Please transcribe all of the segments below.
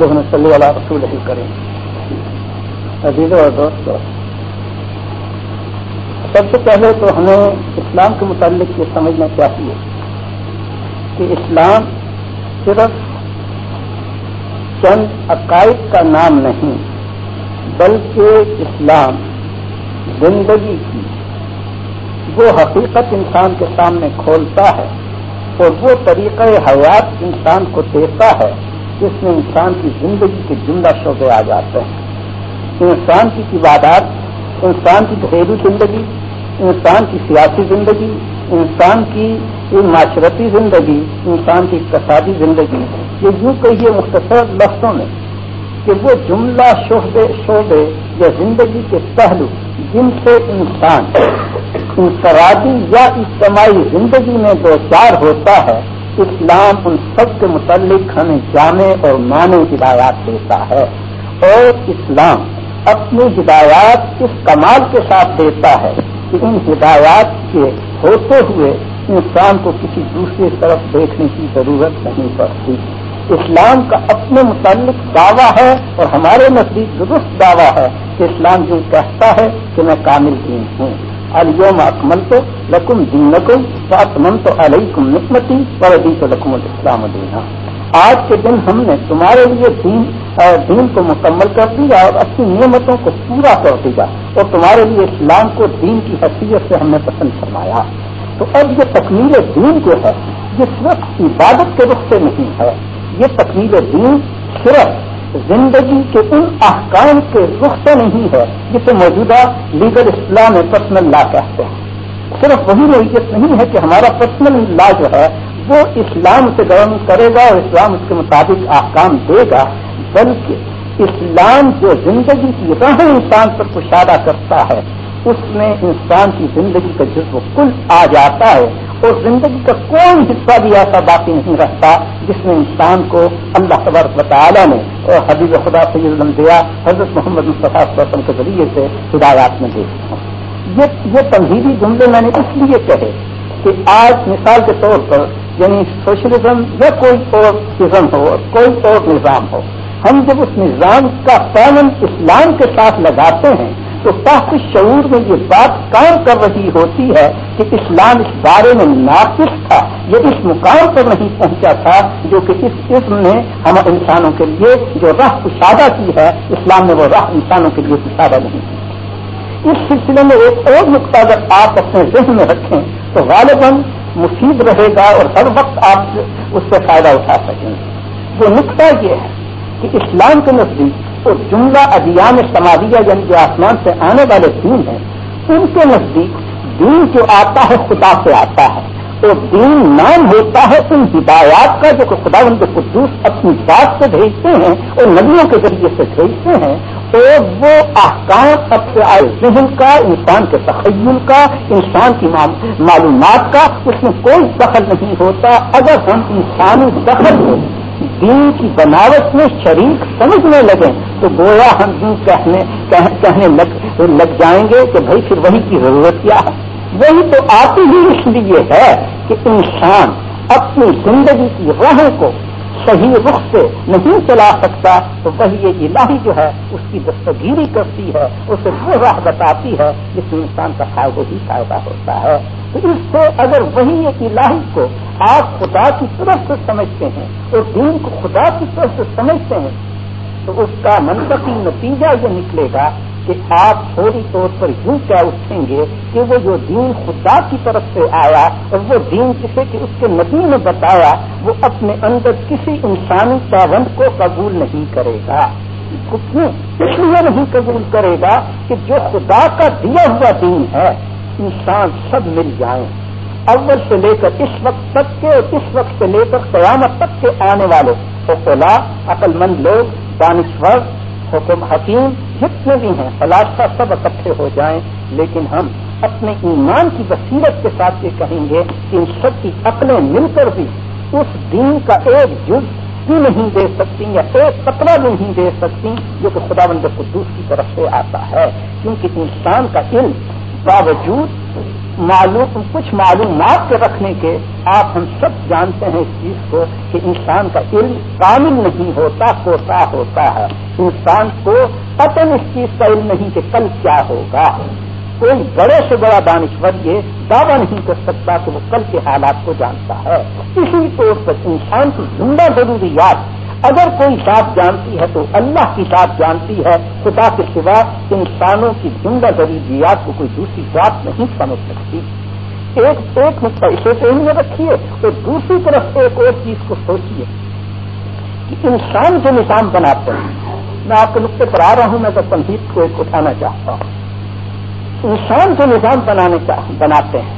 صلی والا رسول ہی کریں عزیز اور دوست، سب سے پہلے تو ہمیں اسلام کے متعلق یہ سمجھنا چاہیے کہ اسلام صرف چند عقائد کا نام نہیں، بلکہ اسلام زندگی کی وہ حقیقت انسان کے سامنے کھولتا ہے اور وہ طریقہ حیات انسان کو دیتا ہے۔ جس میں انسان کی زندگی کے جملہ شعبے آ جاتے ہیں۔ انسان کی عبادات، انسان کی گھریلو زندگی، انسان کی سیاسی زندگی، انسان کی معاشرتی زندگی، انسان کی اقتصادی زندگی۔ یہ یوں کہیے مختصر لفظوں میں کہ وہ جملہ شعبے شعبے یا زندگی کے پہلو، جن سے انسان انفرادی یا اجتماعی زندگی میں دو چار ہوتا ہے اسلام ان سب کے متعلق ہمیں جانے اور مانے ہدایات دیتا ہے اور اسلام اپنی ہدایات اس کمال کے ساتھ دیتا ہے کہ ان ہدایات کے ہوتے ہوئے انسان کو کسی دوسری طرف دیکھنے کی ضرورت نہیں پڑتی۔ اسلام کا اپنے متعلق دعویٰ ہے اور ہمارے نزدیک درست دعویٰ ہے کہ اسلام جو کہتا ہے کہ میں کامل دین ہوں۔ الوم اکمل تو لکم دین لکم تو تو علیہ کم نکمتی اور تو لکم الاسلام دینا آج کے دن ہم نے تمہارے لیے دین دین کو مکمل کر دیا اور اپنی نعمتوں کو پورا کر دیا اور تمہارے لیے اسلام کو دین کی حیثیت سے ہم نے پسند فرمایا۔ تو اب یہ تکمیل دین جو ہے، یہ صرف عبادت کے رخ سے نہیں ہے۔ یہ تکمیل دین صرف زندگی کے ان احکام کے رخ سے نہیں ہے جسے موجودہ لیگل اسلام میں پرسنل لا کہتے ہیں۔ صرف وہی نوعیت نہیں ہے کہ ہمارا پرسنل لا جو ہے وہ اسلام سے گرم کرے گا اور اسلام اس کے مطابق احکام دے گا، بلکہ اسلام جو زندگی کی راہ انسان پر کشادہ کرتا ہے اس میں انسان کی زندگی کا جزو کل آ جاتا ہے اور زندگی کا کوئی حصہ بھی ایسا باقی نہیں رہتا جس میں انسان کو اللہ تبارک تعالیٰ نے اور حبیب خدا سید المدیا حضرت محمد مصطفیٰ وسلم کے ذریعے سے ہدایات میں دیکھتا ہوں۔ یہ تنظیبی جملے میں نے اس لیے کہے کہ آج مثال کے طور پر یعنی سوشلزم یا کوئی اور ازم ہو کوئی اور نظام ہو، ہم جب اس نظام کا پالن اسلام کے ساتھ لگاتے ہیں تو تحت شعور میں یہ بات کام کر رہی ہوتی ہے کہ اسلام اس بارے میں ناقص تھا، یہ اس مقام پر نہیں پہنچا تھا جو کہ اس قسم نے ہم انسانوں کے لیے جو راہ کشادہ کی ہے، اسلام نے وہ راہ انسانوں کے لیے کشادہ نہیں کی۔ اس سلسلے میں ایک اور نقطہ اگر آپ اپنے ذہن میں رکھیں تو غالباً مفید رہے گا اور ہر وقت آپ اس سے فائدہ اٹھا سکیں۔ گے وہ نقطہ یہ ہے کہ اسلام کے نزدیک اور جملہ ادیان سماجیہ یعنی جو آسمان سے آنے والے دین ہیں، ان کے نزدیک دین جو آتا ہے، خدا سے آتا ہے۔ تو دین نام ہوتا ہے ان ہدایات کا، جو خدا ان کے قدوس اپنی بات سے بھیجتے ہیں، اور ندیوں کے ذریعے سے بھیجتے ہیں۔ اور وہ احکام اب سے آئے ذہن کا، انسان کے تخیل کا، انسان کی معلومات کا۔ اس میں کوئی دخل نہیں ہوتا۔ اگر ہم انسانی دخل کو دین کی بناوٹ میں شریک سمجھنے لگیں تو گویا ہم یوں کہنے کہنے لگ لگ جائیں گے کہ بھائی پھر وہی کی ضرورت کیا ہے۔ وہی تو آتی ہی اس لیے ہے کہ انسان اپنی زندگی کی راہوں کو صحیح رخ سے نہیں چلا سکتا، تو وہی یہ الہی جو ہے، اس کی دستگیری کرتی ہے، اسے وہ راہ بتاتی ہے جس میں انسان کا فائدہ ہی فائدہ ہوتا ہے۔ تو اس سے اگر وہی ایک الہی کو آپ خدا کی طرف سے سمجھتے ہیں اور دین کو خدا کی طرف سے سمجھتے ہیں، تو اس کا منطقی نتیجہ یہ نکلے گا کہ آپ فوری طور پر یوں کیا اٹھیں گے کہ وہ جو دین خدا کی طرف سے آیا اور وہ دین جسے کہ اس کے نبی نے بتایا، وہ اپنے اندر کسی انسانی پابند کو قبول نہیں کرے گا۔ اس لیے نہیں قبول کرے گا کہ جو خدا کا دیا ہوا دین ہے، انسان سب مل جائیں۔ اول سے لے کر اس وقت تک کے اور اس وقت سے لے کر قیامت تک کے آنے والے۔ اولا عقل مند لوگ، دانشور، حکم حکیم جتنے بھی ہیں فلاسفہ سب اکٹھے ہو جائیں، لیکن ہم اپنے ایمان کی بصیرت کے ساتھ یہ کہیں گے کہ ان سب کی عقلیں مل کر بھی اس دین کا ایک جز بھی نہیں دے سکتی یا ایک قطرہ بھی نہیں دے سکتی جو کہ خدا بند قدوس کی طرف سے آتا ہے؟ کیونکہ انسان کا علم باوجود معلوم کچھ معلومات کے رکھنے کے آپ ہم سب جانتے ہیں اس چیز کو کہ انسان کا علم کامل نہیں ہوتا کوتا ہوتا ہے۔ انسان کو پتن اس چیز کا علم نہیں کہ کل کیا ہوگا۔ کوئی بڑے سے بڑا دانشور یہ دعویٰ نہیں کر سکتا کہ وہ کل کے حالات کو جانتا ہے۔ اسی طور پر انسان کی زندہ ضروریات اگر کوئی ذات جانتی ہے تو اللہ کی ذات جانتی ہے، خدا کے سوا انسانوں کی زندہ ضروریات کو کوئی دوسری ذات نہیں سمجھ سکتی۔ ایک ایک نقطہ اسے ٹرین میں رکھیے، اور دوسری طرف ایک اور چیز کو سوچیے کہ انسان جو نظام بناتے ہیں، میں آپ کے نقطے پر آ رہا ہوں، میں تو تنظیم کو ایک اٹھانا چاہتا ہوں۔ انسان جو نظام بنانے بناتے ہیں،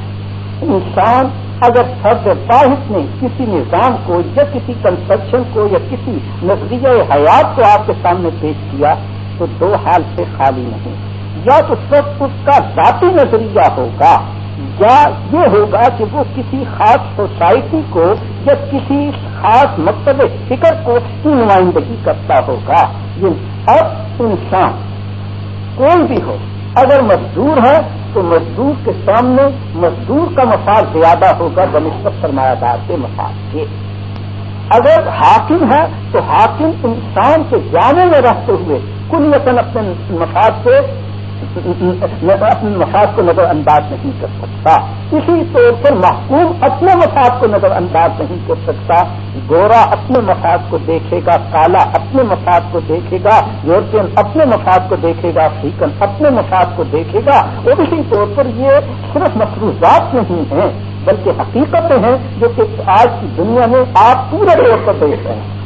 انسان اگر فرد واحد نے کسی نظام کو یا کسی کنسٹرکشن کو یا کسی نظریہ حیات کو آپ کے سامنے پیش کیا، تو دو حال سے خالی نہیں۔ یا تو سب اس کا ذاتی نظریہ ہوگا، یا یہ ہوگا کہ وہ کسی خاص سوسائٹی کو یا کسی خاص مکتب فکر کو کی نمائندگی کرتا ہوگا۔ یہ اب انسان، کوئی بھی ہو اگر مزدور ہے تو مزدور کے سامنے مزدور کا مفاد زیادہ ہوگا بنسبت سرمایہ دار کے مفاد کے۔ اگر حاکم ہے تو حاکم انسان کے جانے میں رہتے ہوئے کل یقین اپنے مفاد سے اپنے مفاد کو نظر انداز نہیں کر سکتا۔ اسی طور پر محکوم اپنے مفاد کو نظر انداز نہیں کر سکتا۔ گورا اپنے مفاد کو دیکھے گا، کالا اپنے مفاد کو دیکھے گا، یورپین اپنے مفاد کو دیکھے گا، افریقن اپنے مفاد کو دیکھے گا۔ اور اسی طور پر یہ صرف مصروفات نہیں ہیں، بلکہ حقیقتیں ہیں جو کہ آج کی دنیا میں آپ پورے طور پر دیکھ رہے ہیں۔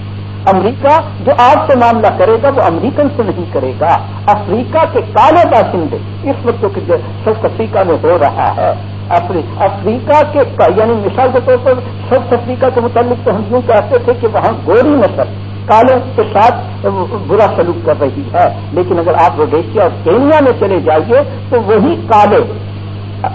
امریکہ جو آج سے معاملہ کرے گا وہ امریکن سے نہیں کرے گا۔ افریقہ کے کالے باشندے، اس وقت ساؤتھ افریقہ میں ہو رہا ہے۔ افریقہ کے یعنی مثال کے طور پر ساؤتھ افریقہ کے متعلق تو ہم یوں کہتے تھے کہ وہاں گوری نسل کالے کے ساتھ برا سلوک کر رہی ہے۔ لیکن اگر آپ روڈیشیا اور کینیا میں چلے جائیے تو وہی کالے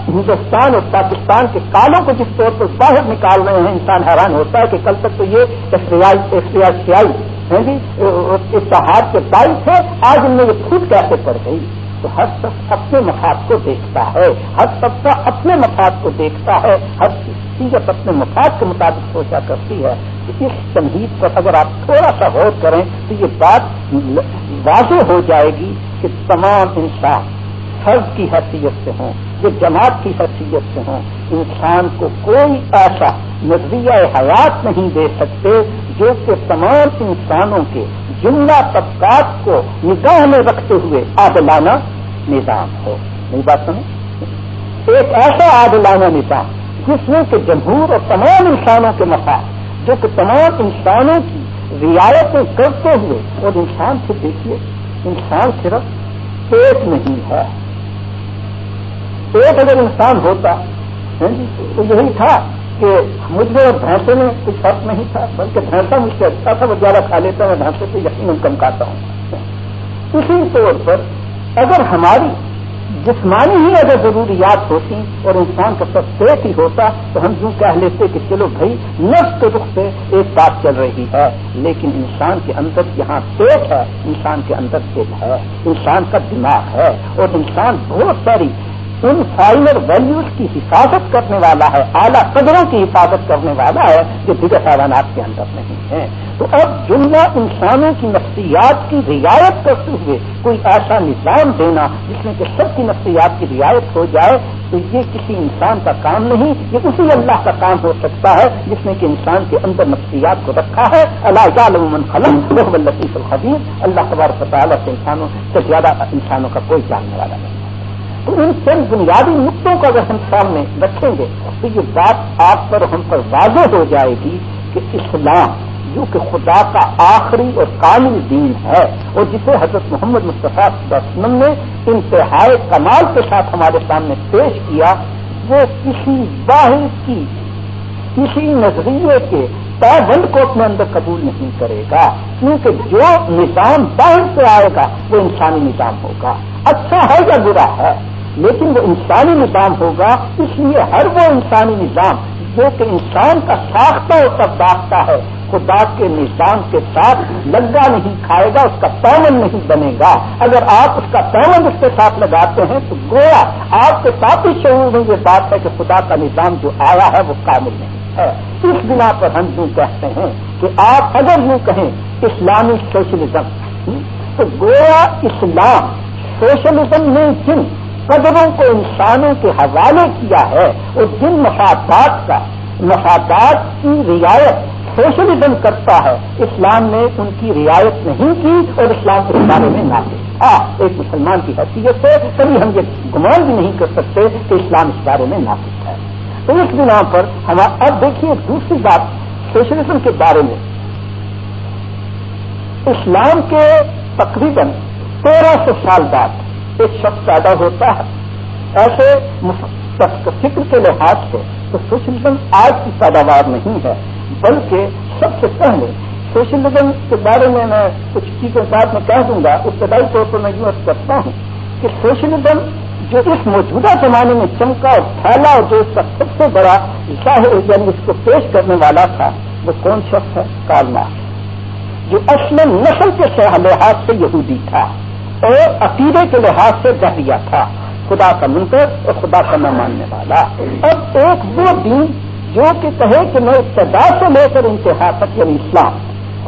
ہندوستان اور پاکستان کے کالوں کو جس طور پر باہر نکال رہے ہیں، انسان حیران ہوتا ہے کہ کل تک تو یہ ایفریاشیائی ہیں جی اتحاد کے باعث ہے آج ان میں یہ خود کیسے پڑ گئی؟ تو ہر شخص اپنے مفاد کو دیکھتا ہے، ہر طبقہ اپنے مفاد کو دیکھتا ہے، ہر شخصیت اپنے مفاد کے مطابق سوچا کرتی ہے۔ اس تنہید پر اگر آپ تھوڑا سا غور کریں، تو یہ بات واضح ہو جائے گی کہ تمام انسان فرض کی حیثیت سے ہوں۔ جو جماعت کی حیثیت سے ہوں، انسان کو کوئی ایسا نظریہ حیات نہیں دے سکتے جو کہ تمام انسانوں کے جملہ طبقات کو نگاہ میں رکھتے ہوئے عادلانہ نظام ہو۔ نہیں بات سنیں؟ ایک ایسا عادلانہ نظام جس میں کہ جمہور اور تمام انسانوں کے مفاد، جو کہ تمام انسانوں کی رعایتیں کرتے ہوئے، اور انسان سے دیکھیے، انسان صرف پیٹ نہیں ہے۔ ایک اگر انسان ہوتا جی؟ تو یہی تھا کہ مجھ میں اور بھینسے میں کچھ فرق نہیں تھا، بلکہ بھینسا مجھ سے اچھا تھا، وہ زیادہ کھا لیتا میں بھینسے سے یقین کم کھاتا ہوں۔ اسی طور پر اگر ہماری جسمانی ہی اگر ضروریات ہوتی اور انسان کا سب پیٹ ہی ہوتا، تو ہم یوں کہہ لیتے کہ چلو بھائی، نفس کے رخ سے ایک بات چل رہی ہے۔ لیکن انسان کے اندر یہاں پیٹ ہے، انسان کے اندر دل ہے، انسان کا دماغ ہے۔ اور انسان بہت ساری ان فائنل ویلوز کی حفاظت کرنے والا ہے، اعلیٰ قدروں کی حفاظت کرنے والا ہے جو دیگر حیوانات کے اندر نہیں ہے تو اب جملہ انسانوں کی نفسیات کی رعایت کرتے ہوئے کوئی ایسا نظام دینا جس میں کہ سب کی نفسیات کی رعایت ہو جائے، تو یہ کسی انسان کا کام نہیں، یہ اسی اللہ کا کام ہو سکتا ہے جس نے کہ انسان کے اندر نفسیات کو رکھا ہے۔ اللہ عمن خلم رحب الطیف الخبیر۔ اللہ تبارک تعالیٰ سے انسانوں سے زیادہ انسانوں کا کوئی جاننے والا نہیں۔ تو ان چند بنیادی نقطوں کو اگر ہم سامنے رکھیں گے، تو یہ بات آپ پر ہم پر واضح ہو جائے گی کہ اسلام، جو کہ خدا کا آخری اور کامل دین ہے، اور جسے حضرت محمد مصطفیٰ وسلم نے انتہائی کمال کے ساتھ ہمارے سامنے پیش کیا، وہ کسی باہر کی، کسی نظریے کے پیبند کو اپنے اندر قبول نہیں کرے گا، کیونکہ جو نظام باہر سے آئے گا، وہ انسانی نظام ہوگا۔ اچھا ہے یا برا ہے؟ لیکن وہ انسانی نظام ہوگا، اس لیے ہر وہ انسانی نظام جو کہ انسان کا ساختہ اور سب ہے، خدا کے نظام کے ساتھ لگا نہیں کھائے گا، اس کا پیمن نہیں بنے گا۔ اگر آپ اس کا پیمن اس کے ساتھ لگاتے ہیں، تو گویا آپ کے کافی شعور میں یہ بات ہے کہ خدا کا نظام جو آیا ہے، وہ کامل نہیں ہے۔ اس بنا پر ہم یوں کہتے ہیں کہ آپ اگر یوں کہیں اسلامی سوشلزم، تو گویا اسلام سوشلزم نے جن قدروں کو انسانوں کے حوالے کیا ہے، وہ جن مفادات کا مفادات کی رعایت سوشلزم کرتا ہے۔ اسلام نے ان کی رعایت نہیں کی اور اسلام کے بارے میں نہ ہاں ایک مسلمان کی حیثیت سے کبھی ہم یہ گمان بھی نہیں کر سکتے کہ اسلام اس بارے میں نافذ ہے۔ تو اس بنا پر ہم اب دیکھیے دوسری بات سوشلزم کے بارے میں۔ اسلام کے تقریباً تیرہ سو سال بعد ایک شخص پیدا ہوتا ہے۔ ایسے فکر کے لحاظ سے تو سوشلزم آج کی پیداوار نہیں ہے، بلکہ سب سے پہلے سوشلزم کے بارے میں میں کچھ چیزیں بعد میں کہہ دوں گا۔ ابتدائی طور پر میں یوں کرتا ہوں کہ سوشلزم جو اس موجودہ زمانے میں چمکا اور پھیلا اور جو اس کا سب سے بڑا ظاہر یعنی اس کو پیش کرنے والا تھا، وہ کون شخص ہے؟ کالما جو اصل نسل کے لحاظ سے یہودی تھا۔ اور عقیدے کے لحاظ سے دہیا تھا، خدا کا منکر اور خدا کا نہ ماننے والا۔ اب ایک وہ دین جو کہ کہے کہ میں ابتدا سے لے کر انتہا تک یعنی اسلام،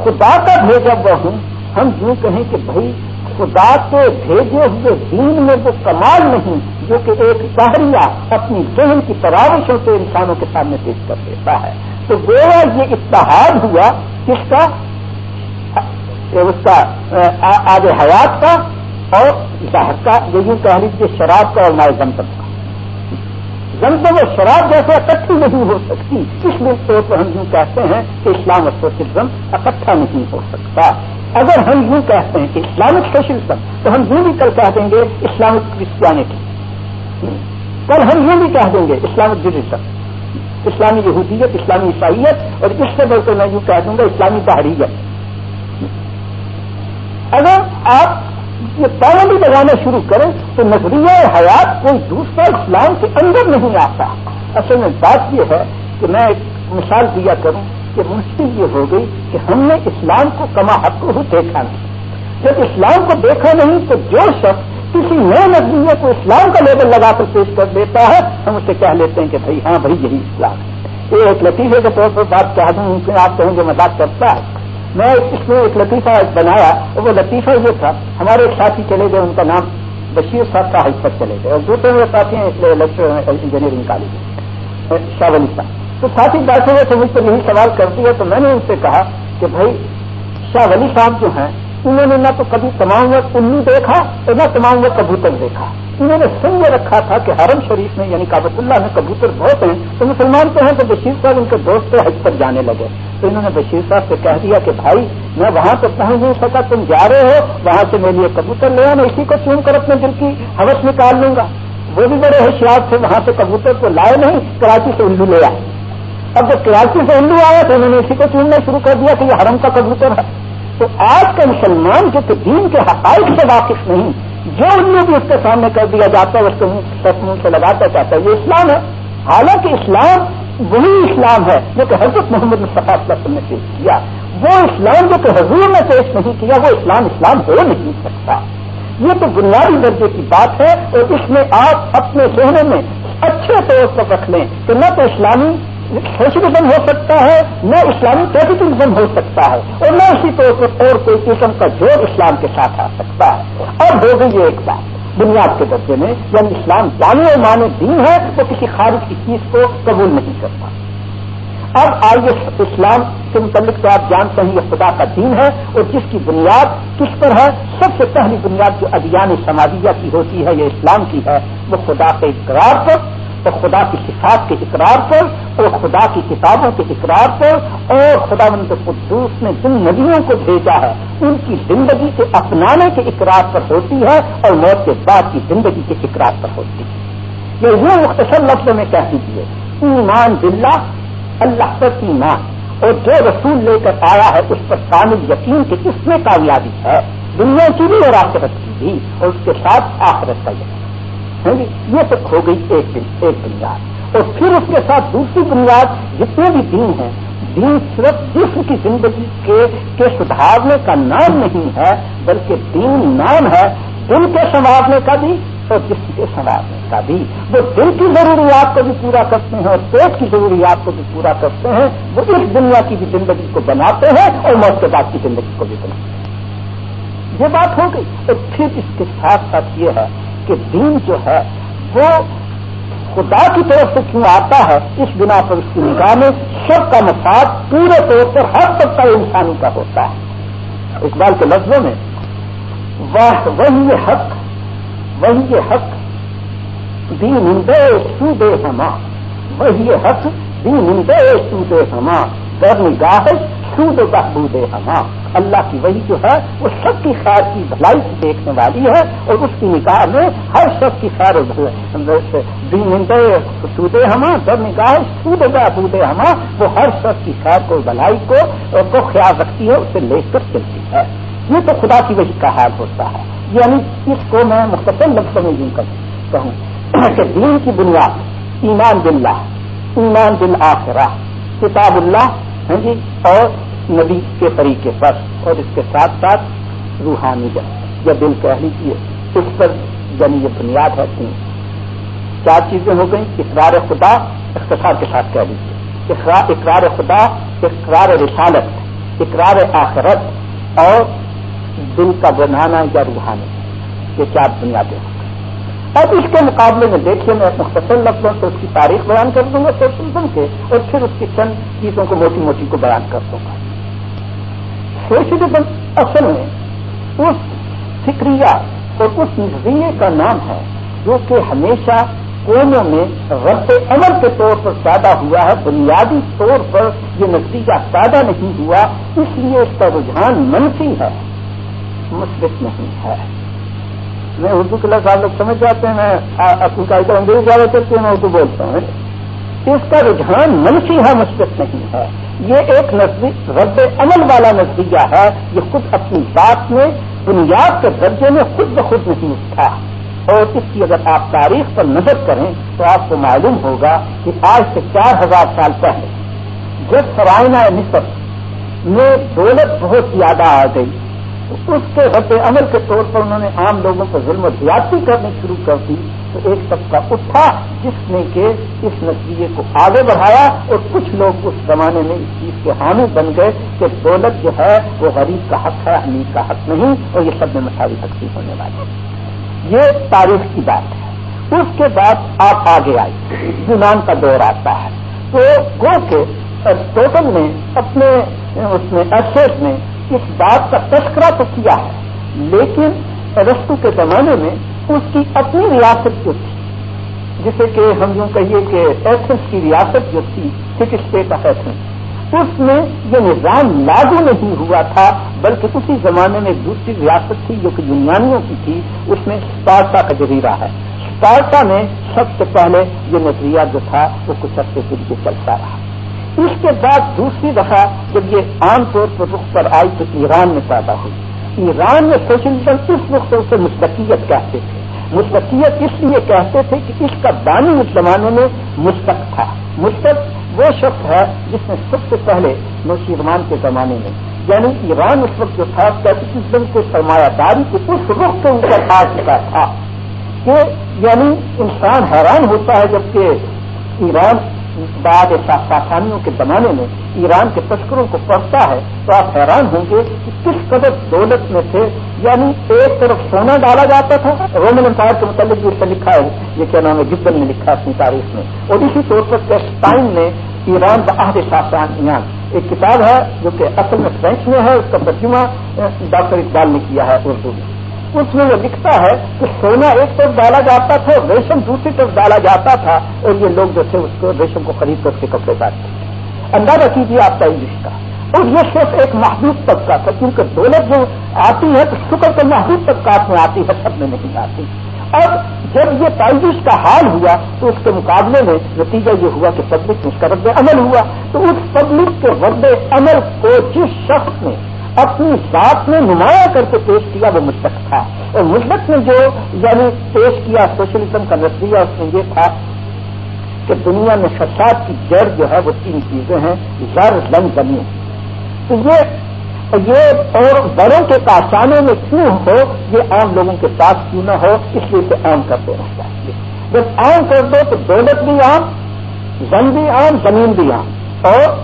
خدا کا بھیجا وہ ہوں۔ ہم یوں کہیں کہ بھائی، خدا کے بھیجے ہوئے دین میں وہ کمال نہیں جو کہ ایک شہریہ اپنی ذہن کی تراوشوں سے انسانوں کے سامنے پیش کر دیتا ہے۔ تو گویا یہ اتحاد ہوا کس کا؟ اس کا آج حیات کا اور زہر کا یہ یوں کہہ لیجیے شراب کا اور مائے زمزم کا۔ زمزم اور شراب جیسے اکٹھی نہیں ہو سکتی۔ اس لیے طور پر ہم یوں کہتے ہیں کہ اسلام اور سوشلزم اکٹھا نہیں ہو سکتا۔ اگر ہم یوں کہتے ہیں کہ اسلامک سوشلزم، تو ہم یوں بھی کل کہہ دیں گے اسلامک کرسچینٹی۔ کل ہم یوں بھی کہہ دیں گے اسلامک جڈیزم اسلامی یہودیت، اسلامی عیسائیت، اور اس سے بڑھ کر میں یوں کہہ دوں گا اسلامی تحریت اگر آپ یہ پابندی لگانا شروع کریں تو نظریہ حیات کوئی دوسرا اسلام کے اندر نہیں آتا۔ اصل میں بات یہ ہے کہ میں ایک مثال دیا کروں کہ مشکل یہ ہو گئی کہ ہم نے اسلام کو کما حق کو دیکھا نہیں۔ جب اسلام کو دیکھا نہیں تو جو شخص کسی نئے نظریے کو اسلام کا لیبل لگا کر پیش کر دیتا ہے، ہم اسے کہہ لیتے ہیں کہ بھائی ہاں بھائی یہی اسلام۔ ہے یہ ایک لطیفے کے طور پر بات کہہ دوں، ممکن آپ کہیں گے مذاق کرتا ہے۔ میں اس میں ایک لطیفہ بنایا، وہ لطیفہ یہ تھا، ہمارے ایک ساتھی چلے گئے، ان کا نام بشیر صاحب کا حج پر چلے گئے، اور دوسرے میرے ساتھی ہیں، اس لیے انجینئرنگ کالج شاہ ولی صاحب۔ تو ساتھی بیٹھے ہوئے تو مجھ سے یہی سوال کرتی ہے، تو میں نے ان سے کہا کہ بھائی، شاہ ولی صاحب جو ہیں انہوں نے نہ تو کبھی تمام وقت انو دیکھا اور نہ تمام وقت کبوتر دیکھا۔ انہوں نے سمجھ رکھا تھا کہ حرم شریف میں یعنی کابت اللہ میں کبوتر بہت ہیں، تو مسلمان تو ہیں تو بشیر صاحب ان کے دوست حج پر جانے لگے۔ تو انہوں نے بشیر صاحب سے کہہ دیا کہ بھائی، میں وہاں تو پہنچ نہیں سکا، تم جا رہے ہو، وہاں سے میرے لیے کبوتر لے آنا، اسی کو چون کر اپنے دل کی حوث نکال لوں گا۔ وہ بھی بڑے ہوشیار تھے، وہاں سے کبوتر کو لائے نہیں، کراچی سے الو لے آئے۔ اب جب کراچی سے ہندو آیا تو انہوں نے اسی کو چننا شروع کر دیا کہ یہ حرم کا کبوتر ہے۔ تو آج کا مسلمان جو کہ دین کے حقائق سے واقف نہیں، جو انہوں بھی اس کے سامنے کر دیا جاتا ہے، اس کے منہ سے لگاتا چاہتا ہے، یہ اسلام ہے۔ حالانکہ اسلام وہی اسلام ہے جو کہ حضرت محمد مصطفیٰ وسلم نے پیش کیا۔ وہ اسلام جو کہ حضور نے پیش نہیں کیا، وہ اسلام اسلام ہو نہیں سکتا۔ یہ تو بنیادی درجے کی بات ہے اور اس میں آپ اپنے ذہنوں میں اچھے طور پر رکھ لیں کہ نہ تو اسلامی سوشلزم ہو سکتا ہے، نہ اسلامی کیپیٹلزم ہو سکتا ہے، اور نہ اسی طور پر اور کوئی قسم کا جوڑ اسلام کے ساتھ آ سکتا ہے۔ اب ہو گئی یہ ایک بات۔ بنیاد کے درجے میں یعنی اسلام جانے اور مانے دین ہے، تو کسی خارج کی چیز کو قبول نہیں کرتا اب آئیے اسلام کے متعلق تو آپ جانتے ہیں، یہ خدا کا دین ہے، اور جس کی بنیاد کس پر ہے؟ سب سے پہلی بنیاد جو ادیان سماجیہ کی ہوتی ہے، یہ اسلام کی ہے، وہ خدا کے اقرار پر۔ تو خدا کی صفات کے اقرار پر، اور خدا کی کتابوں کے اقرار پر، اور خدا مند قدوس نے جن ندیوں کو بھیجا ہے، ان کی زندگی کے اپنانے کے اقرار پر ہوتی ہے، اور موت کے بعد کی زندگی کے اقرار پر ہوتی ہے۔ یہ وہ مختصر لفظ میں کہہ دیجیے ایمان بلّہ اللہ پر ایمان۔ اور جو رسول لے کر آیا ہے، اس پر کامل یقین کہ اس میں کامیابی ہے۔ دنیا کی بھی اور آخرت کی بھی، اور اس کے ساتھ آخرت کا یقین۔ جی یہ تو ہو گئی ایک دن، ایک بنیاد اور پھر اس کے ساتھ دوسری بنیاد جتنے بھی دین ہیں، دین صرف جسم کی زندگی کے کے سدھارنے کا نام نہیں ہے، بلکہ دین نام ہے۔ دل کے سنوارنے کا بھی اور جسم کے سنوارنے کا بھی۔ وہ دل کی ضروریات کو بھی پورا کرتے ہیں اور پیٹ کی ضروریات کو بھی پورا کرتے ہیں۔ وہ اس دنیا کی بھی زندگی کو بناتے ہیں اور موت کے بعد کی زندگی کو بھی بناتے ہیں۔ یہ بات ہو گئی۔ اور پھر اس کے ساتھ ساتھ یہ ہے کہ دین جو ہے وہ خدا کی طرف سے کیوں آتا ہے؟ اس بنا پر اس کی نگاہ میں سب کا مفاد پورے طور پر ہر طبقہ انسانی کا ہوتا ہے۔ اقبال کے لفظوں میں وہی حق وہی حق، دین دے سو دے ہما۔ وہی حق، دین دے سو دے ہما۔ در نگاہ سود بہبود ہما اللہ کی وہی جو ہے وہ سب کی خیر کی بھلائی سے دیکھنے والی ہے اور اس کی نکاح میں ہر شخص کی خیر سود ہما در نگاہ سود بہبود ہما وہ ہر شخص کی خیر کو بھلائی کو کو خیال رکھتی ہے اسے لے کر چلتی ہے۔ یہ تو خدا کی وہی کا حال ہوتا ہے۔ یعنی اس کو میں مختصر لفظوں میں یوں کہوں کہ دین کی بنیاد ایمان باللہ، ایمان دل آخرہ کتاب اللہ ہاں جی اور نبی کے طریقے پر اور اس کے ساتھ ساتھ روحانی جن یا دل کہہ لیجیے اس پر یعنی یہ بنیاد ہے تین چار چیزیں ہو گئیں؟ اقرار خدا اختصار کے ساتھ کہہ لیجیے اقرار خدا، اقرار رسالت، اقرار آخرت اور دل کا بنانا یا روحانی، یہ چار بنیادیں ہیں۔ اب اس کے مقابلے میں دیکھیے میں مختصر لفظوں سے اس کی تاریخ بیان کر دوں گا سوشلزم کے اور پھر اس کی چند چیزوں کو موٹی موٹی کو بیان کر دوں گا۔ سوشلزم اصل میں اس فکریہ اور اس نظریے کا نام ہے جو کہ ہمیشہ قوموں میں رد عمل کے طور پر پیدا ہوا ہے، بنیادی طور پر یہ نتیجہ پیدا نہیں ہوا، اس لیے اس کا رجحان منفی ہے، مثبت نہیں ہے۔ میں اردو کے لفظ آپ لوگ سمجھ جاتے ہیں میں اپنی قاعدہ انگریز زیادہ کرتی ہوں میں اردو بولتا ہوں؟ اس کا رجحان منفی ہے مثبت نہیں ہے۔ یہ ایک نزدیک رد عمل والا نزدیہ ہے۔ یہ خود اپنی بات میں، بنیاد کے درجے میں خود بخود نہیں اٹھا۔ اور اس کی اگر آپ تاریخ پر نظر کریں تو آپ کو معلوم ہوگا کہ آج سے چار ہزار سال پہلے جب سرائنا مصر میں دولت بہت زیادہ آ گئی۔ اس کے رد عمل کے طور پر انہوں نے عام لوگوں کو ظلم و زیادتی کرنی شروع کر دی تو ایک طبقہ اٹھا جس نے کہ اس نظریے کو آگے بڑھایا اور کچھ لوگ اس زمانے میں اس چیز کے حامی بن گئے کہ دولت جو ہے وہ غریب کا حق ہے، امیر کا حق نہیں اور یہ سب میں مساوی حقی ہونے والی یہ تاریخ کی بات ہے۔ اس کے بعد آپ آگے آئے یونان کا دور آتا ہے۔ تو گو کے ٹوٹل نے اپنے، اس میں ایسٹ میں اس بات کا تذکرہ تو کیا ہے، لیکن رستو کے زمانے میں اس کی اپنی ریاست جو تھی، جسے کہ ہم یوں کہیے کہ ایتھنس کی ریاست جو تھی سٹی اسٹیٹ آف ایتھنس، اس میں یہ نظام لاگو نہیں ہوا تھا، بلکہ اسی زمانے میں دوسری ریاست تھی جو کہ یونانیوں کی تھی، اس میں اسپارٹا کا جزیرہ ہے۔ اسپارٹا میں سب سے پہلے یہ نظریہ جو تھا، وہ کچھ عرصے کے لیے چلتا رہا۔ اس کے بعد دوسری دفعہ جب یہ عام طور پر رخ پر آئی تو ایران میں پیدا ہوئی۔ ایران میں سوشلزم اس وقت سے مستقیت کہتے تھے؟ مستقیت اس لیے کہتے تھے کہ اس کا بانی اس زمانے میں مستق تھا۔ مستق وہ شخص ہے جس نے سب سے پہلے نوشیرمان کے زمانے میں یعنی ایران اس وقت جو تھا کیپٹلزم کے سرمایہ داری کے اس رخ سے ان کا آ چکا تھا کہ یعنی انسان حیران ہوتا ہے جبکہ ایران بعد ساخانیوں کے زمانے میں ایران کے تشکروں کو پڑھتا ہے تو آپ حیران ہوں گے کہ کس قدر دولت میں تھے یعنی ایک طرف سونا ڈالا جاتا تھا رومن امپائر کے متعلق بھی اس سے لکھا ہے، یہ کیا نام ہے گبن نے لکھا اپنی تاریخ میں۔ اور اسی طور پر کیسٹائن نے ایران بہاد ایران ایک کتاب ہے جو کہ اصل میں فرینچ میں ہے، اس کا ترجمہ، ڈاکٹر اقبال نے کیا ہے اردو میں۔ اس میں وہ لکھتا ہے کہ سونا ایک طرف ڈالا جاتا تھا اور ریشم دوسری طرف ڈالا جاتا تھا اور یہ لوگ جو تھے اس کو ریشم کو خرید کر کے کپڑے کاٹتے تھے۔ اندازہ کیجیے آپ کا انگلش کا اور یہ صرف ایک محدود طبقہ تھا، کیونکہ دولت جو آتی ہے تو شکر تو محدود طبقات میں آتی ہے، سب میں نہیں آتی۔ اور جب یہ تائزش کا حال ہوا تو اس کے مقابلے میں نتیجہ یہ ہوا کہ پبلک میں اس کا رد عمل ہوا۔ تو اس پبلک کے رد عمل کو جس شخص نے اپنی ذات میں نمایاں کر کے پیش کیا وہ مشرق تھا۔ اور مشرق نے جو یعنی پیش کیا سوشلزم کا نظریہ اس میں یہ تھا کہ دنیا میں فساد کی جڑ جو ہے وہ تین چیزیں ہیں، زر لنگ زمین۔ تو یہ یہ اور بڑوں کے کاشانے میں کیوں ہو؟ یہ عام لوگوں کے پاس کیوں نہ ہو؟ اس لیے اسے عام کرتے رہنا چاہیے جب عام کر دو تو دولت بھی عام، زن بھی عام، زمین بھی عام اور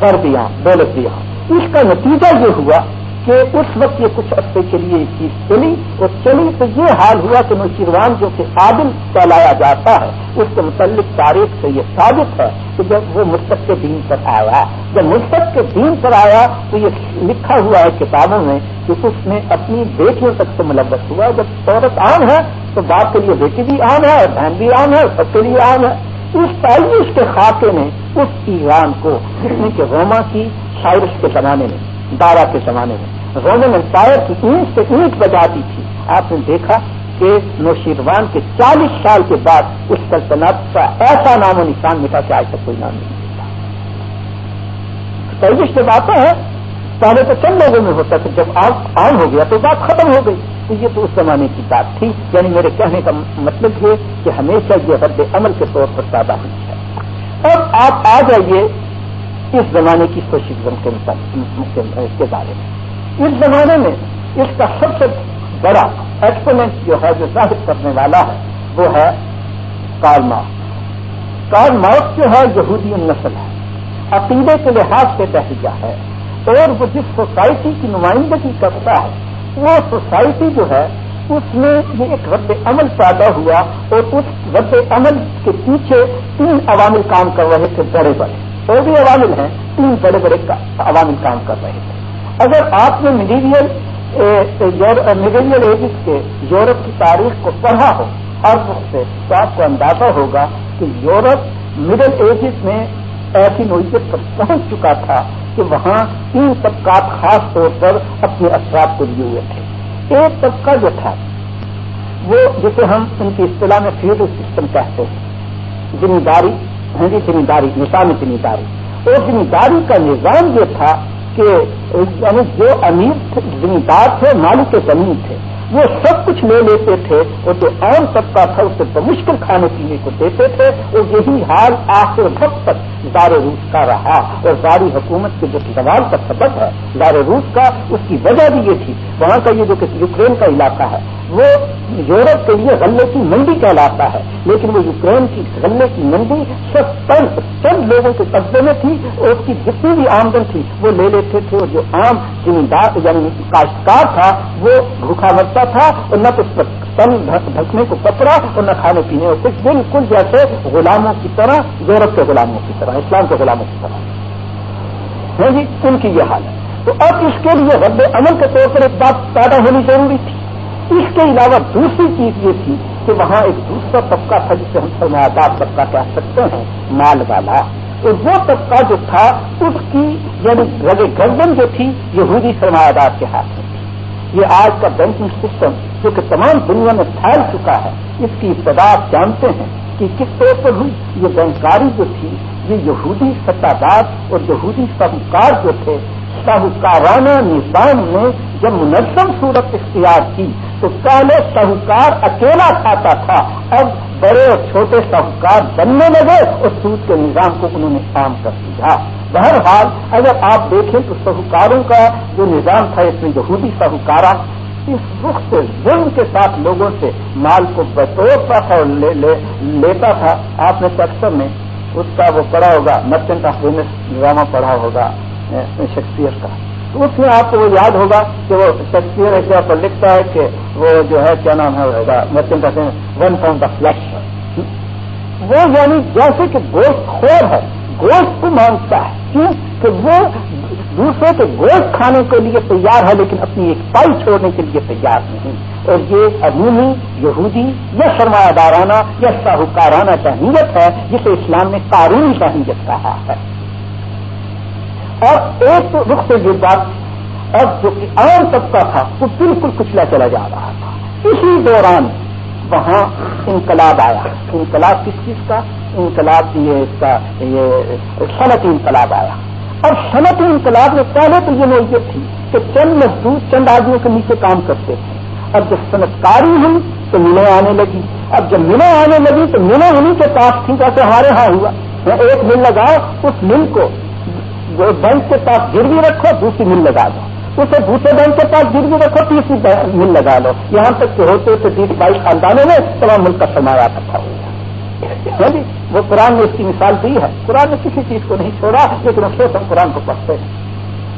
زر بھی عام، دولت بھی عام۔ اس کا نتیجہ یہ ہوا کہ اس وقت یہ کچھ عرصے کے لیے یہ چیز چلی اور چلی تو یہ حال ہوا کہ نوشیروان جو کہ عادل کہلایا جاتا ہے، اس کے متعلق تاریخ سے یہ ثابت ہے کہ جب وہ مستق کے دین پر آیا، جب مستق کے دین پر آیا تو یہ لکھا ہوا ہے کتابوں میں کہ اس نے اپنی بیٹیوں تک سے ملوث ہوا۔ جب عورت عام ہے تو باپ کے لیے بیٹی بھی عام ہے اور بہن بھی عام ہے اور سب کے لیے عام ہے اس پہلوش کے خاکے نے اس ایران کو جس نے کہ روما کی شائرش کے زمانے میں، دارا کے زمانے میں، رومن امپائر کی اینٹ سے اینٹ بجا دی تھی۔ آپ نے دیکھا کہ نوشیروان کے چالیس سال کے بعد اس سلطنت کا ایسا نام و نشان مٹا کہ آج تک کوئی نام نہیں ملتا۔ پہلے جب آتا ہے پہلے تو چند لوگوں میں ہوتا تھا، جب آپ عام ہو گیا تو بات ختم ہو گئی۔ تو یہ تو اس زمانے کی بات تھی۔ یعنی میرے کہنے کا مطلب یہ کہ ہمیشہ یہ رد عمل کے طور پر پیدا ہوئی ہے۔ اب آپ آ جائیے اس زمانے کی کوشش مطلب- مطلب مطلب کے بارے میں۔ اس زمانے میں اس کا سب سے بڑا ایکسپلنس جو ہے، جو ظاہر کرنے والا ہے، وہ ہے کار ماؤ کار ماؤس جو ہے، یہودی نسل ہے۔ عقیدے کے لحاظ سے بہتر ہے۔ اور وہ جس سوسائٹی کی نمائندگی کرتا ہے، وہ سوسائٹی جو ہے، اس میں یہ ایک رد عمل پیدا ہوا اور اس رد عمل کے پیچھے تین عوامل کام کر رہے تھے بڑے بڑے۔ اور بھی عوامل ہیں، تین بڑے بڑے عوامل کام کر رہے تھے۔ اگر آپ نے میڈیویل میڈیویل ایجز کے یورپ کی تاریخ کو پڑھا ہو، ہر وقت سے تو آپ کو اندازہ ہوگا کہ یورپ مڈل ایجز میں ایسی نوعیت پر پہنچ چکا تھا کہ وہاں تین طبقات خاص طور پر اپنے اثرات کو لیے ہوئے تھے۔ ایک طبقہ جو تھا، وہ جسے ہم ان کی اصطلاح میں فیوڈل سسٹم کہتے ہیں۔ ذمہ داری جی ذمہ داری نظام ذمہ داری اور ذمہ داری کا نظام یہ تھا کہ یعنی جو امیر ذمہ دار تھے، مالک زمین تھے۔ وہ سب کچھ لے لیتے تھے اور جو عام طبقہ تھا اسے بمشکل کھانے پینے کو دیتے تھے اور یہی حال آخر وقت تک دار روس کا رہا اور زاری حکومت کے جو سوال کا سبب ہے، دار روس کا، اس کی وجہ بھی یہ تھی۔ وہاں کا یہ جو کہ یوکرین کا علاقہ ہے، وہ یورپ کے لیے غلے کی منڈی کہلاتا ہے۔ لیکن وہ یوکرین کی غلے کی منڈی سب چند چند لوگوں کے قبضے میں تھی اور اس کی جتنی بھی آمدن تھی وہ لے لیتے تھے اور جو عام زمیندار یعنی کاشتکار تھا، وہ بھوکھا مرتا تھا اور نہ تو تن ڈھکنے کو کپڑا اور نہ کھانے پینے کو کچھ بالکل جیسے غلاموں کی طرح یورپ کے غلاموں کی طرح، اسلام کے غلاموں کی طرح۔ ہے جی ان کی یہ حال ہے۔ تو اب اس کے لیے رد عمل کے طور پر ایک بات پیدا ہونی ضروری تھی۔ اس کے علاوہ دوسری چیز یہ تھی کہ وہاں ایک دوسرا طبقہ تھا جسے ہم سرمایہ دار طبقہ کہہ سکتے ہیں، مال والا۔ اور وہ طبقہ جو تھا، اس کی یعنی رگ گردن جو تھی، یہودی سرمایہ دار کے ہاتھ میں۔ یہ آج کا بینکنگ سسٹم جو کہ تمام دنیا میں پھیل چکا ہے، اس کی ابتدا آپ جانتے ہیں کہ کس طور پر ہوئی۔ یہ بینکاری جو تھی، یہ یہودی ستادار اور یہودی سہوکار جو تھے، ساہوکارانہ نظام نے جب منظم صورت اختیار کی تو پہلے ساہوکار اکیلا کھاتا تھا، اب بڑے اور چھوٹے ساہوکار بننے لگے اور سود کے نظام کو انہوں نے کام کر دیا۔ بہرحال اگر آپ دیکھیں تو سہوکاروں کا جو نظام تھا اس میں یہودی ساہوکارا اس رخ سے ظلم کے ساتھ لوگوں سے مال کو بطورتا تھا اور لے لے لیتا تھا۔ آپ نے اکثر میں اس کا وہ پڑھا ہوگا، مرچنٹ آف ویمس ڈرامہ پڑھا ہوگا شیکسپیئر کا۔ تو اس میں آپ کو وہ یاد ہوگا کہ وہ شیکسپیئر ایسے پر لکھتا ہے کہ وہ جو ہے، کیا نام ہے ہوگا merchant of one pound of flesh وہ یعنی جیسے کہ گوشت خور ہے۔ گوشت کو مانگتا ہے۔ کیوں؟ کہ وہ دوسرے کے گوشت کھانے کے لیے تیار ہے، لیکن اپنی ایک پائی چھوڑنے کے لیے تیار نہیں۔ اور یہ عمومی یہودی یا سرمایہ دارانہ یا ساہوکارانہ ذہنیت ہے، جسے اسلام نے قانونی ذہنیت کہا ہے۔ اور ایک رخ سے یہ بات اب جو کہ عام طبقہ تھا، وہ بالکل کچلا چلا جا رہا تھا۔ اسی دوران وہاں انقلاب آیا۔ انقلاب کس چیز کا؟ انقلاب یہ اس کا یہ صنعتی انقلاب آیا۔ اور صنعتی انقلاب میں پہلے تو یہ نوعیت تھی کہ چند مزدور، چند آدمیوں کے نیچے کام کرتے تھے۔ اور جب صنعت کاری ہوئی تو ملیں آنے لگی۔ اب جب ملیں آنے لگی تو ملیں انہیں کے پاس تھی کیسے ہمارے ہاں ہوا۔ ایک مل لگاؤ، اس مل کو بینک کے پاس گروی رکھو، دوسری مل لگا دو۔ اسے دوسرے بینک کے پاس گروی رکھو، تیسری مل لگا لو۔ یہاں تک کہ ہوتے ہوتے بیس، بائیس خاندانوں میں تمام ملک کا سرمایہ اکٹھا ہو گیا ہاں جی وہ قرآن نے اس کی مثال دی ہے۔ قرآن نے کسی چیز کو نہیں چھوڑا، لیکن افسوس ہم قرآن کو پڑھتے ہیں۔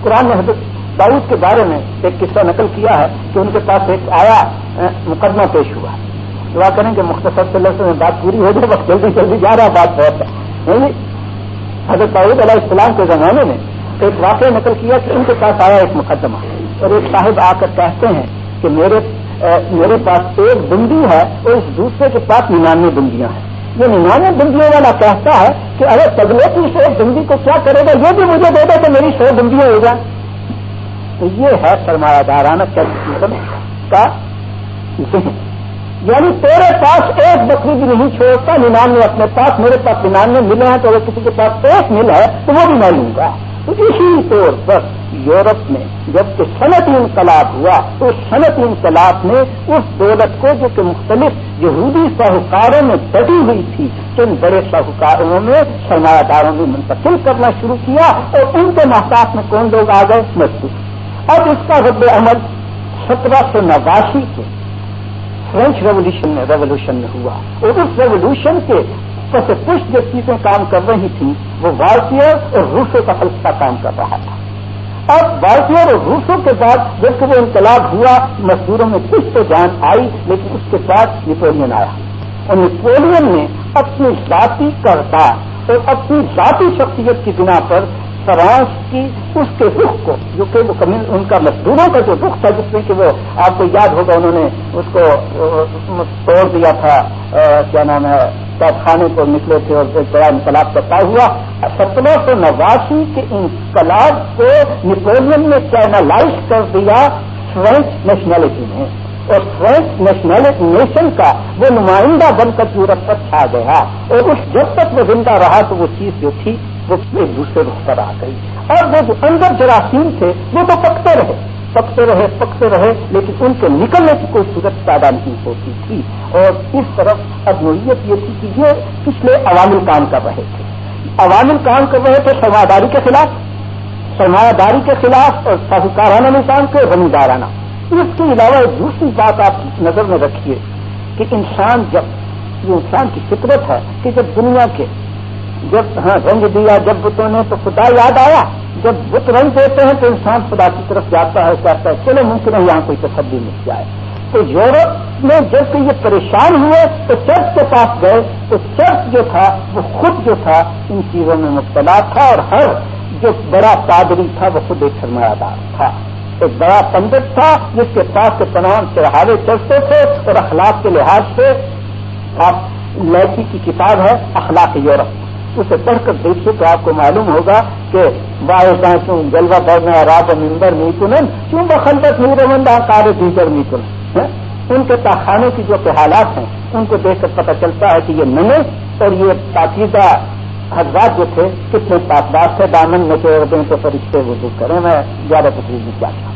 قرآن نے حضرت داؤد کے بارے میں ایک قصہ نقل کیا ہے کہ ان کے پاس ایک آیا مقدمہ پیش ہوا۔ دعا کریں کہ مختصر سے لفظ میں بات پوری ہو جائے، بس جلدی جلدی جا رہا بات بہت ہے۔ جی، حضرت داؤد علیہ السلام کے زمانے میں ایک واقعہ نقل کیا کہ ان کے پاس آیا ایک مقدمہ۔ اور ایک صاحب آ کر کہتے ہیں کہ میرے میرے پاس ایک بندی ہے اور اس دوسرے کے پاس ننانوے بندیاں ہیں۔ یہ ننانوے بندیوں والا کہتا ہے کہ ارے تگلے کی شور بندی کو کیا کرے گا، یہ بھی مجھے دے دے تو میری شور بندی ہو جائے۔ تو یہ ہے سرمایہ دارانہ کا یعنی تیرے پاس ایک بکری بھی نہیں چھوڑتا، ننانوے اپنے پاس، میرے پاس ننانوے ملے ہیں، تو اگر کسی کے پاس ایک مل ہے تو وہ بھی میں لوں گا۔ اسی طور پر یورپ میں جبکہ صنعتی انقلاب ہوا تو صنعتی انقلاب نے اس دولت کو جو کہ مختلف یہودی ساہوکاروں میں بٹی ہوئی تھی، ان بڑے ساہوکاروں میں سرمایہ داروں نے منتقل کرنا شروع کیا اور ان کے محتاط میں کون لوگ آ گئے؟ مزدور اب اس کا رد عمل سترہ سو نواسی کے فرینچ ریولیوشن میں ریولیوشن میں ہوا۔ اور اس ریولیوشن کے پس سے جو چیزیں کام کر رہی تھیں وہ بھارتیہ اور روسوں کا فلسفہ کام کر رہا تھا۔ اب بھارتیہ اور روسوں کے بعد جبکہ وہ انقلاب ہوا، مزدوروں میں کچھ تو جان آئی، لیکن اس کے بعد نیپولین آیا۔ اور نیپولین نے اپنی ذاتی کردار اور اپنی ذاتی شخصیت کی بنا پر فرانس کی اس کے رخ کو، جو کہ وہ ان کا مزدوروں کا جو رخ تھا، جس میں کہ وہ آپ کو یاد ہوگا، انہوں نے اس کو توڑ دیا تھا کیا نام ہے خانے کو نکلے تھے اور ایک بڑا انقلاب کرتا ہوا۔ سترہ سو نواسی کے انقلاب کو نیپولین نے چینلائز کر دیا فرینچ نیشنلٹی میں اور فرینچ نیشنل نیشن کا وہ نمائندہ بن کر یورپ پر چھا گیا۔ اور اس جب تک وہ زندہ رہا تو وہ چیز جو تھی وہ ایک دوسرے رخ پر آ گئی۔ اور وہ جو اندر جراثیم تھے، وہ تو پکتے رہے۔ پکتے رہے پکتے رہے، لیکن ان کے نکلنے کی کوئی صورت پیدا نہیں ہوتی تھی۔ اور اس طرف اب نوعیت یہ تھی کہ یہ پچھلے عوامل کام کر رہے تھے۔ عوامل کام کر رہے تھے سرمایہ داری کے خلاف۔ سرمایہ داری کے خلاف اور ساہوکارانہ نظام کے زمیندارانہ۔ اس کے علاوہ ایک دوسری بات آپ نظر میں رکھیے کہ انسان جب، یہ انسان کی فطرت ہے کہ جب دنیا کے جب ہاں رنگ دیا، جب بتوں نے، تو خدا یاد آیا۔ جب بت رنگ دیتے ہیں، تو انسان خدا کی طرف جاتا ہے، کہتا ہے، چلو ممکن ہے یہاں کوئی تصدی مل جائے۔ تو یورپ میں جبکہ یہ پریشان ہوئے، تو چرچ کے پاس گئے۔ تو چرچ جو تھا، وہ خود جو تھا، ان چیزوں میں مبتلا تھا اور ہر جو بڑا پادری تھا، وہ خود ایک سرمایہ دار تھا۔ ایک بڑا پنڈت تھا، جس کے پاس کے تمام تہوارے چلتے تھے اور اخلاق کے لحاظ سے، آپ لڑکی کی کتاب ہے، اخلاق یورپ۔ اسے پڑھ کر دیکھیے تو آپ کو معلوم ہوگا کہ باعث جلوہ بڑھنا راب ممبر میکنن کیوں بخلت نہیں رمندہ کار دیگر میکن ان کے تاخانے کی جو حالات ہیں، ان کو دیکھ کر پتہ چلتا ہے کہ یہ ننے اور یہ پاکیزہ حضرات جو تھے، کتنے پاکباز تھے، دامن نچوڑ دیں تو فرشتے وضو کریں۔ میں زیادہ تفریح نہیں چاہتا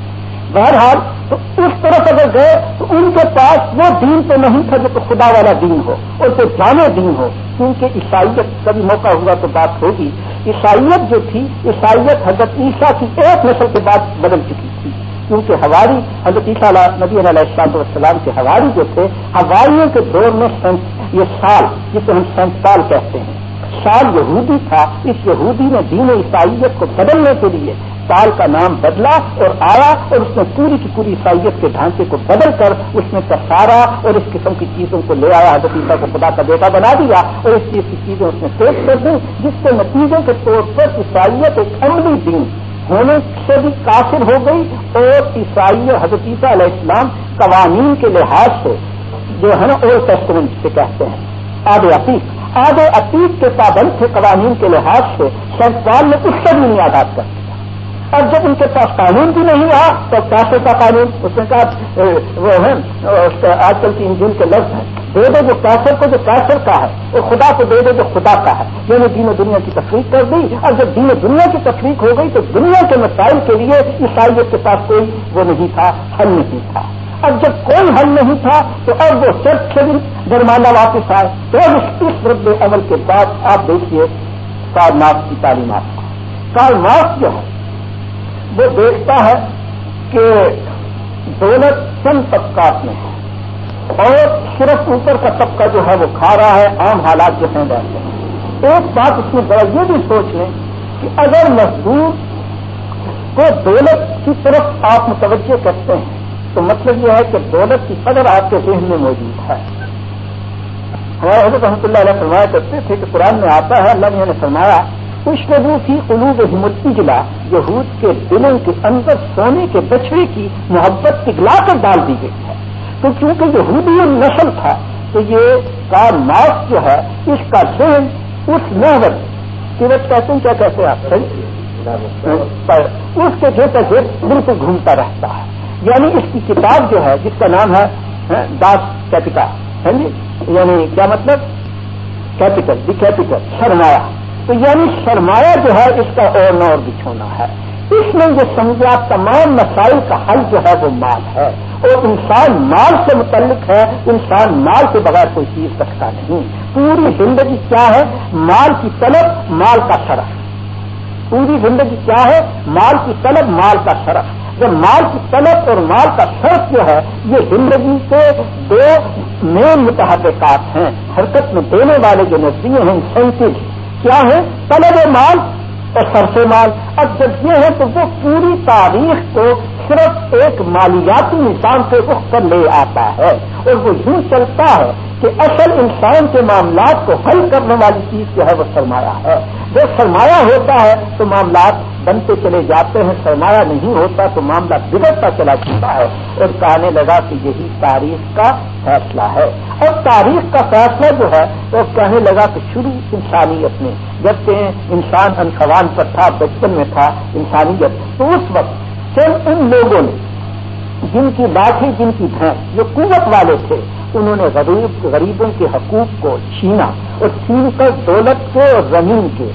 بہرحال، تو اس طرف اگر گئے، تو ان کے پاس وہ دین تو نہیں تھا جو خدا والا دین ہو اور جو جانے دین ہو۔ کیونکہ عیسائیت، کبھی موقع ہوا تو بات ہوگی۔ عیسائیت جو تھی، عیسائیت حضرت عیسیٰ کی ایک نسل کے بعد بدل چکی تھی۔ کیونکہ ہواری حضرت عیسیٰ نبی علیہ السلام والسلام کے ہواری جو تھے ہواریوں کے دور میں یہ سال، جسے ہم سینت سال کہتے ہیں، سال یہودی تھا۔ اس یہودی نے دین عیسائیت کو بدلنے کے لیے سال کا نام بدلا اور آیا اور اس نے پوری کی پوری عیسائیت کے ڈھانچے کو بدل کر اس میں تسارا اور اس قسم کی چیزوں کو لے آیا، حضرت عیسیٰ کو خدا کا بیٹا بنا دیا اور اس چیز کی چیزیں اس نے پیش کر دی، جس کے نتیجے کے طور پر عیسائیت ایک عملی دین ہونے سے بھی کافر ہو گئی اور عیسائی حضرت عیسیٰ علیہ السلام قوانین کے لحاظ سے جو ہے نا اولڈ ٹیسٹمنٹ سے کہتے ہیں آب عتیق۔ آب عتیق کے پابند تھے قوانین کے لحاظ سے سینتال نے اس سے بھی نہیں آزاد کر اب جب ان کے پاس قانون بھی نہیں رہا تو کیسے کا قانون؟ اس نے کہا وہ ہے آج کل کی انجن کے لفظ ہیں۔ دے دے جو کیسر کو جو کیسر کا ہے، وہ خدا کو دے دے جو خدا کا ہے۔ میں نے دین و دنیا کی تفریح کر دی۔ اور جب دین و دنیا کی تفریح ہو گئی تو دنیا کے مسائل کے لیے عیسائیت کے پاس کوئی وہ نہیں تھا، حل نہیں تھا۔ اب جب کوئی حل نہیں تھا تو اب وہ چرچ سے بھی جرمانہ واپس آئے۔ تو اب اس رد عمل کے بعد آپ دیکھیے کارناف کی تعلیمات۔ کارناف جو ہے وہ دیکھتا ہے کہ دولت چند طبقات میں ہے؟ اور صرف اوپر کا طبقہ جو ہے وہ کھا رہا ہے، عام حالات جو ہیں ویسے ایک بات اس میں ذرا یہ بھی سوچ لیں کہ اگر مزدور کو دولت کی طرف آپ متوجہ کرتے ہیں، تو مطلب یہ ہے کہ دولت کی قدر آپ کے ذہن میں موجود ہے۔ ہمارے حضرت رحمۃ اللہ علیہ فرمایا کرتے تھے کہ قرآن میں آتا ہے، اللہ نے فرمایا کچھ لوگوں کی قلوب ہمت یہود کے دلوں کے اندر سونے کے بچڑے کی محبت پگلا کر ڈال دی گئی ہے۔ تو کیونکہ یہودی نسل تھا، تو یہ کا ناس جو ہے، اس کا ذہن، اس محبت سیرت کہتے ہیں کیا کہتے ہیں آپ؟ اس کے گھر کا گھر بالکل گھومتا رہتا ہے۔ یعنی اس کی کتاب جو ہے، جس کا نام ہے داس کیپیٹل ہے جی یعنی کیا مطلب؟ کیپیٹل، دی کیپیٹل سرمایہ تو یعنی سرمایہ جو ہے اس کا اور اور بچھونا ہے۔ اس میں یہ سمجھا تمام مسائل کا حل جو ہے وہ مال ہے۔ اور انسان مال سے متعلق ہے، انسان مال کے بغیر کوئی چیز رکھتا نہیں۔ پوری زندگی کیا ہے؟ مال کی طلب، مال کا شرف پوری زندگی کیا ہے؟ مال کی طلب، مال کا شرف جب مال کی طلب اور مال کا شرف جو ہے، یہ زندگی کے دو مین متحرکات ہیں۔ حرکت میں دینے والے جو نظریے ہیں انسینٹو کیا ہے؟ طلب مال اور سرسے مال۔ اب جب یہ ہے تو وہ پوری تاریخ کو صرف ایک مالیاتی نظام سے رخ کر لے آتا ہے اور وہ یوں چلتا ہے کہ اصل انسان کے معاملات کو حل کرنے والی چیز جو ہے وہ سرمایہ ہے۔ جب سرمایہ ہوتا ہے تو معاملات بنتے چلے جاتے ہیں، سرمایہ نہیں ہوتا تو معاملہ بگڑتا چلا جاتا ہے۔ اور کہنے لگا کہ یہی تاریخ کا فیصلہ ہے۔ اور تاریخ کا فیصلہ جو ہے وہ کہنے لگا کہ شروع انسانیت میں، جبکہ انسان انسوان پر تھا، بچپن میں تھا انسانیت، تو اس وقت صرف ان لوگوں نے، جن کی لاٹھی جن کی بھینس، جو قوت والے تھے، انہوں نے غریب، غریبوں کے حقوق کو چھینا اور چھین کر دولت کے اور زمین کے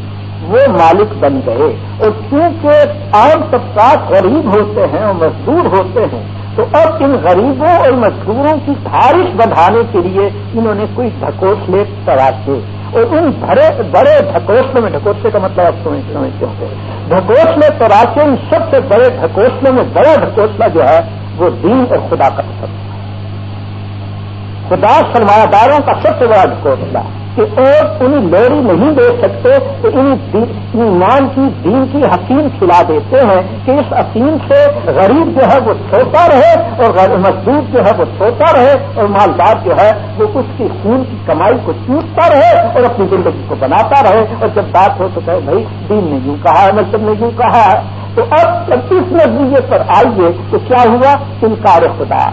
وہ مالک بن گئے۔ اور کیونکہ عام طبقات غریب ہوتے ہیں اور مزدور ہوتے ہیں، تو اب ان غریبوں اور مزدوروں کی خارش بڑھانے کے لیے انہوں نے کوئی ڈھکوسلے تراشے اور ان بڑے بڑے ڈھکوسلے میں، ڈھکوسلے کا مطلب آپ سمجھتے ہوں ڈھکوسلے پراچین ان سب سے بڑے ڈھکوسلے میں بڑا ڈھکوسلا جو ہے، وہ دین اور خدا کا سب خدا سرمایہ داروں کا سب سے بڑا ڈھکوسلا۔ کہ اور انہیں لوری نہیں دے سکتے تو ایمان کی، دین کی حسین کھلا دیتے ہیں کہ اس حسین سے غریب جو ہے وہ سوتا رہے اور مزدور جو ہے وہ سوتا رہے اور مالدار جو ہے وہ اس کی خون کی کمائی کو چوٹتا رہے اور اپنی زندگی کو بناتا رہے اور جب بات ہو تو کہ بھائی، دین نے یوں کہا ہے مطلب نے یوں کہا۔ ہے تو اب جب اس نظریے پر آئیے تو کیا ہوا؟ انکار خدا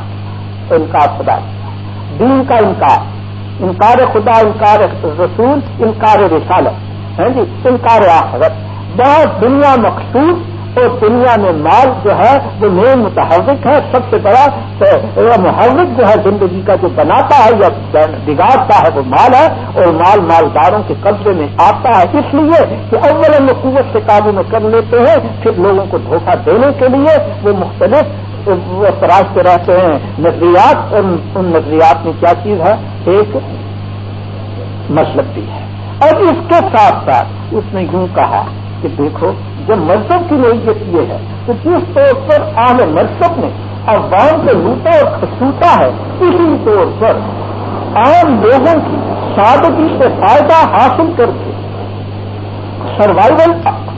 انکار خدا۔ دین کا انکار۔ انکار خدا، انکار رسول، انکار رسالت ہے جی؟ انکار آخرت۔ بہت دنیا مخصوص اور دنیا میں مال جو ہے وہ مین متحرک ہے، سب سے بڑا محرک جو ہے، زندگی کا جو بناتا ہے یا بگاڑتا ہے، وہ مال ہے اور مال مالداروں کے قبضے میں آتا ہے۔ اس لیے کہ اول قوت سے قابو میں کر لیتے ہیں، پھر لوگوں کو دھوکہ دینے کے لیے وہ مختلف وہ تراشتے رہتے ہیں نظریات، ان نظریات میں کیا چیز ہے؟ ایک مطلب بھی ہے۔ اور اس کے ساتھ ساتھ اس نے یوں کہا کہ دیکھو، جب مذہب کی نوعیت یہ ہے تو جس طور پر عام مذہب نے عوام کو لوٹا اور کھسوٹا ہے، اسی طور پر عام لوگوں کی سادگی سے فائدہ حاصل کر کے سروائول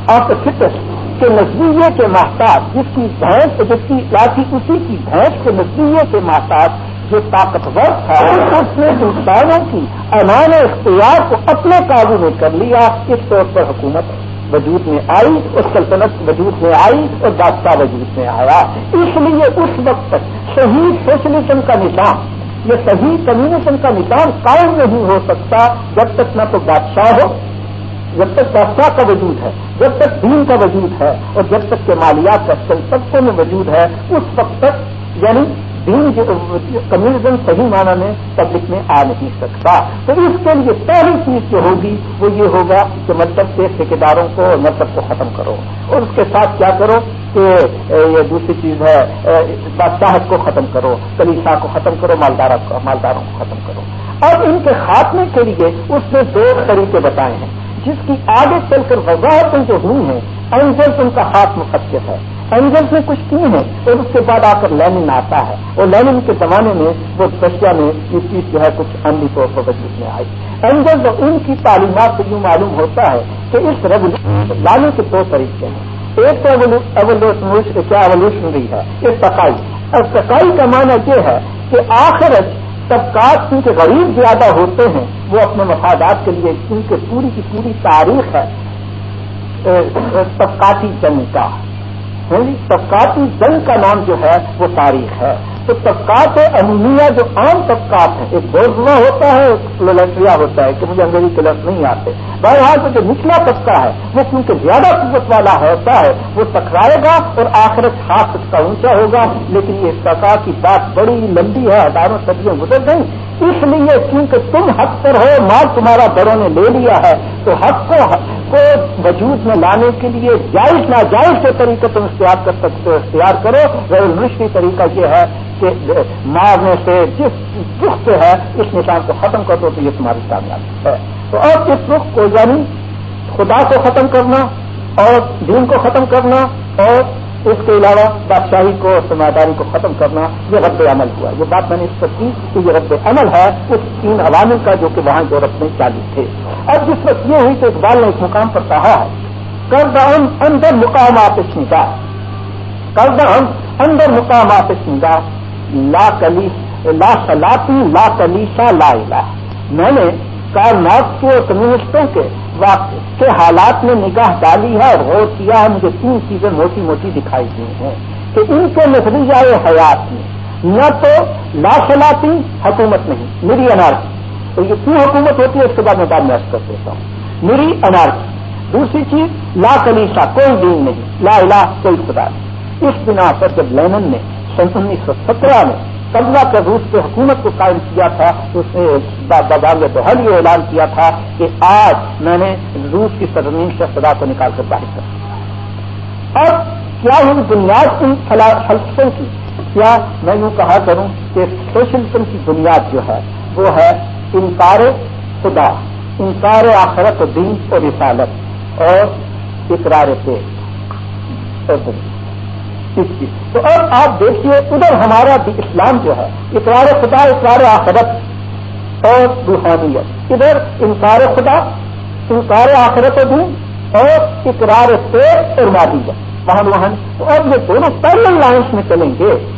آف دا فٹسٹ کے نزدیے کے محتاط، جس کی بھینس جس کی لاٹھی اسی کی بھینس کے نزدیے کے محتاط جو طاقتور تھا، اس نے انسانوں کی امان اختیار کو اپنے قابو میں کر لیا۔ اس طور پر حکومت وجود میں آئی اور سلطنت وجود میں آئی اور بادشاہ وجود میں آیا۔ اس لیے اس وقت تک صحیح سوشلزم کا نظام یہ صحیح کمیونزم کا نظام قائم نہیں ہو سکتا جب تک نہ تو بادشاہ ہو جب تک پیسہ کا وجود ہے، جب تک دین کا وجود ہے اور جب تک کہ مالیات کا سلطوں میں وجود ہے، اس وقت تک یعنی دین کمیونزم صحیح معنی میں پبلک میں آ نہیں سکتا۔ تو اس کے لیے پہلی چیز جو ہوگی، وہ یہ ہوگا کہ مطلب کے ٹھیکیداروں کو اور مطلب کو ختم کرو۔ اور اس کے ساتھ کیا کرو کہ یہ دوسری چیز ہے بادشاہت کو ختم کرو کلیسا کو ختم کرو مالداروں کو ختم کرو۔ اب ان کے خاتمے کے لیے اس نے دو طریقے بتائے ہیں۔ جس کی آگے چل کر وضاحتیں جو ہوئی ہیں اینجلس ان کا ہاتھ مقدس ہے۔ اینجلس نے کچھ کی ہیں اور اس کے بعد آ کر لینن آتا ہے۔ اور لینن کے زمانے میں وہ رشیا میں یہ چیز جو ہے کچھ عملی طور پر وجود میں آئی۔ اینجل ان کی تعلیمات سے یوں معلوم ہوتا ہے کہ اس ریولیوشن لانے کے دو طریقے ہیں۔ ایک تو کیا ایولیوشنری ہے؟ ایک تقائی۔ اور تقائی کا معنی یہ ہے کہ آخر طبقات کیونکہ غریب زیادہ ہوتے ہیں، وہ اپنے مفادات کے لیے کیونکہ پوری کی پوری تاریخ ہے۔ طبقاتی جنگ کا۔ یعنی طبقاتی جنگ کا نام جو ہے، وہ تاریخ ہے۔ تو طبقات عمومیہ جو عام طبقات ہیں، ایک بورزما ہوتا ہے، ایک للٹریا ہوتا ہے کہ مجھے انگریزی کے لفظ نہیں آتے۔ بہرحال تو جو نچلا طبقہ ہے، وہ کیونکہ زیادہ قوت والا ہوتا ہے، وہ ٹکرائے گا اور آخرت ہاتھ کا اونچا ہوگا۔ لیکن یہ طبقہ کی بات بڑی لمبی ہے، ہزاروں صدیوں گزر گئی اس لیے کیونکہ تم حق پر ہو، مال تمہارا بڑوں نے لے لیا ہے، تو حق کو کو وجود میں لانے کے لیے جائز، ناجائز کے طریقے تم اختیار کر سکتے ہو، اختیار کرو۔ غیر ریولیوشنری طریقہ یہ ہے کہ مارنے سے جس رخ سے ہے، اس نشان کو ختم کر دو، تو یہ تمہاری کامیابی ہے۔ تو اب اس رخ کو یعنی خدا کو ختم کرنا اور دین کو ختم کرنا اور اس کے علاوہ بادشاہی کو سرمایہ داری کو ختم کرنا یہ رد عمل ہوا یہ بات میں نے اس پر کی کہ یہ رد عمل ہے اس تین عوامل کا جو کہ وہاں یورپ میں چالو تھے۔ اب جس وقت یہ ہوئی کہ اقبال نے اس مقام پر کہا ہے، کردہ ہم اندر مقامات نگاہ کردہ ہم اندر مقامات نگاہ لا کلی، لا سلاتی لا کلیسا لا الہ۔ میں نے کائنات کے اور کمیونسٹوں کے کے حالات میں نگاہ ڈالی ہے اور غور کیا ہے، مجھے تین چیزیں موٹی موٹی دکھائی دی ہیں کہ ان کے نظریہ حیات میں نہ تو لاسلاتی حکومت نہیں، میری انارکی۔ تو یہ کیوں حکومت ہوتی ہے، اس کے بعد میں بعد میں کر دیتا ہوں۔ میری انارکی۔ دوسری چیز، لا کلیسا کوئی دین نہیں۔ لا الہ، کوئی خدا نہیں۔ اس بنا پر جب لینن نے سن انیس سو سترہ میں قبضہ کر روس پہ حکومت کو قائم کیا تھا، اس نے بازار تو حل یہ اعلان کیا تھا کہ آج میں نے روس کی سرزمین سے خدا کو نکال کر باہر کر اب کیا ہوں بنیاد ان فلسفوں کی، کیا میں یوں کہا کروں کہ سوشلزم کی بنیاد جو ہے، وہ ہے انکار خدا، انکار آخرت و دین اور رسالت اور اقرار پیٹ اور دن تو اب آپ دیکھیے، ادھر ہمارا بھی اسلام جو ہے، اقرار خدا، اقرار آخرت اور روحانیت۔ ادھر انکار خدا، انکار آخرت بھی اور اقرار پیٹ اور مادیت وہاں وہاں۔ تو اب یہ دونوں پیرل لائنس میں چلیں گے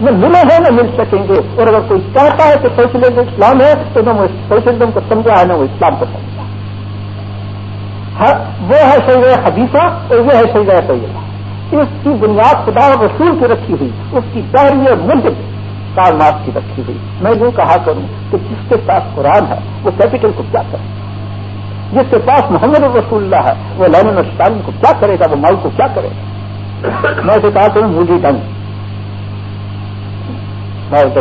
نہ ملے ہیں نہ مل سکیں گے۔ اور اگر کوئی چاہتا ہے کہ سوشلزم اسلام ہے، تو نہ وہ سوشلزم کو سمجھا ہے، نہ وہ اسلام کو سمجھا۔ ہاں، وہ ہے سید حدیثہ اور وہ ہے سید طیبہ۔ اس کی بنیاد خدا و رسول کی رکھی ہوئی، اس کی اور ملک تعلمات کی رکھی ہوئی۔ میں یوں کہا کروں کہ جس کے پاس قرآن ہے، وہ کیپٹل کو کیا کرے؟ جس کے پاس محمد رسول اللہ ہے، وہ لین اسٹالن کو کیا کرے گا؟ وہ ماؤ کو کیا کرے گا؟ میں اسے کہا کروں، مجھے ڈنگ میں اسے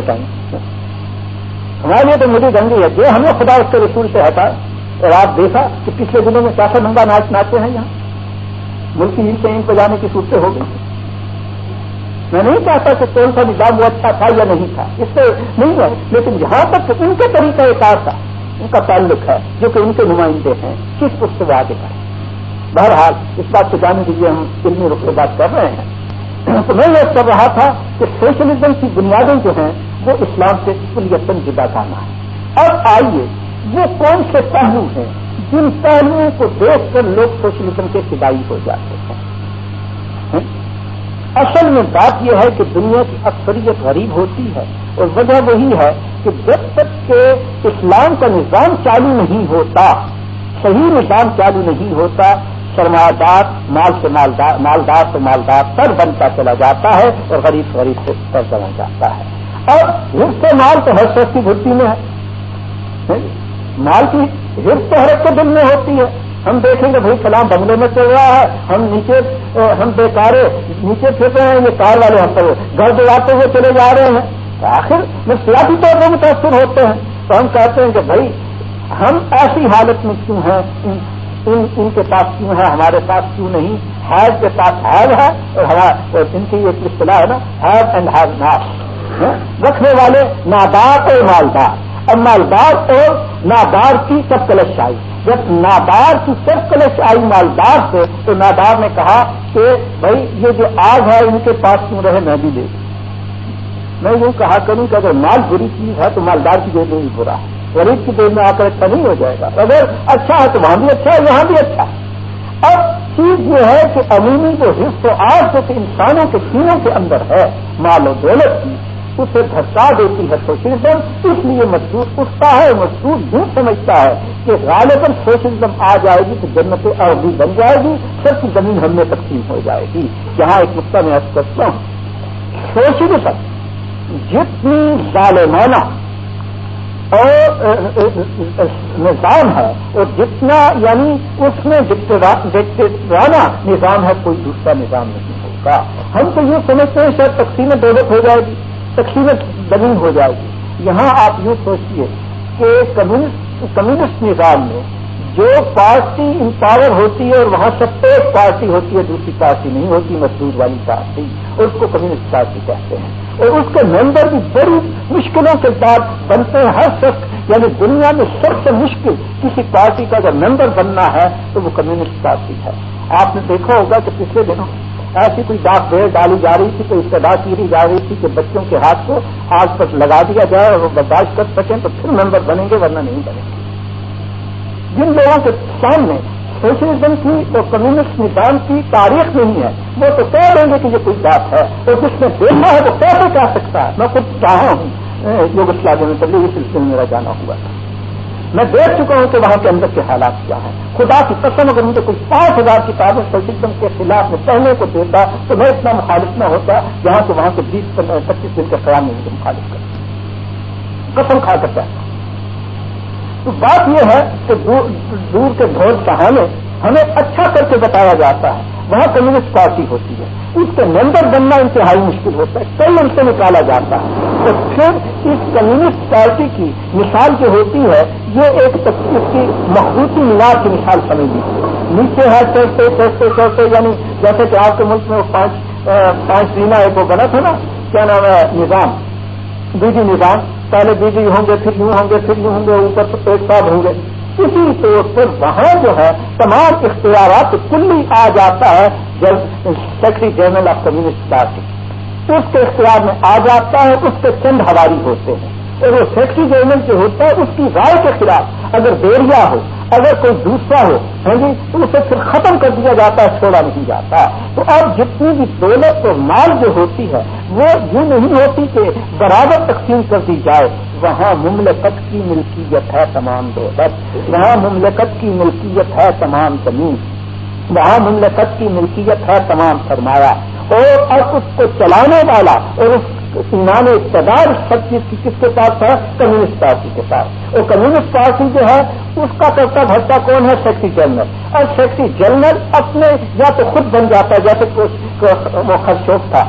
ہمارے لیے تو مجھے ڈنگی ہے جو ہمیں خدا اس کے رسول سے ہٹا اور آپ دیکھا کہ پچھلے دنوں میں کیسا ننگا ناچ ناچے ہیں یہاں؟ ملکی ہی سے ان کو جانے کی صورتیں ہو گئی۔ میں نہیں چاہتا کہ کون سا نظام وہ اچھا تھا یا نہیں تھا، اس سے نہیں ہے، لیکن جہاں تک ان کے طریقہ کار تھا ان کا تعلق ہے، جو کہ ان کے نمائندے ہیں، کس پشت سے آگے بڑھے۔ بہرحال، اس بات کو جانے کے لیے ہم علمی رخ بات کر رہے ہیں۔ تو میں یہ کر رہا تھا کہ سوشلزم کی بنیادیں جو ہیں، وہ اسلام سے کلیتن جدا کرنا ہے اب آئیے، وہ کون سے پہلو ہیں جن پہلوؤں کو دیکھ کر لوگ سوشلزم کے فدائی ہو جاتے ہیں۔ اصل میں بات یہ ہے کہ دنیا کی اکثریت غریب ہوتی ہے اور وجہ وہی ہے کہ جب تک کہ اسلام کا نظام چالو نہیں ہوتا، صحیح نظام چالو نہیں ہوتا سرمایہ دار مال سے مالدار مالدار سے مالدار سر بنتا چلا جاتا ہے اور غریب غریب سے سر بنا جاتا ہے۔ اور سے مال تو ہر سستی بھرتی میں ہے۔ مال کی ہر تو دل میں ہوتی ہے۔ ہم دیکھیں گے بھائی کلام بنگلے میں چل رہا ہے۔ ہم نیچے ہم بیکارے نیچے پھر رہے ہیں، یہ کار والے ہم پر۔ گھر دلاتے ہوئے چلے جا رہے ہیں۔ آخر میں سیاسی طور پر متاثر ہوتے ہیں۔ تو ہم کہتے ہیں کہ بھائی، ہم ایسی حالت میں کیوں ہیں؟ ان ان کے پاس کیوں ہے ہمارے پاس کیوں نہیں؟ ہیز کے ساتھ ہیو ہے اور ہمارا ان کی ایک اصطلاح ہے نا ہیو اینڈ ہیو ناٹ رکھنے والے نادار اور مالدار۔ اور مالدار اور نادار کی سب کلش آئی۔ جب نادار کی سب کلش آئی مالدار سے، تو نادار نے کہا کہ بھائی، یہ جو آگ ہے، ان کے پاس کیوں رہے، میں بھی دے میں یوں کہا کروں کہ اگر مال بری چیز ہے، تو مالدار کی دیر میں بھی برا ہے۔ غریب کی دیر میں آ کر اچھا نہیں ہو جائے گا۔ اگر اچھا ہے، تو وہاں بھی اچھا ہے، یہاں بھی اچھا ہے۔ اب چیز یہ ہے کہ امینی جو حص و آج جو انسانوں کے سینوں کے اندر ہے، مال و دولت کی اسے دھکا دیتی ہے سوشلزم اس لیے مضبوط اٹھتا ہے مضبوط یوں سمجھتا ہے کہ غالباً سوشلزم آ جائے گی تو جنت عربی بن جائے گی سب کی زمین ہم میں تقسیم ہو جائے گی۔ جہاں ایک نقطہ میں ارد کرتا ہوں۔ سوشلزم جتنی ظالمانہ اور نظام ہے، اور جتنا یعنی اس میں ڈکٹرانہ نظام ہے، کوئی دوسرا نظام نہیں ہوگا۔ ہم تو یہ سمجھتے ہیں شاید تقسیم دولت ہو جائے گی۔ تقسیم زمین ہو جائے گی۔ یہاں آپ یوں سوچیے کہ کمیونسٹ نظام میں جو پارٹی ان پاور ہوتی ہے اور وہاں سب ایک پارٹی ہوتی ہے، دوسری پارٹی نہیں ہوتی مسجود والی پارٹی اور اس کو کمیونسٹ پارٹی کہتے ہیں۔ اور اس کے ممبر بھی بڑی مشکلوں کے ساتھ بنتے ہیں۔ ہر شخص یعنی دنیا میں سب سے مشکل کسی پارٹی کا اگر ممبر بننا ہے تو وہ کمیونسٹ پارٹی ہے۔ آپ نے دیکھا ہوگا کہ پچھلے دنوں ایسی کوئی ڈاک ڈیر ڈالی جا رہی تھی، کوئی ابتدا کی جا رہی تھی کہ بچوں کے ہاتھ کو آگ پر لگا دیا جائے اور وہ برداشت کر سکیں تو پھر ممبر بنیں گے، ورنہ نہیں بنیں گے۔ جن لوگوں کے سامنے سوشلزم کی اور کمیونسٹ نظام کی تاریخ نہیں ہے، وہ تو کہہ دیں گے کہ یہ کوئی بات ہے۔ اور جس نے دیکھا ہے وہ کیسے کہہ سکتا ہے؟ میں خود چاہا ہوں یوگ اسلامی میں تبلیغی سلسلے میں میرا جانا ہوا تھا۔ میں دیکھ چکا ہوں کہ وہاں کے اندر کے حالات کیا ہیں۔ خدا کی قسم اگر مجھے کوئی پانچ ہزار کتابیں سلسم کے خلاف میں پہلے کو دیتا تو میں اتنا مخالف نہ ہوتا جہاں سے وہاں کے بیس پچیس دن کے خیال میں مجھے مخالف کرتا قسم کھا کر چاہتا تو بات یہ ہے کہ دور کے ڈھول کہانے ہمیں اچھا کر کے بتایا جاتا ہے وہاں کمیونسٹ پارٹی ہوتی ہے۔ اس کے ممبر بننا انتہائی مشکل ہوتا ہے، کئی ان سے نکالا جاتا ہے۔ تو پھر اس کمیونسٹ پارٹی کی مثال جو ہوتی ہے، یہ ایک اس کی مخصوصی مینار کی مثال سمجھ لیجیے نیچے ہے چڑھتے چڑھتے چڑھتے یعنی جیسے کہ آپ کے ملک میں پانچ پانچ دینا ایک وہ بنا تھا نا، کیا نام ہے؟ نظام۔ بیجی نظام۔ پہلے بیجی ہوں گے، پھر یوں ہوں گے، پھر یوں ہوں گے، اوپر ایک ساتھ ہوں گے۔ اسی طور پر وہاں جو ہے، تمام اختیارات کلی آ جاتا ہے، جب secretary general of communist party اس کے اختیار میں آ جاتا ہے، اس کے چند ہواری ہوتے ہیں۔ اور وہ سیکٹری جنرل جو ہوتا ہے اس کی رائے کے خلاف اگر بیریا ہو، اگر کوئی دوسرا ہو ہاں جی تو اسے پھر ختم کر دیا جاتا ہے، چھوڑا نہیں جاتا۔ تو اب جتنی بھی دولت اور مال جو ہوتی ہے، وہ یوں نہیں ہوتی کہ برابر تقسیم کر دی جائے۔ وہاں مملکت کی ملکیت ہے تمام دولت، وہاں مملکت کی ملکیت ہے تمام زمین، وہاں مملکت کی ملکیت ہے تمام سرمایہ۔ اور اب اس کو چلانے والا اور اس ایمان اقتدار سب چیز کی کس کے پاس ہے؟ کمیونسٹ پارٹی کے پاس۔ اور کمیونسٹ پارٹی جو ہے، اس کا کرتا بھرتا کون ہے؟ Secretary general. اور سیکٹری جنرل اپنے یا تو خود بن جاتا ہے، جیسے وہ خرشوف تھا۔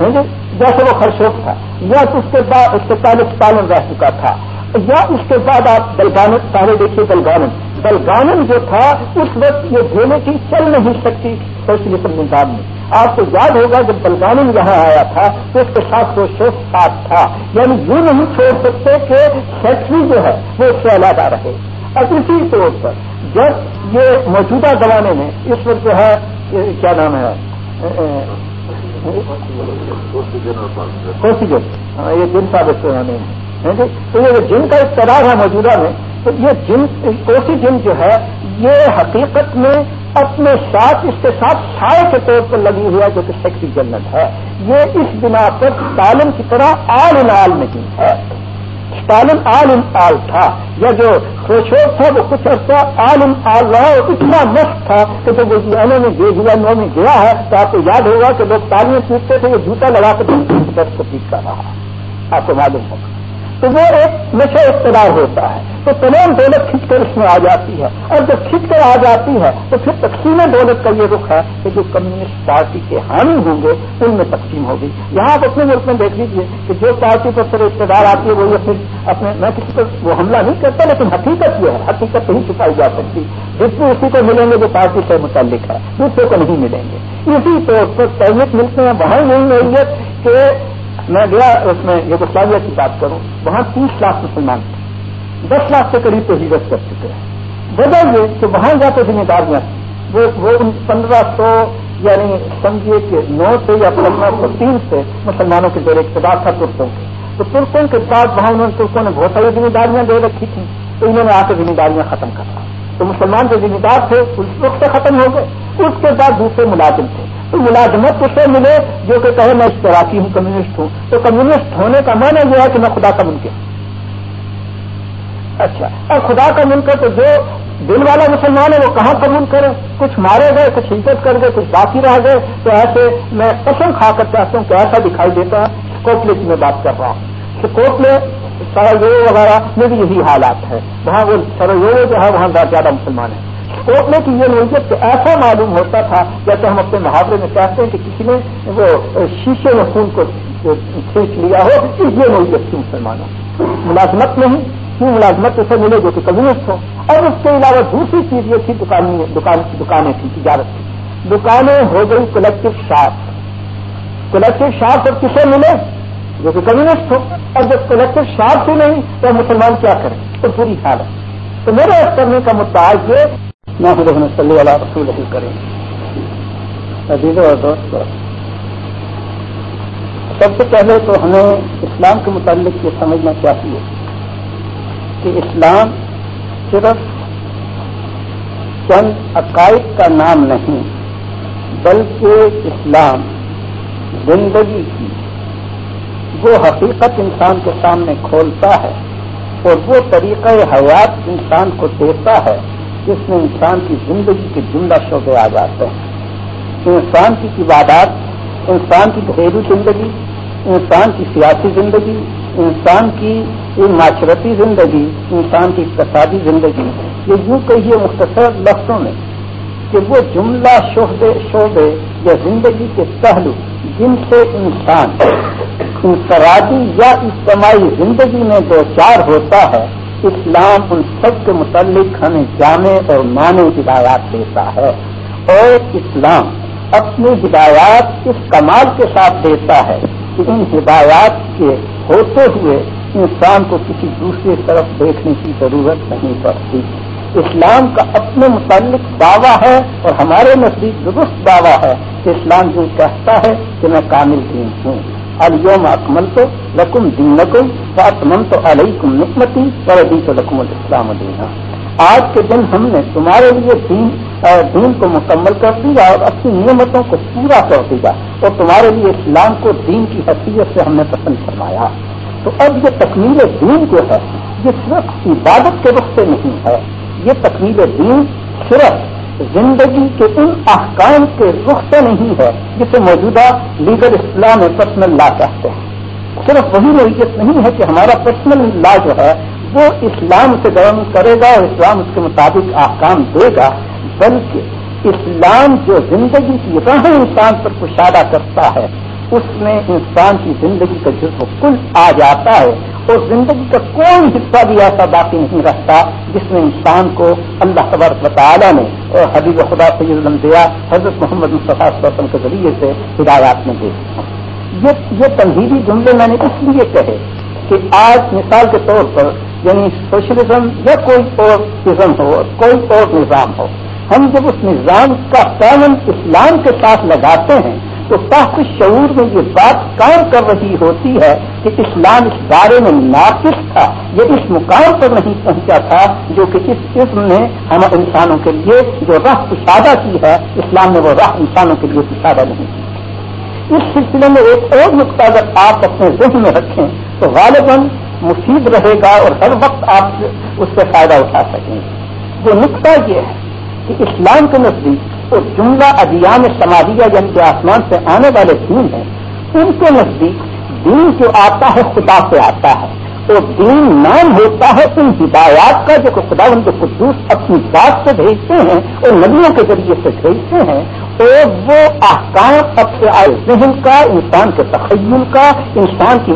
ہاں جی؟ جیسے وہ خرشوف تھا۔ یا اس کے بعد، اس کے پہلے پالن رہ چکا تھا۔ یا اس کے بعد آپ بلگان پہلے دیکھیے بلگانن بلگانن جو تھا، اس وقت یہ دینے کی چل نہیں سکتی۔ سوشلزم نظام میں۔ آپ کو یاد ہوگا جب بلگانن یہاں آیا تھا تو اس کے ساتھ وہ شوق ساتھ تھا۔ یعنی یہ نہیں چھوڑ سکتے کہ فیکٹری جو ہے وہ اس سے رہے۔ اور اسی طور پر جب یہ موجودہ زمانے میں اس وقت جو ہے کیا نام ہے؟ ہاں، یہ جن ثابت ہونے ہیں جی؟ تو یہ جن کا اقتدار ہے موجودہ میں تو یہ جن کوسی جن جو ہے یہ حقیقت میں اپنے ساتھ اس کے ساتھ سائے کے طور پر لگی ہوا جو کہ سیکٹری جنرل ہے۔ یہ اس بنا پر اسٹالن کی طرح آل ان آل نہیں ہے۔ اسٹالن آل ان آل تھا۔ یا جو خوشوق تھا وہ کچھ عرصہ آل ان آل رہا اور اتنا مست تھا کہ جب وہ انہوں نے یہ ہوا، نو میں گیا ہے، تو آپ کو یاد ہوگا کہ لوگ تالیاں پیٹتے تھے، وہ جوتا لگا کے کو پیٹ کر رہا آپ کو معلوم ہوگا۔ تو وہ ایک نشے اقتدار ہوتا ہے۔ تو تمام دولت کھینچ کر اس میں آ جاتی ہے۔ اور جب کھینچ کر آ جاتی ہے، تو پھر تقسیم دولت کا یہ رخ ہے کہ جو کمیونسٹ پارٹی کے حامی ہوں گے، ان میں تقسیم ہوگی۔ یہاں آپ اپنے ملک میں دیکھ لیجیے کہ جو پارٹی پر سر اقتدار آتی ہے وہ یہ پھر اپنے میں کسی پر وہ حملہ نہیں کرتا، لیکن حقیقت یہ ہے، حقیقت نہیں چھپائی جا سکتی۔ جس اسی کو ملیں گے جو پارٹی سے متعلق ہے، دوسرے کو نہیں ملیں گے۔ اسی طور پر تہذیب ملتے ہیں وہاں یہی نوعیت کہ میں گیا اس میں یوگوسلاویا کی بات کروں، وہاں تیس لاکھ مسلمان تھے۔ دس لاکھ سے قریب تو ہجرت کر چکے ہیں۔ وجہ یہ کہ وہاں جا کے ذمہ داریاں وہ وہ پندرہ سو یعنی سمجھیے کہ نو سے یا پندرہ سو تین سے مسلمانوں کے جو اقتدار تھا ترکوں کے۔ تو ترکوں کے بعد وہاں انہوں نے ترکوں نے بہت ساری ذمہ داریاں دے رکھی تھیں۔ تو انہوں نے آ کے ذمہ داریاں ختم کرا تو مسلمان جو ذمہ دار تھے، اس وقت سے ختم ہو گئے۔ اس کے بعد دوسرے ملازم تھے۔ ملازمت اسے ملے جو کہ کہے میں اشتراکی ہوں، کمیونسٹ ہوں۔ تو کمیونسٹ ہونے کا معنی یہ ہے کہ میں خدا کا منکر اچھا اور خدا کا منکر تو جو دل والا مسلمان ہے، وہ کہاں قبول کرے کچھ مارے گئے، کچھ عزت کر گئے، کچھ باقی رہ گئے۔ تو ایسے میں قسم کھا کر چاہتا ہوں کہ ایسا دکھائی دیتا ہے کوٹلے کی میں بات کر رہا ہوں۔ تو کوٹلے سرو وغیرہ میں بھی یہی حالات ہے وہاں وہ سرو جو ہے، وہاں زیادہ مسلمان ہیں۔ کوٹنے کی یہ نوعیت کہ ایسا معلوم ہوتا تھا، جیسے ہم اپنے محاورے میں کہتے ہیں کہ کسی نے وہ شیشے میں خون کو کھینچ لیا ہو یہ نوعیت تھی مسلمانوں ملازمت نہیں کیوں ملازمت اسے ملے جو کہ کمیونسٹ ہو اور اس کے علاوہ دوسری چیز یہ تھی دکانیں تھیں، تجارت کی دکانیں ہو گئی کلیکٹو شاپ کلیکٹو شاپ اور کسے ملے جو کہ کمیونسٹ ہو؟ اور جب کلیکٹو شاپ ہی نہیں، تو مسلمان کیا کریں؟ تو پوری حالت۔ تو میرے اس کرنے کا مدعا یہ نہ صلی اللہ رسول کریں عزیزوں اور دوست سب سے پہلے تو ہمیں اسلام کے متعلق یہ سمجھنا چاہیے کہ اسلام صرف چند عقائد کا نام نہیں، بلکہ اسلام زندگی کی وہ حقیقت انسان کے سامنے کھولتا ہے اور وہ طریقہ حیات انسان کو دیتا ہے۔ جس میں انسان کی زندگی کے جملہ شعبے آ جاتے ہیں۔ انسان کی عبادات، انسان کی گھریلو زندگی، انسان کی سیاسی زندگی، انسان کی معاشرتی زندگی، انسان کی اقتصادی زندگی، یہ یوں کہیے مختصر لفظوں میں کہ وہ جملہ شعبے شعبے یا زندگی کے پہلو جن سے انسان انفرادی یا اجتماعی زندگی میں دو چار ہوتا ہے اسلام ان سب کے متعلق ہمیں جامع اور معنی ہدایات دیتا ہے اور اسلام اپنی ہدایات اس کمال کے ساتھ دیتا ہے کہ ان ہدایات کے ہوتے ہوئے انسان کو کسی دوسری طرف دیکھنے کی ضرورت نہیں پڑتی۔ اسلام کا اپنے متعلق دعویٰ ہے اور ہمارے نزدیک درست دعویٰ ہے کہ اسلام جو کہتا ہے کہ میں کامل دین ہوں۔ الوم اکمل تو لکم دین لکم تو علیکم نکمتی پر تو لکم الاسلام دینا۔ آج کے دن ہم نے تمہارے لیے دین دین کو مکمل کر دیا اور اپنی نعمتوں کو پورا کر دیا۔ اور تمہارے لیے اسلام کو دین کی حیثیت سے ہم نے پسند فرمایا۔ تو اب یہ تکمیل دین جو ہے، یہ صرف عبادت کے رخ سے نہیں ہے۔ یہ تکمیل دین صرف زندگی کے ان احکام کے رخ سے نہیں ہے، جسے موجودہ لیگل اسلام پرسنل لا کہتے ہیں۔ صرف وہی نوعیت نہیں ہے کہ ہمارا پرسنل لا جو ہے، وہ اسلام سے گرم کرے گا اور اسلام اس کے مطابق احکام دے گا، بلکہ اسلام جو زندگی کی راہ انسان پر کشادہ کرتا ہے، اس میں انسان کی زندگی کا جزو کل آ جاتا ہے اور زندگی کا کوئی حصہ بھی ایسا باقی نہیں رکھتا جس میں انسان کو اللہ تبارک تعالیٰ نے اور حبیب خدا سید المدیا حضرت محمد مصطفیٰ وسلم کے ذریعے سے ہدایات میں دے یہ یہ جملے میں نے اس لیے کہے کہ آج مثال کے طور پر یعنی سوشلزم یا کوئی اور ازم ہو، کوئی اور نظام ہو، ہم جب اس نظام کا پیمن اسلام کے ساتھ لگاتے ہیں تو تحت شعور میں یہ بات کام کر رہی ہوتی ہے کہ اسلام اس بارے میں ناقص تھا، یہ اس مقام پر نہیں پہنچا تھا جو کہ اس قسم نے ہم انسانوں کے لیے جو راہ کشادہ کی ہے، اسلام نے وہ راہ انسانوں کے لیے کشادہ نہیں کی اس سلسلے میں ایک اور نقطہ اگر آپ اپنے ذہن میں رکھیں، تو غالباً مفید رہے گا اور ہر وقت آپ اس سے فائدہ اٹھا سکیں گے۔ وہ نقطہ یہ ہے کہ اسلام کے نزدیک جملہ ادیان سماجیہ یعنی کے آسمان سے آنے والے دین ہیں۔ ان کے نزدیک دین جو آتا ہے، خدا سے آتا ہے۔ تو دین نام ہوتا ہے ان ہدایات کا جو خدا ان کو قدوس اپنی بات سے بھیجتے ہیں اور ندیوں کے ذریعے سے بھیجتے ہیں، اور وہ احکام اب آئے ذہن کا، انسان کے تخیل کا، انسان کی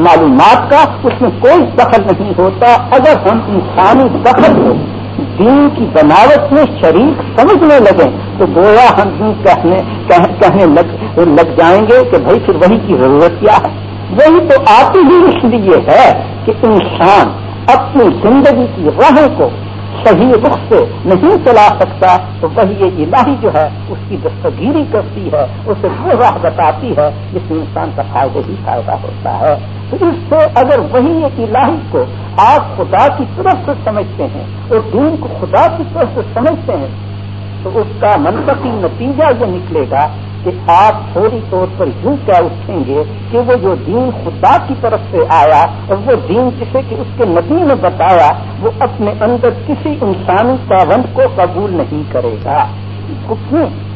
معلومات کا، اس میں کوئی دخل نہیں ہوتا۔ اگر ہم انسانی دخل ہو دین کی بناوٹ میں شریک سمجھنے لگیں، تو گویا ہم کہنے کہنے لگ جائیں گے کہ بھائی پھر وہی کی ضرورت کیا ہے۔ وہی تو آتی ہی اس لیے ہے کہ انسان اپنی زندگی کی راہ کو صحیح رخ سے نہیں چلا سکتا، تو وہی الہی جو ہے، اس کی دستگیری کرتی ہے، اسے وہ راہ بتاتی ہے جس میں انسان کا فائدہ ہی فائدہ ہوتا ہے۔ تو اس سے اگر وہی ایک الہی کو آپ خدا کی طرف سے سمجھتے ہیں اور دین کو خدا کی طرف سے سمجھتے ہیں، تو اس کا منطقی نتیجہ یہ نکلے گا کہ آپ فوری طور پر یوں کیا اٹھیں گے کہ وہ جو دین خدا کی طرف سے آیا اور وہ دین جسے کہ اس کے نبی نے بتایا، وہ اپنے اندر کسی انسانی پابند کو قبول نہیں کرے گا۔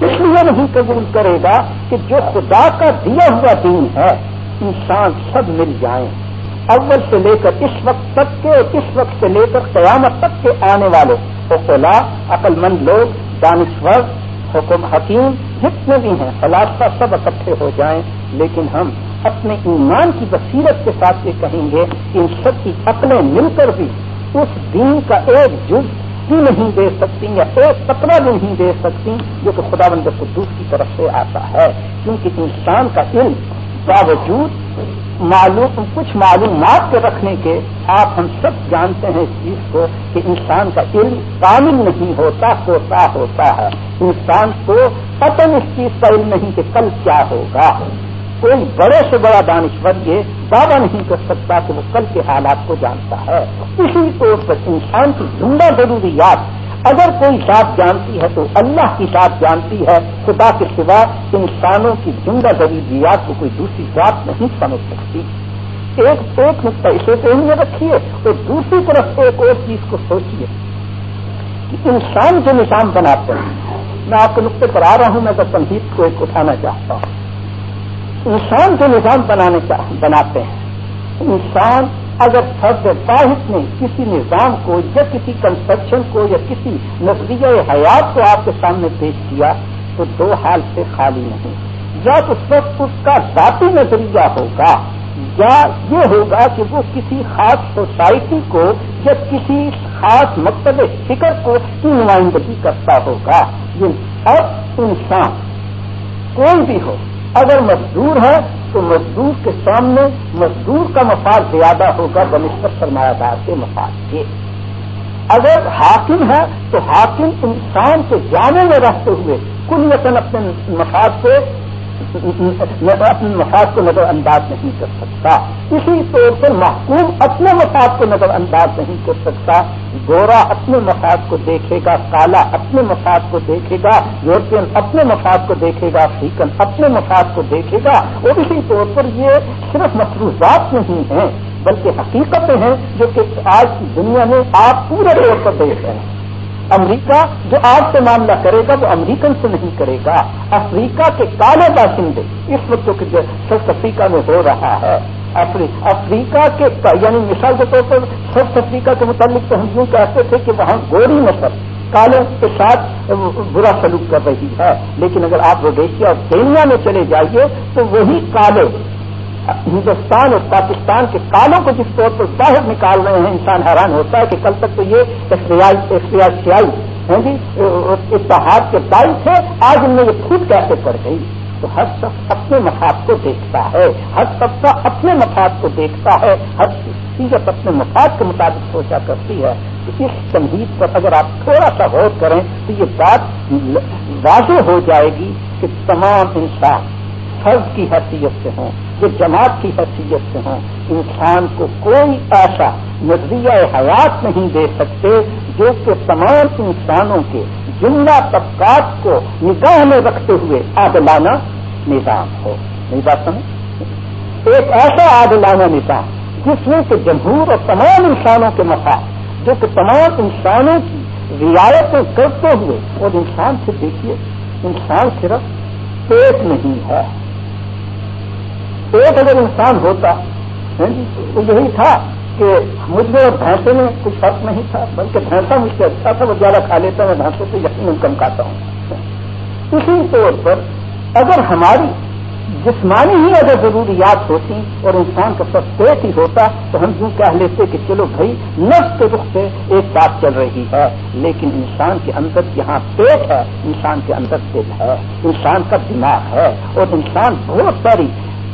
اس لیے نہیں قبول کرے گا کہ جو خدا کا دیا ہوا دین ہے، انسان سب مل جائیں۔ اول سے لے کر اس وقت تک کے اور اس وقت سے لے کر قیامت تک کے آنے والے اوقلا عقل مند لوگ، دانشور حکم حکیم جتنے بھی ہیں فلاسفہ سب اکٹھے ہو جائیں، لیکن ہم اپنے ایمان کی بصیرت کے ساتھ یہ کہیں گے کہ ان سب کی عقلیں مل کر بھی اس دین کا ایک جز بھی نہیں دے سکتی یا ایک کپڑا بھی نہیں دے سکتی جو کہ خدا بند قدوس کی طرف سے آتا ہے، کیونکہ انسان کا علم باوجود معلوم کچھ معلومات کے رکھنے کے آپ ہم سب جانتے ہیں اس چیز کو کہ انسان کا علم کامل نہیں ہوتا ہوتا ہوتا ہے۔ انسان کو پتن اس چیز کا علم نہیں کہ کل کیا ہوگا۔ کوئی بڑے سے بڑا دانشور یہ دعویٰ نہیں کر سکتا کہ وہ کل کے حالات کو جانتا ہے۔ اسی طور پر انسان کی زندہ ضروریات اگر کوئی ذات جانتی ہے تو اللہ کی ذات جانتی ہے، خدا کے سوا انسانوں کی زندہ ضروریات کو کوئی دوسری ذات نہیں سمجھ سکتی۔ ایک ایک نقطہ اسے ذہن میں رکھیے اور دوسری طرف ایک اور چیز کو سوچیے کہ انسان جو نظام بناتے ہیں، میں آپ کے نقطے پر آ رہا ہوں، میں تو تنظیم کو ایک اٹھانا چاہتا ہوں۔ انسان جو نظام بنانے بناتے ہیں، انسان اگر فرد واحد نے کسی نظام کو یا کسی کنسٹرکشن کو یا کسی نظریہ حیات کو آپ کے سامنے پیش کیا، تو دو حال سے خالی نہیں۔ یا اس وقت اس کا ذاتی نظریہ ہوگا، یا یہ ہوگا کہ وہ کسی خاص سوسائٹی کو یا کسی خاص مقصد فکر کو کی نمائندگی کرتا ہوگا۔ اب انسان، کوئی بھی ہو اگر مزدور ہے تو مزدور کے سامنے مزدور کا مفاد زیادہ ہوگا بنسبت سرمایہ دار کے مفاد کے۔ اگر حاکم ہے تو حاکم انسان کے جانے میں رہتے ہوئے کل یقین اپنے مفاد سے اپنے مفاد کو نظر انداز نہیں کر سکتا۔ اسی طور پر محکوم اپنے مفاد کو نظر انداز نہیں کر سکتا۔ گورا اپنے مفاد کو دیکھے گا، کالا اپنے مفاد کو دیکھے گا، یورپین اپنے مفاد کو دیکھے گا، افریقن اپنے مفاد کو دیکھے گا۔ اور اسی طور پر یہ صرف مصروفات نہیں ہیں، بلکہ حقیقتیں ہیں جو کہ آج کی دنیا میں آپ پورے طور پر دیکھ رہے ہیں۔ امریکہ جو آج سے معاملہ کرے گا وہ امریکن سے نہیں کرے گا۔ افریقہ کے کالے باشندے۔ اس وقت ساؤتھ افریقہ میں ہو رہا ہے۔ افریقہ کے یعنی مثال کے طور پر ساؤتھ افریقہ کے متعلق تو ہم یوں کہتے تھے کہ وہاں گوری نسل کالوں کے ساتھ برا سلوک کر رہی ہے۔ لیکن اگر آپ روڈیشیا اور کینیا میں چلے جائیے تو وہی کالے ہندوستان اور پاکستان کے کالوں کو جس طور پر باہر نکال رہے ہیں، انسان حیران ہوتا ہے کہ کل تک تو یہ ایکسپریائی ہیں جی اتحاد کے بائی تھے آج ان میں یہ پھوٹ کیسے پڑ گئی؟ تو ہر شخص اپنے مفاد کو دیکھتا ہے، ہر طبقہ اپنے مفاد کو دیکھتا ہے، ہر چیزت اپنے مفاد کے مطابق سوچا کرتی ہے۔ اس تنہید پر اگر آپ تھوڑا سا غور کریں، تو یہ بات واضح ہو جائے گی کہ تمام انسان فرض کی حیثیت سے ہوں۔ جو جماعت کی حیثیت سے ہوں انسان کو کوئی ایسا نظریہ حیات نہیں دے سکتے جو کہ تمام انسانوں کے جملہ طبقات کو نگاہ میں رکھتے ہوئے عادلانہ نظام ہو۔ نہیں بات سمجھ؟ ایک ایسا عادلانہ نظام جس میں کہ جمہور اور تمام انسانوں کے مفاد، جو کہ تمام انسانوں کی رعایتیں کرتے ہوئے، اور انسان سے دیکھیے، انسان صرف پیٹ نہیں ہے۔ ایک اگر انسان ہوتا ہاں جی، تو یہی تھا کہ مجھ میں اور بھینسے میں کچھ فرق نہیں تھا، بلکہ بھینسا مجھ سے اچھا تھا، وہ زیادہ کھا لیتا، میں بھینسے سے یقین کم کھاتا ہوں۔ اسی طور پر اگر ہماری جسمانی ہی اگر ضروریات ہوتی اور انسان کا سب پیٹ ہی ہوتا، تو ہم یوں کہہ لیتے کہ چلو بھائی، نفس کے رخ سے ایک بات چل رہی ہے، لیکن انسان کے اندر جہاں پیٹ ہے، انسان کے اندر دل ہے، انسان کا دماغ ہے، اور انسان بہت ساری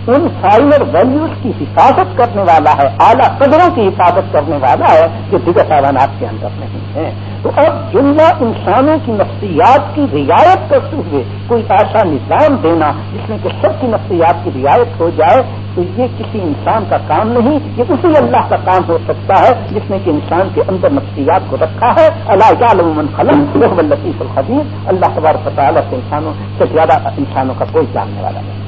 ان فائنر ویلوز کی حفاظت کرنے والا ہے، اعلیٰ قدروں کی حفاظت کرنے والا ہے جو دیگر حیوانات کے اندر نہیں ہے تو اب جملہ انسانوں کی نفسیات کی رعایت کرتے ہوئے کوئی ایسا نظام دینا جس میں کہ سب کی نفسیات کی رعایت ہو جائے، تو یہ کسی انسان کا کام نہیں، یہ اسی اللہ کا کام ہو سکتا ہے جس نے کہ انسان کے اندر نفسیات کو رکھا ہے۔ اللہ عموماً خلم لطیف الحدیث اللہ تبارک تعالیٰ سے انسانوں سے زیادہ انسانوں کا کوئی جاننے والا نہیں۔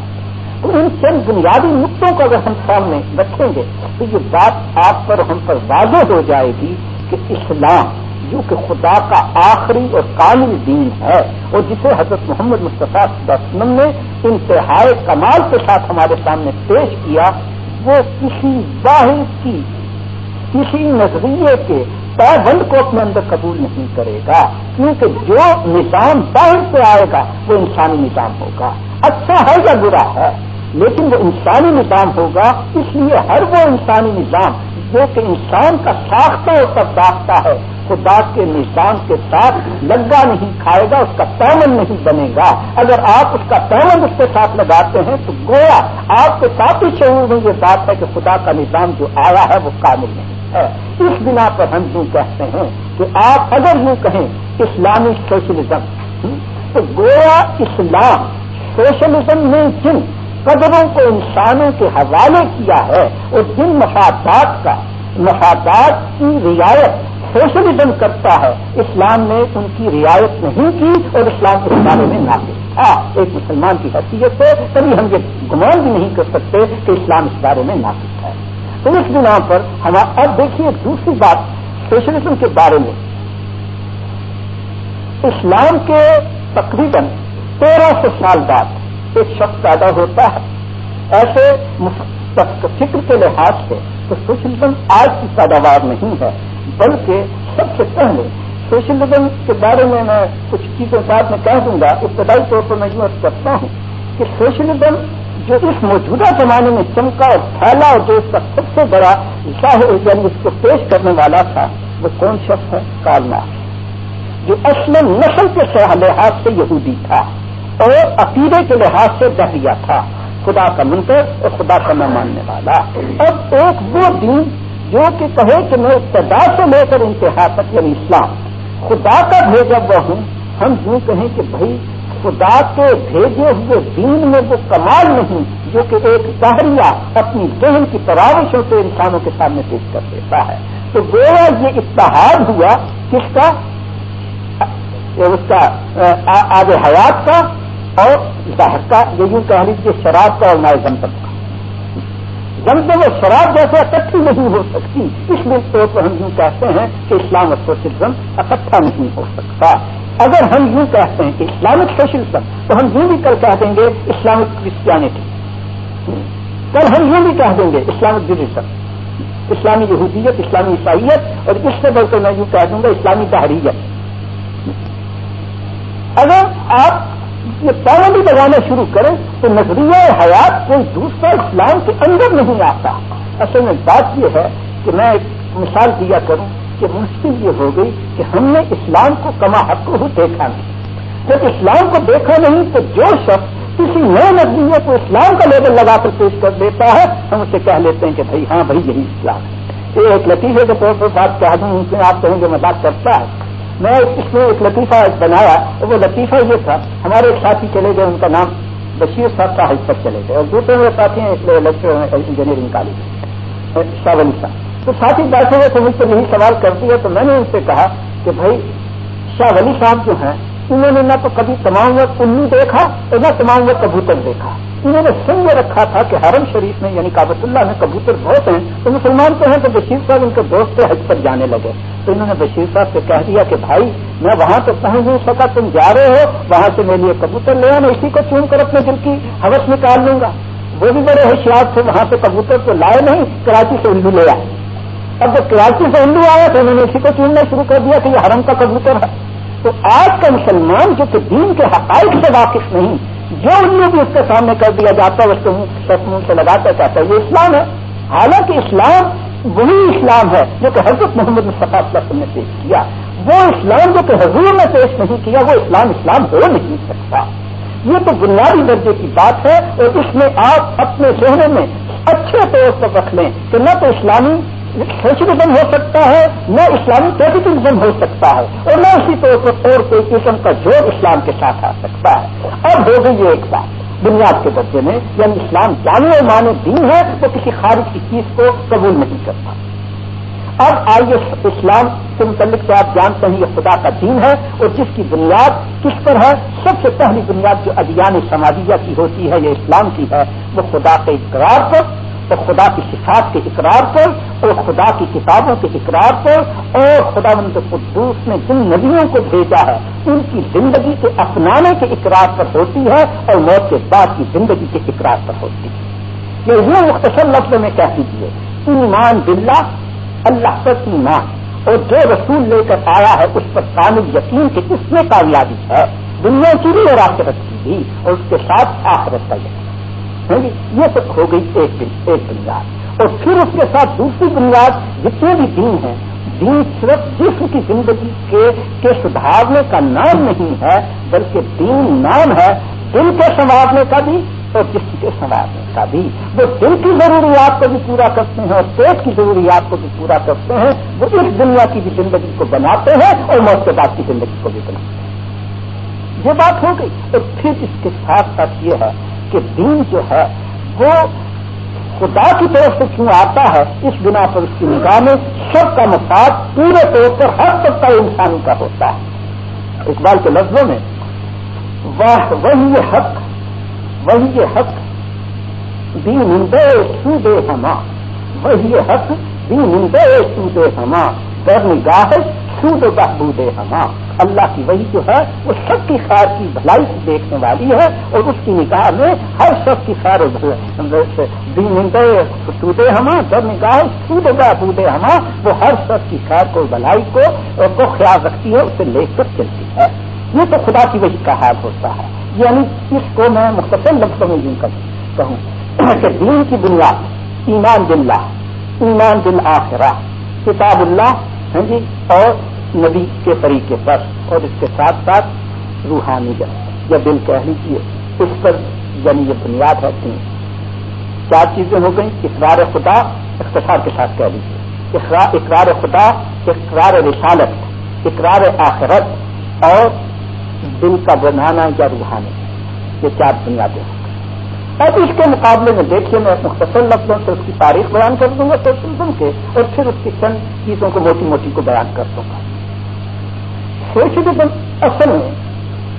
ان چند بنیادی نقطوں کو اگر ہم سامنے رکھیں گے تو یہ بات آپ پر ہم پر واضح ہو جائے گی کہ اسلام جو کہ خدا کا آخری اور کامل دین ہے اور جسے حضرت محمد مصطفیٰ وسلم نے انتہائی کمال کے ساتھ ہمارے سامنے پیش کیا، وہ کسی واحد کی، کسی نظریے کے پابند کو اپنے اندر قبول نہیں کرے گا، کیونکہ جو نظام باہر سے آئے گا، وہ انسانی نظام ہوگا۔ اچھا ہے یا برا ہے؟ لیکن وہ انسانی نظام ہوگا، اس لیے ہر وہ انسانی نظام جو کہ انسان کا ساختہ اور ساختہ ہے، خدا کے نظام کے ساتھ لگا نہیں کھائے گا، اس کا پیمن نہیں بنے گا۔ اگر آپ اس کا پیمن اس کے ساتھ لگاتے ہیں، تو گویا آپ کے ساتھ ہی شعور میں یہ بات ہے کہ خدا کا نظام جو آیا ہے، وہ کامل نہیں ہے۔ اس بنا پر ہم یوں کہتے ہیں کہ آپ اگر یوں کہیں، اسلامی سوشلزم، تو گویا اسلام سوشلزم نے جن قدروں کو انسانوں کے حوالے کیا ہے اور جن مفادات کا، مفادات کی رعایت سوشلزم کرتا ہے۔ اسلام نے ان کی رعایت نہیں کی اور اسلام اس بارے میں نافذ ہاں، تھا ایک مسلمان کی حیثیت سے کبھی ہم یہ گمان بھی نہیں کر سکتے کہ اسلام اس بارے میں نافذ ہے۔ تو اس بنا پر ہم اب دیکھیے دوسری بات سوشلزم کے بارے میں۔ اسلام کے تقریباً تیرہ سو سال بعد ایک شخص پیدا ہوتا ہے۔ ایسے فکر کے لحاظ سے تو سوشلزم آج کی پیداوار نہیں ہے، بلکہ سب سے پہلے سوشلزم کے بارے میں میں کچھ چیزیں بعد میں کہہ دوں گا۔ ابتدائی طور پر میں یوں کرتا ہوں کہ سوشلزم جو اس موجودہ زمانے میں چمکا اور پھیلا اور جو اس کا سب سے بڑا ظاہر یعنی اس کو پیش کرنے والا تھا، وہ کون شخص ہے؟ کالنا جو اصل نسل کے لحاظ سے یہودی تھا۔ اور عقیدے کے لحاظ سے دہیا تھا۔ خدا کا منتر اور خدا کا میں ماننے والا۔ اب ایک وہ دین جو کہ کہے کہ میں ابتدا سے لے کر انتہا تک یعنی اسلام، خدا کا بھیجا ہوا ہوں۔ ہم یوں کہیں کہ بھائی، خدا کے بھیجے ہوئے دین میں وہ کمال نہیں جو کہ ایک سہریا اپنی ذہن کی تراوشوں سے انسانوں کے سامنے پیش کر دیتا ہے۔ تو گویا یہ اتحاد ہوا کس کا؟ اس کا آج حیات کا اور ظاہر کا یہ یوں کہہ لیجیے شراب کا اور نئے زمزم کا۔ زمزم اور شراب جیسے اکٹھی نہیں ہو سکتی، اس لیے طور پر ہم یوں کہتے ہیں کہ اسلام اور سوشلزم اکٹھا نہیں ہو سکتا۔ اگر ہم یوں کہتے ہیں کہ اسلامک سوشلزم تو ہم یوں بھی کل کہہ دیں گے اسلامک کرسچینٹی۔ کل ہم یوں بھی کہہ دیں گے اسلامک جزم اسلامی یہودیت اسلامی عیسائیت، اور اس سے بڑھ کر میں یوں کہہ دوں گا اسلامی تحریت اگر آپ یہ پابندی لگانا شروع کریں تو نظریہ حیات کوئی دوسرا اسلام کے اندر نہیں آتا۔ اصل میں بات یہ ہے کہ میں ایک مثال دیا کروں کہ مشکل یہ ہو گئی کہ ہم نے اسلام کو کما حق کو دیکھا نہیں۔ جب اسلام کو دیکھا نہیں تو جو شخص کسی نئے نظریے کو اسلام کا لیبل لگا کر پیش کر دیتا ہے، ہم اسے کہہ لیتے ہیں کہ بھائی ہاں بھائی یہی اسلام ہے۔ یہ ایک لطیفے کے طور پر بات کہہ دوں ان سے آپ کہیں گے مذاق کرتا ہے میں اس میں ایک لطیفہ بنایا اور وہ لطیفہ یہ تھا، ہمارے ایک ساتھی چلے گئے، ان کا نام بشیر صاحب کا حج تک چلے گئے اور دوسرے میرے ساتھی ہیں، اس لیے lecture engineering college Shah Wali صاحب۔ تو ساتھی بیٹھے ہوئے تو مجھ سے یہی سوال کرتی ہے، تو میں نے ان سے کہا کہ بھائی شاہ ولی صاحب جو ہیں، انہوں نے نہ تو کبھی تمام وقت انو دیکھا اور نہ تمام وقت کبوتر دیکھا۔ انہوں نے سن رکھا تھا کہ حرم شریف میں یعنی کابت اللہ میں کبوتر بہت ہیں، تو مسلمان تو ہیں، تو بشیر صاحب ان کے دوست حج پر جانے لگے۔ تو انہوں نے بشیر صاحب سے کہہ دیا کہ بھائی، میں وہاں تو پہنچ نہیں سکا، تم جا رہے ہو، وہاں سے میرے لیے کبوتر لے آنا، اسی کو چون کر اپنے دل کی حوث نکال لوں گا۔ وہ بھی بڑے ہوشیار تھے، وہاں سے کبوتر تو لائے نہیں، کراچی سے الو لے آئے۔ اب جب کراچی سے ہندو آیا تو انہوں نے اسی کو چننا شروع کر دیا کہ یہ حرم کا کبوتر ہے۔ تو آج کا مسلمان جو کہ دین کے حقائق سے واقف نہیں، جو ان بھی اس کے سامنے کر دیا، جاتا ہے اس کو منہ سے لگاتا چاہتا ہے، یہ اسلام ہے۔ حالانکہ اسلام وہی اسلام ہے جو کہ حضرت محمد مصطفیٰ وسلم نے پیش کیا۔ وہ اسلام جو کہ حضور نے پیش نہیں کیا، وہ اسلام اسلام ہو نہیں سکتا۔ یہ تو بنیادی درجے کی بات ہے اور اس میں آپ اپنے چہرے میں اچھے طور پر رکھ لیں کہ نہ تو اسلامی سوشلزم ہو سکتا ہے، نہ اسلامی کیپیٹلزم ہو سکتا ہے اور نہ اسی طور پر اور کوئی قسم کا جوڑ اسلام کے ساتھ آ سکتا ہے۔ اب ہو گئی یہ ایک بات۔ بنیاد کے درجے میں یعنی اسلام جانے اور مانے دین ہے تو کسی خارج کی چیز کو قبول نہیں کرتا اب آئیے اسلام کے متعلق تو آپ جانتے ہیں یہ خدا کا دین ہے اور جس کی بنیاد کس پر ہے؟ سب سے پہلی بنیاد جو ادیان سماجیہ کی ہوتی ہے یہ اسلام کی ہے، وہ خدا کے اقرار پر۔ اور خدا کی صفات کے اقرار پر اور خدا کی کتابوں کے اقرار پر اور خدا مند قدوس نے جن نبیوں کو بھیجا ہے، ان کی زندگی کے اپنانے کے اقرار پر ہوتی ہے اور موت کے بعد کی زندگی کے اقرار پر ہوتی ہے۔ یہ یوں مختصر لفظ میں کہہ دیجیے ایمان بلّہ اللہ پر ایمان۔ اور جو رسول لے کر آیا ہے، اس پر کامل یقین کہ اس میں کامیابی ہے۔ دنیا کی بھی اور آخرت کی بھی، اور اس کے ساتھ آخرت کا یقین۔ جی یہ سب ہو گئی ایک ایک بنیاد اور پھر اس کے ساتھ دوسری بنیاد جتنے بھی دین ہیں دین صرف جسم کی زندگی کے کے سدھارنے کا نام نہیں ہے، بلکہ دین نام ہے، دل کے سنوارنے کا بھی اور جسم کے سنوارنے کا بھی۔ وہ دل کی ضروریات کو بھی پورا کرتے ہیں اور پیٹ کی ضروریات کو بھی پورا کرتے ہیں، وہ اس دنیا کی بھی زندگی کو بناتے ہیں اور موت کے بعد کی زندگی کو بھی بناتے ہیں۔ یہ بات ہو گئی۔ اور پھر اس کے ساتھ ساتھ یہ ہے کہ دین جو ہے، وہ خدا کی طرف سے کیوں آتا ہے؟ اس بنا پر اس کی نگاہ میں سب کا مفاد پورے طور پر ہر طبقہ انسان کا ہوتا ہے۔ اقبال کے لفظوں میں، واہ، وہی حق وہی حق دی نندے سو دے ہما وہی حق دی نندے سو دے ہما در نگاہ سود و بہبود ہما اللہ کی وہی جو ہے، وہ سب کی خیر کی بھلائی سے دیکھنے والی ہے اور اس کی نکاح میں ہر شخص کی خیر سودے ہما جب نکاح سود بودے ہما وہ ہر شخص کی خیر کو، بھلائی کو کو خیال رکھتی ہے، اسے لے کر چلتی ہے۔ یہ تو خدا کی وہی کا حال ہوتا ہے۔ یعنی اس کو میں مختصر لفظوں میں یوں کہوں کہ دین کی بنیاد، ایمان باللہ، ایمان دل آخرا کتاب اللہ ہاں جی؟ اور نبی کے طریقے پر اور اس کے ساتھ ساتھ روحانی یا دل کہہ لیجیے اس پر یعنی یہ بنیاد ہے تین چار چیزیں ہو گئیں؟ اقرار خدا اختصار کے ساتھ کہہ لیجیے اقرار خدا، اقرار رسالت، اقرار آخرت اور دل کا بنانا یا روحانی۔ یہ چار بنیادیں ہیں۔ اب اس کے مقابلے میں دیکھیے میں مختصر لفظوں سے اس کی تاریخ بیان کر دوں گا سوشلزم کے اور پھر اس کی چند چیزوں کو موٹی موٹی کو بیان کر دوں گا۔ سوشلزم اصل میں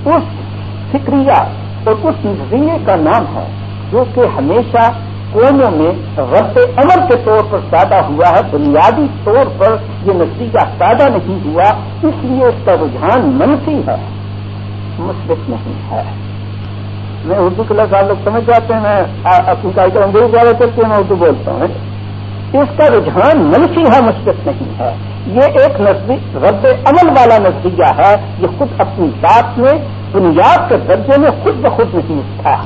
اس فکریہ اور اس نظریے کا نام ہے جو کہ ہمیشہ قوموں میں رد عمل کے طور پر پیدا ہوا ہے، بنیادی طور پر یہ نتیجہ پیدا نہیں ہوا، اس لیے اس کا رجحان منفی ہے، مثبت نہیں ہے۔ میں اردو کے لفظ آپ لوگ سمجھ جاتے ہیں میں اپنی کاری کا انگریز زیادہ کرتی ہوں میں اردو بولتا ہوں۔ اس کا رجحان منفی ہے مثبت نہیں ہے۔ یہ ایک نزدیک رد عمل والا نظریہ ہے، یہ خود اپنی بات میں، بنیاد کے درجے میں خود بخود نہیں اٹھا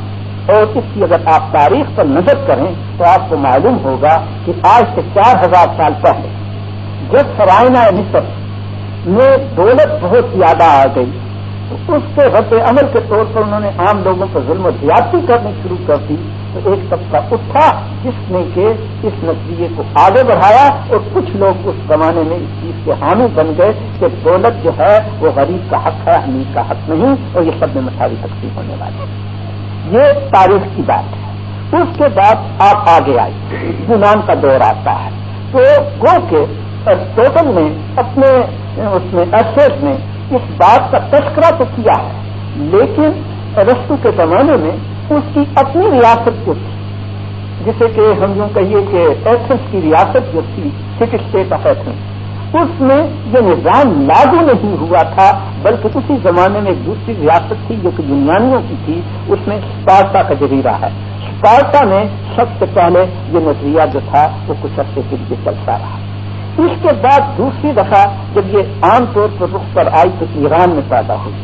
اور اس کی اگر آپ تاریخ پر نظر کریں، تو آپ کو معلوم ہوگا کہ آج سے چار ہزار سال پہلے جب سرائنا مصر میں دولت بہت زیادہ آ گئی اس کے رد عمل کے طور پر انہوں نے عام لوگوں پر ظلم و زیادتی کرنی شروع کر دی تو ایک طبقہ اٹھا جس نے کہ اس نظریے کو آگے بڑھایا اور کچھ لوگ اس زمانے میں اس چیز کے حامی بن گئے کہ دولت جو ہے وہ غریب کا حق ہے، امیر کا حق نہیں اور یہ سب میں مساوی تقسیم ہونے والی یہ تاریخ کی بات ہے۔ اس کے بعد آپ آگے آئے یونان کا دور آتا ہے۔ تو گو کے ٹوٹل میں اپنے، اس میں ایسٹ میں اس بات کا تذکرہ تو کیا ہے، لیکن رستو کے زمانے میں اس کی اپنی ریاست جو تھی، جسے کہ ہم یوں کہیے کہ ایتھنس کی ریاست جو تھی، سٹی اسٹیٹ آف ایتھنس، اس میں یہ نظام لاگو نہیں ہوا تھا، بلکہ اسی زمانے میں ایک دوسری ریاست تھی جو کہ یونانیوں کی تھی، اس میں اسپارٹا کا جزیرہ ہے۔ اسپارٹا میں سب سے پہلے یہ نظریہ جو تھا، وہ کچھ عرصے کے لیے چلتا رہا۔ اس کے بعد دوسری دفعہ جب یہ عام طور پر رخ پر آئی تو ایران میں پیدا ہوئی۔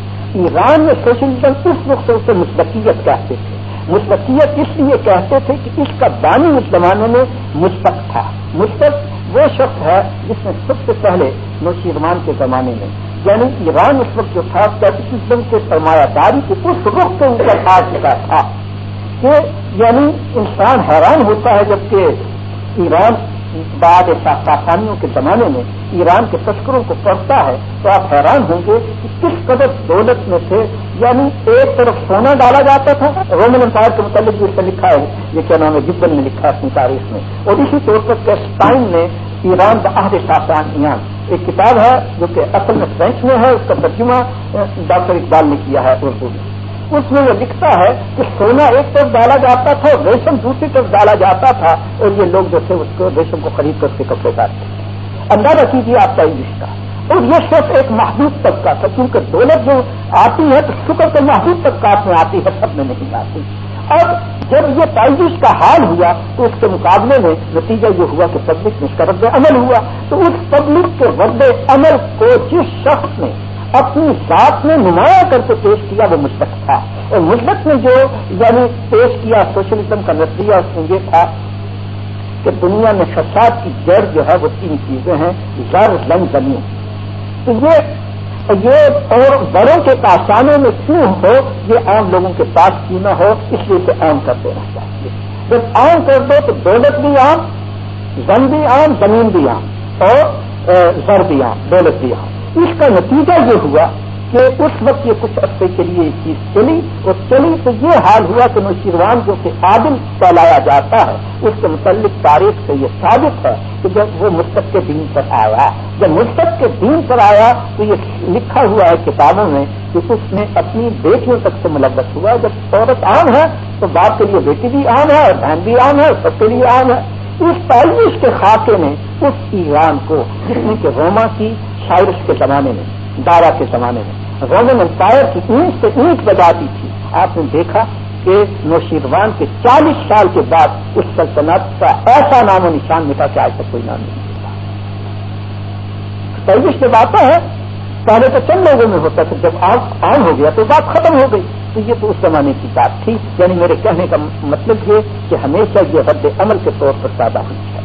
ایران میں سوشلزم اس رخ سے اسے مثبتیت کہتے تھے۔ مثبتیت اس لیے کہتے تھے کہ اس کا بانی اس زمانے میں مثبت تھا۔ مثبت وہ شخص ہے جس نے سب سے پہلے نوشیرمان کے زمانے میں یعنی ایران اس وقت جو تھا کیپٹلزم کے سرمایہ داری کے اس رخ کے اوپر آ چکا تھا کہ یعنی انسان حیران ہوتا ہے جبکہ ایران بعد پاکستانیوں کے زمانے میں ایران کے تذکروں کو پڑھتا ہے تو آپ حیران ہوں گے کہ کس قدر دولت میں سے یعنی ایک طرف سونا ڈالا جاتا تھا رومن امپائر کے متعلق بھی اس سے لکھا ہے، یہ کیا نام ہے جبن نے لکھا اپنی تاریخ میں۔ اور اسی طور پر کیسٹائن نے ایران بہاد شاہان ایران ایک کتاب ہے جو کہ اصل میں فرینچ میں ہے، اس کا ترجمہ، ڈاکٹر اقبال نے کیا ہے اردو میں۔ اس میں یہ لکھتا ہے کہ سونا ایک طرف ڈالا جاتا تھا اور ریشم دوسری طرف ڈالا جاتا تھا اور یہ لوگ جو تھے اس کو ریشم کو خرید کر کے کپڑے ڈالتے تھے۔ اندازہ کیجیے آپ کا انگلش کا اور یہ صرف ایک محدود طبقہ تھا کیونکہ دولت جو آتی ہے تو شکر تو محدود طبقات میں آتی ہے، سب میں نہیں آتی۔ اور جب یہ تائزش کا حال ہوا تو اس کے مقابلے میں نتیجہ یہ ہوا کہ پبلک میں اس کا رد عمل ہوا۔ تو اس پبلک کے رد عمل کو جس شخص نے اپنی ذات میں نمایاں کر کے پیش کیا وہ مثبت تھا۔ اور مثبت میں جو یعنی پیش کیا سوشلزم کا نظریہ اس میں یہ تھا کہ دنیا میں فساد کی جڑ جو ہے وہ تین چیزیں ہیں، زر لنگ زمین۔ تو یہ یہ اور بڑوں کے کاشانوں میں کیوں ہو؟ یہ عام لوگوں کے پاس کیوں نہ ہو؟ اس لیے اسے عام کر دینا چاہیے۔ جب عام کر دو تو دولت بھی عام، زن بھی عام، زمین بھی عام اور زر بھی عام، دولت بھی عام۔ اس کا نتیجہ یہ ہوا کہ اس وقت یہ کچھ عرصے کے لیے یہ چیز چلی اور چلی تو یہ حال ہوا کہ نوشیروان جو کہ عادل پھیلایا جاتا ہے، اس کے متعلق تاریخ سے یہ ثابت ہے کہ جب وہ مستق کے دین پر آیا، جب مستق کے دین پر آیا تو یہ لکھا ہوا ہے کتابوں میں کہ اس نے اپنی بیٹیوں تک سے ملبت ہوا۔ جب عورت عام ہے تو باپ کے لیے بیٹی بھی عام ہے اور بہن بھی عام ہے سب کے لیے عام ہے۔ اس تعلیم کے خاکے نے اس ایران کو، جس میں کہ روما کی شائرس کے زمانے میں، دارا کے زمانے میں۔ رومن امپائر کی اینٹ سے اینٹ بجاتی تھی۔ آپ نے دیکھا کہ نوشیروان کے چالیس سال کے بعد اس سلطنت کا ایسا نام و نشان مٹا کہ آج تک کوئی نام نہیں ملتا تعلیم جب آتا ہے پہلے تو چند لوگوں میں ہوتا تھا، جب آپ عام ہو گیا تو بات ختم ہو گئی۔ تو یہ تو اس زمانے کی بات تھی یعنی میرے کہنے کا مطلب یہ کہ ہمیشہ یہ رد عمل کے طور پر پیدا ہوئی ہے۔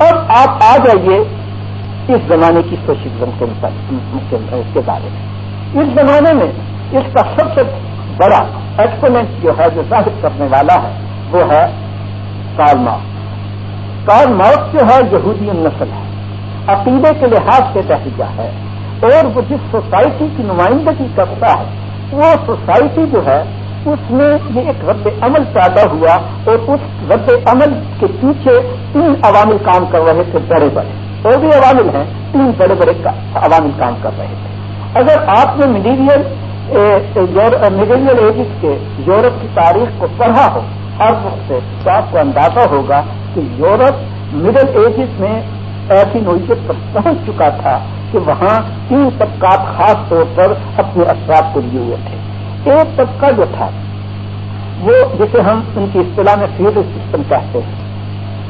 اور آپ آ جائیے اس زمانے کی سوشلزم کے بارے میں۔ اس زمانے میں اس کا سب سے بڑا ایکسپوننٹ جو ہے، جو ظاہر کرنے والا ہے، وہ ہے کال ماؤ کال ماؤس جو ہے، یہودی نسل ہے۔ عقیدے کے لحاظ سے دہجہ ہے، اور وہ جس سوسائٹی کی نمائندگی کرتا ہے وہ سوسائٹی جو ہے، اس میں یہ ایک رد عمل پیدا ہوا اور اس رد عمل کے پیچھے تین عوامل کام کر رہے تھے بڑے بڑے۔ اور بھی عوامل ہیں، تین بڑے بڑے عوامل کام کر رہے تھے۔ اگر آپ نے میڈیریل میڈیریل ایجز کے یورپ کی تاریخ کو پڑھا ہو، ہر وقت سے تو آپ کو اندازہ ہوگا کہ یورپ مڈل ایجز میں ایسی نوعیت پر پہنچ چکا تھا کہ وہاں تین طبقات خاص طور پر اپنے اثرات کو لیے ہوئے تھے۔ ایک طبقہ جو تھا، وہ جسے ہم ان کی اصطلاح میں فیوڈل سسٹم کہتے ہیں۔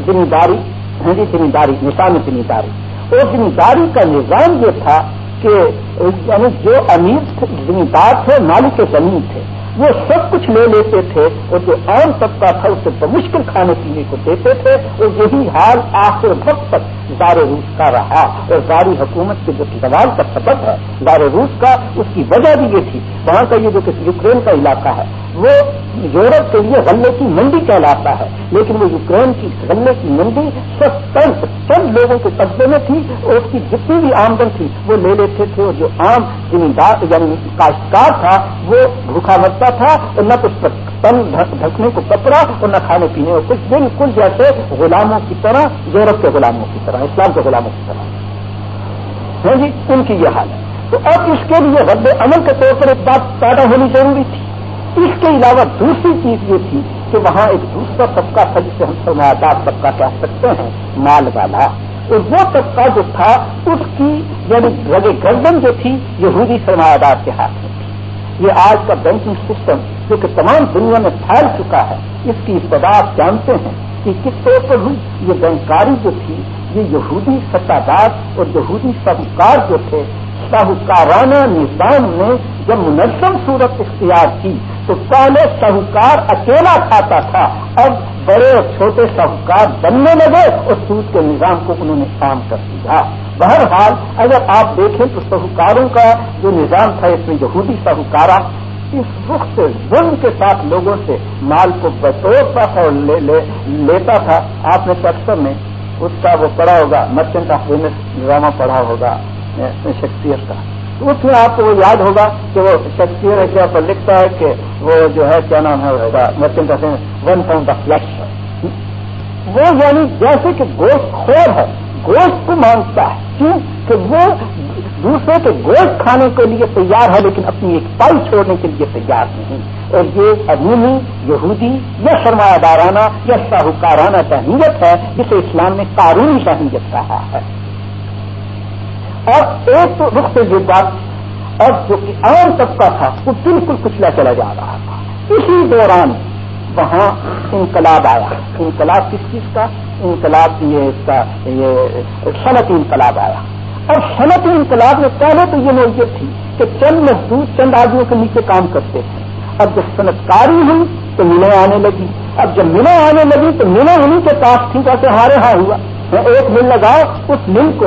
ذمہ داری ہاں جی ذمہ داری نشان ذمہ داری اور ذمہ داری کا نظام یہ تھا کہ یعنی جو امیر ذمہ دار تھے، مالک زمین تھے۔ وہ سب کچھ لے لیتے تھے اور جو عام طبقہ تھا اسے بمشکل کھانے پینے کو دیتے تھے اور یہی حال آخر وقت تک زار روس کا رہا اور زاری حکومت کے جو زوال کا سبب ہے زار روس کا، اس کی وجہ بھی یہ تھی۔ وہاں کا یہ جو کہ یوکرین کا علاقہ ہے وہ یورپ کے لیے غلے کی منڈی کہلاتا ہے۔ لیکن وہ یوکرین کی غلے کی منڈی سب چند چند لوگوں کے قبضے میں تھی اور اس کی جتنی بھی آمدن تھی وہ لے لیتے تھے اور جو عام زمیندار یعنی کاشتکار تھا، وہ بھوکھا مرتا تھا اور نہ کچھ تن ڈھکنے کو کپڑا اور نہ کھانے پینے کو کچھ بالکل جیسے غلاموں کی طرح، یورپ کے غلاموں کی طرح، اسلام کے غلاموں کی طرح۔ ہاں جی ان کی یہ حال ہے تو اب اس کے لیے رد عمل کے طور پر ایک بات پیدا ہونی ضروری تھی۔ اس کے علاوہ دوسری چیز یہ تھی کہ وہاں ایک دوسرا طبقہ تھا جسے ہم سرمایہ دار طبقہ کہہ سکتے ہیں، مال والا۔ اور وہ طبقہ جو تھا، اس کی یعنی رگے گردن جو تھی، یہودی سرمایہ دار کے ہاتھ میں تھی۔ یہ آج کا بینکنگ سسٹم جو کہ تمام دنیا میں پھیل چکا ہے، اس کی ابتدا آپ جانتے ہیں کہ کس طور پر ہوئی۔ یہ بینکاری جو تھی، یہ یہودی ستادار اور یہودی سہوکار جو تھے ساہوکارانہ نظام نے جب منظم صورت اختیار کی تو پہلے ساہوکار اکیلا کھاتا تھا، اب بڑے اور چھوٹے ساہوکار بننے لگے اور سود کے نظام کو انہوں نے کام کر دیا۔ بہرحال، اگر آپ دیکھیں تو سہوکاروں کا جو نظام تھا، اس میں یہودی ساہوکارہ اس رخ سے ظلم کے ساتھ لوگوں سے مال کو بطورتا تھا اور لے لے، لیتا تھا۔ آپ نے اکثر میں، اس کا وہ پڑھا ہوگا، مرچنٹ آف ویمس ڈرامہ پڑھا ہوگا۔ شخصیت کا۔ تو اس میں آپ کو وہ یاد ہوگا کہ وہ شخصیت کیا پر لکھتا ہے کہ وہ جو ہے، کیا نام ہے ہوگا merchant of one pound of flesh وہ یعنی جیسے کہ گوشت خور ہے، گوشت کو مانگتا ہے۔ کیوں؟ کہ وہ دوسرے کے گوشت کھانے کے لیے تیار ہے، لیکن اپنی ایک پل چھوڑنے کے لیے تیار نہیں۔ اور یہ عمومی یہودی یا سرمایہ دارانہ یا ساہوکارانہ شہیت ہے، جسے اسلام نے قانونی شہیت کہا ہے۔ اور ایک تو رخ سے یہ بات اور جو کہ عام طبقہ تھا، وہ بالکل کچلا چلا جا رہا تھا۔ اسی دوران وہاں انقلاب آیا۔ انقلاب کس چیز کا؟ انقلاب یہ اس کا، یہ صنعتی انقلاب آیا۔ اور صنعتی انقلاب میں پہلے تو یہ نوعیت تھی کہ چند مزدور، چند آدمیوں کے نیچے کام کرتے تھے۔ اب جب صنعتکاری ہوئی تو ملیں آنے لگی۔ اب جب ملیں آنے لگی تو ملیں انہیں کے پاس تھی جیسے ہمارے ہاں ہوا۔ میں ایک مل لگاؤ، اس مل کو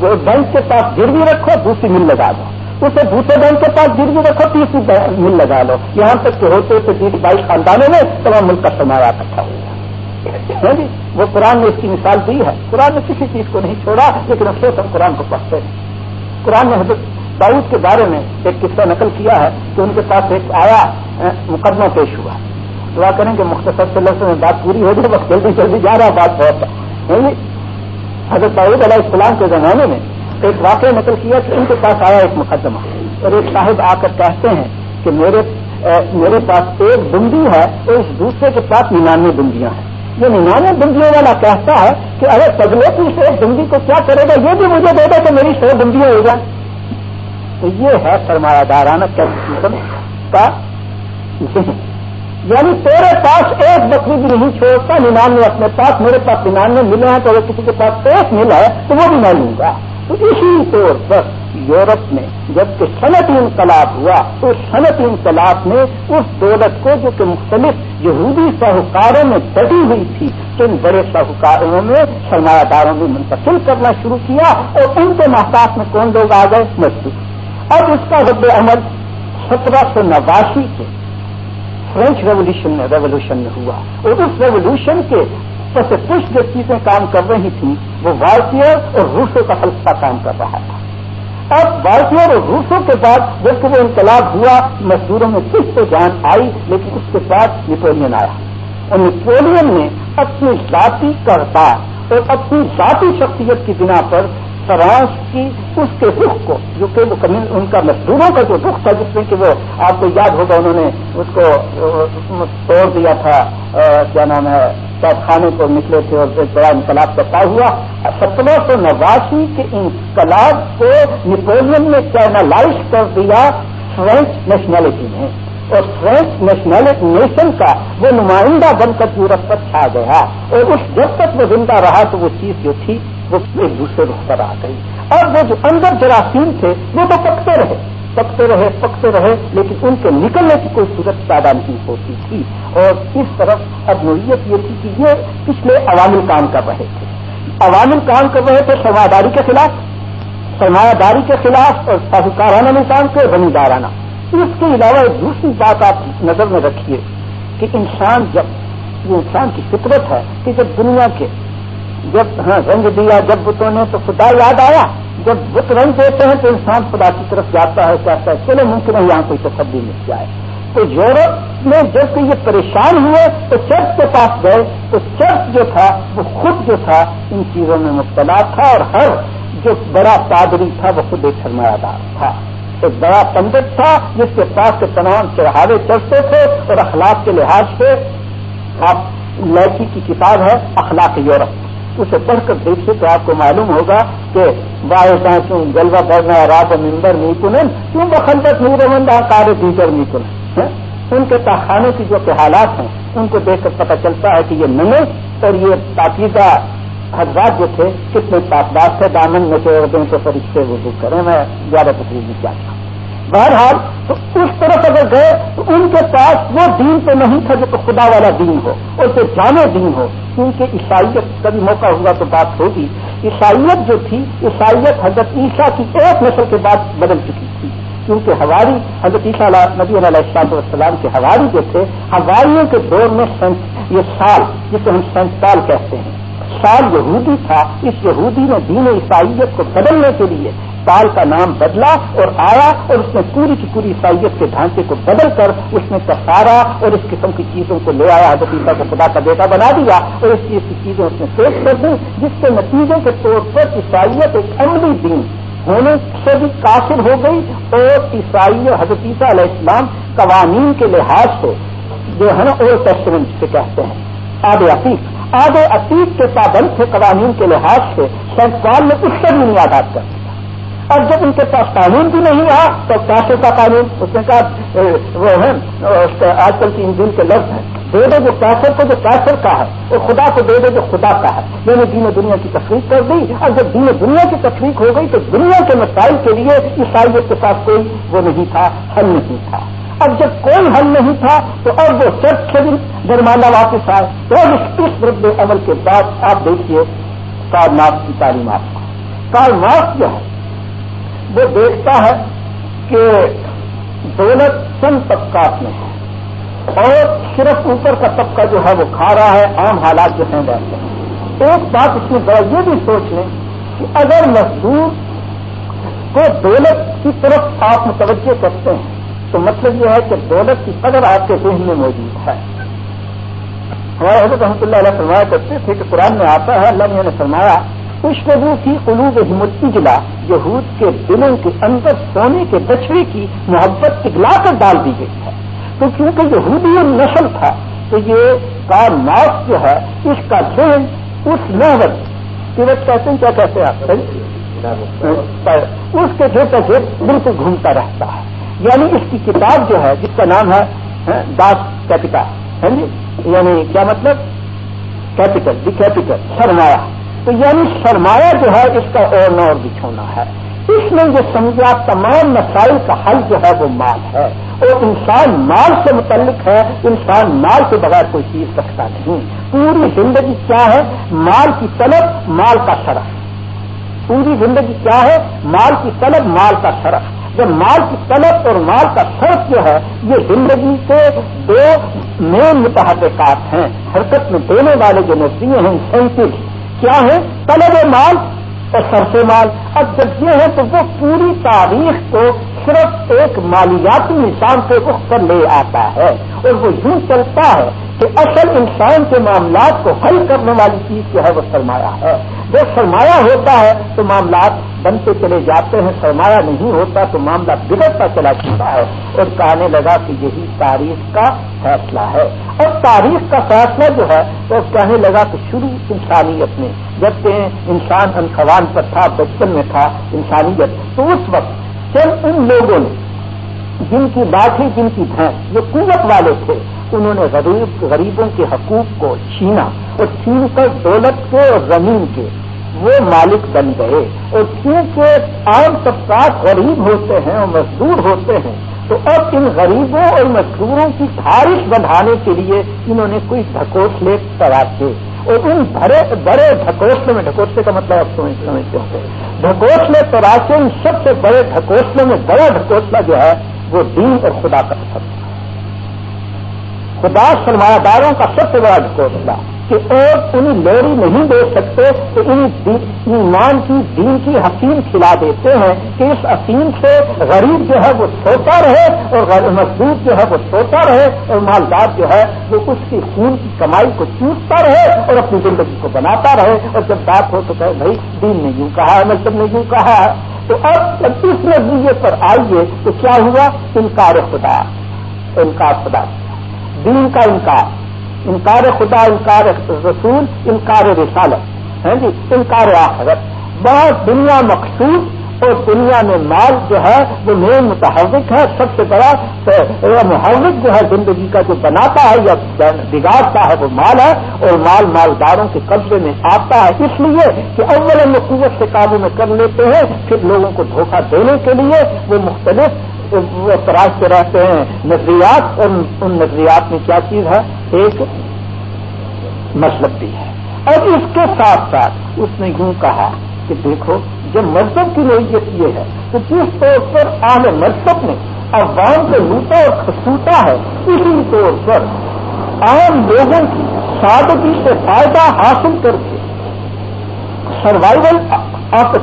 بینک کے پاس گروی رکھو، دوسری مل لگا دو۔ اسے دوسرے بینک کے پاس گروی رکھو، تیسری مل لگا لو یہاں تک کہ ہوتے ہوتے بیس بائیس خاندانوں میں تمام ملک کا سرمایہ اکٹھا ہو گیا۔ ہاں جی؟ وہ قرآن نے اس کی مثال دی ہے۔ قرآن نے کسی چیز کو نہیں چھوڑا، لیکن افسوس ہم قرآن کو پڑھتے ہیں۔ قرآن نے حضرت داؤد کے بارے میں ایک قصہ نقل کیا ہے کہ ان کے پاس ایک آیا مقدمہ پیش ہوا۔ دعا کریں کہ مختصر سے لفظ میں بات پوری ہو جائے بس جلدی جلدی جا رہا، بات بہت ہے۔ ہاں جی؟ حضرت داؤد علیہ السلام کے زمانے میں ایک واقعہ نقل کیا کہ ان کے پاس آیا ایک مقدمہ اور ایک صاحب آ کر کہتے ہیں کہ میرے میرے پاس ایک بندی ہے اور اس دوسرے کے پاس ننانوے بندیاں ہیں۔ یہ ننانوے بندیوں والا کہتا ہے کہ اگر پگلے کی سو بندی کو کیا کرے گا، یہ بھی مجھے دے دے کہ میری سو بندیاں ہو جائیں۔ تو یہ ہے سرمایہ دارانہ کا یعنی تیرے پاس ایک بکری بھی نہیں چھوڑتا ننانوے اپنے پاس، میرے پاس ننانوے ملے ہیں تو اگر کسی کے پاس ایک مل ہے تو وہ بھی میں لوں گا۔ تو اسی طور پر یورپ میں جبکہ صنعتی انقلاب ہوا، تو صنعتی انقلاب نے اس دولت کو جو کہ مختلف یہودی ساہوکاروں میں بٹی ہوئی تھی ان بڑے ساہوکاروں میں، سرمایہ داروں میں منتقل کرنا شروع کیا اور ان کے محتاط میں کون لوگ آ گئے؟ مزدور اب اس کا رد عمل سترہ سو نواسی کے فرینچ ریولیوشن میں ریولیوشن میں ہوا اور اس ریولیوشن کے پس کچھ جو چیزیں کام کر رہی تھیں، وہ وارسیئر اور روسوں کا فلسفہ کام کر رہا تھا۔ اب وارسیئر اور روسوں کے بعد جبکہ وہ انقلاب ہوا، مزدوروں میں کچھ تو جان آئی، لیکن اس کے بعد نیپولین آیا۔ اور نیپولین نے اپنی ذاتی کردار اور اپنی ذاتی شخصیت کی بنا پر فرانس کی اس کے رخ کو، جو کہ وہ ان کا مزدوروں کا جو رخ تھا، جس میں کہ وہ آپ کو یاد ہوگا، انہوں نے اس کو توڑ دیا تھا کیا نام ہے خانے کو نکلے تھے اور ایک بڑا انقلاب کرتا ہوا۔ سترہ سو نواسی کے انقلاب کو نیپولین نے چینلائز کر دیا، فرینچ نیشنلٹی نے اور فرینچ نیشنلٹی نیشن کا وہ نمائندہ بن کر یورپ پر چھا گیا اور اس جب تک وہ زندہ رہا تو وہ چیز جو تھی وہ ایک دوسرے رخ پر آ گئی۔ اور وہ جو اندر جراثیم تھے وہ تو پکتے رہے۔ پکتے رہے پکتے رہے، لیکن ان کے نکلنے کی کوئی صورت پیدا نہیں ہوتی تھی۔ اور اس طرف اب نوعیت یہ تھی کہ یہ پچھلے عوامل کام کر رہے تھے۔ عوامل کام کر رہے تھے سرمایہ داری کے خلاف۔ سرمایہ داری کے خلاف اور ساہوکارانہ نظام کے زمیندارانہ اس کے علاوہ ایک دوسری بات آپ نظر میں رکھیے کہ انسان جب یہ انسان کی فطرت ہے کہ جب دنیا کے جب ہاں رنگ دیا، جب بتوں نے تو خدا یاد آیا۔ جب بت رنگ دیتے ہیں تو انسان خدا کی طرف جاتا ہے، کہتا ہے، چلو ممکن ہے یہاں کوئی تصدی مل جائے۔ تو یورپ میں جبکہ یہ پریشان ہوئے، تو چرچ کے پاس گئے، تو چرچ جو تھا، وہ خود جو تھا، ان چیزوں میں مبتلا تھا اور ہر جو بڑا پادری تھا، وہ خود ایک سرمایہ دار تھا۔ ایک بڑا پنڈت تھا جس کے پاس کے تمام چڑھاوے چڑھتے تھے اور اخلاق کے لحاظ سے آپ لڑکی کی کتاب ہے اخلاق یورپ۔ اسے پڑھ کر دیکھیے تو آپ کو معلوم ہوگا کہ واحد کیوں جلوہ بڑھنا رات ممبر نہیں کنن کیوں بخلت نہیں کار دیگر نہیں کنن ہاں؟ ان کے تاخانے کی جو کہ حالات ہیں، ان کو دیکھ کر پتہ چلتا ہے کہ یہ نمے اور یہ پاکیزہ حضرات جو تھے، کتنے تعداد تھے، دامن میں سے اردو کے فرشتے وضو کریں، میں زیادہ تفریح نہیں چاہتا بہرحال، تو اس طرف اگر گئے، تو ان کے پاس وہ دین تو نہیں تھا جو خدا والا دین ہو، اور جو جانے دین ہو۔ کیونکہ عیسائیت کبھی موقع ہوا تو بات ہوگی۔ عیسائیت جو تھی، عیسائیت حضرت عیسیٰ کی ایک نسل کے بعد بدل چکی تھی۔ کیونکہ ہواری حضرت عیسیٰ نبی علیہ السلام والسلام کے ہواری جو تھے ہواریوں کے دور میں یہ سال، جسے ہم سینتال کہتے ہیں سال یہودی تھا، اس یہودی نے دین عیسائیت کو بدلنے کے لیے سال کا نام بدلا اور آیا اور اس نے پوری کی پوری عیسائیت کے ڈھانچے کو بدل کر اس نے کسارا اور اس قسم کی چیزوں کو لے آیا، حضرت عیسیٰ کو خدا کا بیٹا بنا دیا اور اس چیز کی چیزیں اس نے پیش کر دی، جس کے نتیجے کے طور پر عیسائیت ایک عملی دین ہونے سے بھی کافر ہو گئی اور عیسائی حضرت عیسیٰ علیہ السلام قوانین کے لحاظ سے جو ہے نا اولڈ ٹیسٹمنٹ سے کہتے ہیں۔ آب عتیق آب عتیق کے پابند تھے قوانین کے لحاظ سے سینکال نے اس سے بھی نہیں آزاد کر دیا۔ اور جب ان کے پاس قانون بھی نہیں رہا، تو کیسے کا قانون، اس نے کہا وہ ہے آج کل کی ان دن کے لفظ ہیں۔ دے دو جو کیسر کو، جو کیسر کا ہے، وہ خدا کو دے دو جو خدا کا ہے۔ میں نے دین دنیا کی تفریح کر دی۔ اور جب دین دنیا کی تفریح ہو گئی، تو دنیا کے مسائل کے لیے عیسائیت کے پاس کوئی وہ نہیں تھا حل نہیں تھا۔ اب جب کوئی حل نہیں تھا تو اب وہ چرچ سے بھی جرمانہ واپس آئے۔ تو اب اس رد عمل کے بعد آپ دیکھیے کارناف کی تعلیمات کارناف جو ہے، وہ دیکھتا ہے کہ دولت چند طبقات میں ہے۔ اور صرف اوپر کا طبقہ جو ہے، وہ کھا رہا ہے، عام حالات جو ہیں ویسے ایک بات اس میں ذرا یہ بھی سوچ لیں کہ اگر مزدور کو دولت کی طرف آپ متوجہ کرتے ہیں تو مطلب یہ ہے کہ دولت کی قدر آپ کے ذہن میں موجود ہے۔ ہمارے حضرت رحمۃ اللہ علیہ فرمایا کرتے تھے کہ قرآن میں آتا ہے اللہ نے فرمایا خوشبو کی قلوب ہمت اجلا یہود کے دلوں کے اندر سونے کے بچڑے کی محبت اگلا کر ڈال دی گئی ہے۔ تو کیونکہ یہودی نسل تھا تو یہ کار معاف جو ہے اس کا ذہن اس محبت سیرت کہتے ہیں کیا کہتے ہیں آپ؟ اس کے گھر کا گھر بالکل گھومتا رہتا ہے۔ یعنی اس کی کتاب جو ہے، جس کا نام ہے داس کیپیٹل ہے یعنی کیا مطلب؟ کیپیٹل، دی کیپیٹل، سرمایہ۔ تو یعنی سرمایہ جو ہے، اس کا اور نہ اور بچھونا ہے۔ اس میں جو سمجھا، تمام مسائل کا حل جو ہے، وہ مال ہے۔ اور انسان مال سے متعلق ہے، انسان مال کے بغیر کوئی چیز رکھتا نہیں۔ پوری زندگی کیا ہے؟ مال کی طلب، مال کا شرف پوری زندگی کیا ہے؟ مال کی طلب، مال کا شرف جب مال کی طلب اور مال کا فرق جو ہے، یہ زندگی کے دو مین متحرکات ہیں۔ حرکت میں دینے والے جو نظریے ہیں انسینٹو کیا ہیں؟ طلب مال اور سرف مال۔ اب جب یہ ہے تو وہ پوری تاریخ کو صرف ایک مالیاتی نظام سے رخ کر لے آتا ہے اور وہ یوں چلتا ہے کہ اصل انسان کے معاملات کو حل کرنے والی چیز جو ہے وہ سرمایہ ہے۔ جب سرمایہ ہوتا ہے تو معاملات بنتے چلے جاتے ہیں، سرمایہ نہیں ہوتا تو معاملہ بگڑتا چلا جاتا ہے۔ اور کہنے لگا کہ یہی تاریخ کا فیصلہ ہے۔ اور تاریخ کا فیصلہ جو ہے وہ کہنے لگا کہ شروع انسانیت میں، جبکہ انسان انخوان پر تھا، بچپن میں تھا انسانیت، تو اس وقت جب ان لوگوں نے، جن کی لاٹھی جن کی بھینس، جو قوت والے تھے انہوں نے غریب غریبوں کے حقوق کو چھینا اور چھین کر دولت کے اور زمین کے وہ مالک بن گئے اور کیونکہ عام طبقات غریب ہوتے ہیں اور مزدور ہوتے ہیں، تو اب ان غریبوں اور مزدوروں کی خارش بڑھانے کے لیے انہوں نے کوئی ڈھکوسلے تراتے اور ان بڑے بڑے ڈھکوسلے میں ڈھکوسلے کا مطلب آپ سمجھتے ہوں گے ڈھکوسلے تراشے ان سب سے بڑے ڈھکوسلے میں بڑا ڈھکوسلا جو ہے وہ دین اور خدا کا اثر خدا سرمایہ داروں کا سب سے بڑا ڈھکوسلا کہ اور انہیں لوڑی نہیں دے سکتے تو انہیں ایمان کی، دین کی حسین کھلا دیتے ہیں کہ اس حسین سے غریب جو ہے وہ سوتا رہے اور مزدور جو ہے وہ سوتا رہے اور مالدار جو ہے وہ اس کی خون کی کمائی کو چوستا رہے اور اپنی زندگی کو بناتا رہے اور جب بات ہو تو کہ بھائی، دین نے یوں کہا ہے مطلب نے یوں کہا۔ ہے تو اب جب اس نظریے پر آئیے تو کیا ہوا؟ انکار خدا۔ انکار خدا۔ دین کا انکار انکار خدا، انکار رسول، انکار رسالت، ہے جی؟ انکار آخرت۔ بہت دنیا مقصود اور دنیا میں مال جو ہے، وہ مین متحرک ہے۔ سب سے بڑا محرک جو ہے، زندگی کا جو بناتا ہے یا بگاڑتا ہے، وہ مال ہے اور مال مالداروں کے قبضے میں آتا ہے۔ اس لیے کہ اول قوت سے قابو میں کر لیتے ہیں، پھر لوگوں کو دھوکہ دینے کے لیے وہ مختلف وہ تراشتے رہتے ہیں نظریات اور ان نظریات میں کیا چیز ہے ایک مطلب بھی ہے اور اس کے ساتھ ساتھ اس نے یوں کہا کہ دیکھو جب مذہب کی نوعیت یہ ہے تو جس طور پر عام مذہب نے عوام کو لوٹا اور کھسوٹا ہے اسی طور پر عام لوگوں کی سادگی سے فائدہ حاصل کر کے سروائول آف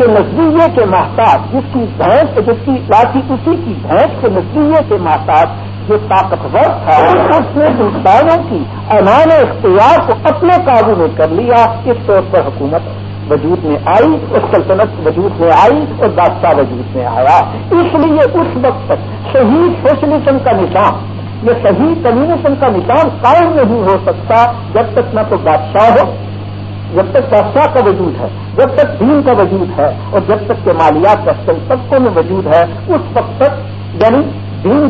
کے نزدیے کے محتاط، جس کی بھینس، جس کی لاٹھی اسی کی بھینس کے نزدیے کے محتاط جو طاقتور تھا، اس نے ہندوستانوں کی امان اختیار کو اپنے قابو میں کر لیا۔ اس طور پر حکومت وجود میں آئی اور سلطنت وجود میں آئی اور بادشاہ وجود میں آیا۔ اس لیے اس وقت تک صحیح سوشلزم کا نظام یہ صحیح کمیونزم کا نظام قائم نہیں ہو سکتا جب تک نہ تو بادشاہ ہو، جب تک بادشاہ کا وجود ہے۔ جب تک دین کا وجود ہے اور جب تک کہ مالیات کا طبقوں میں وجود ہے، اس وقت تک یعنی دین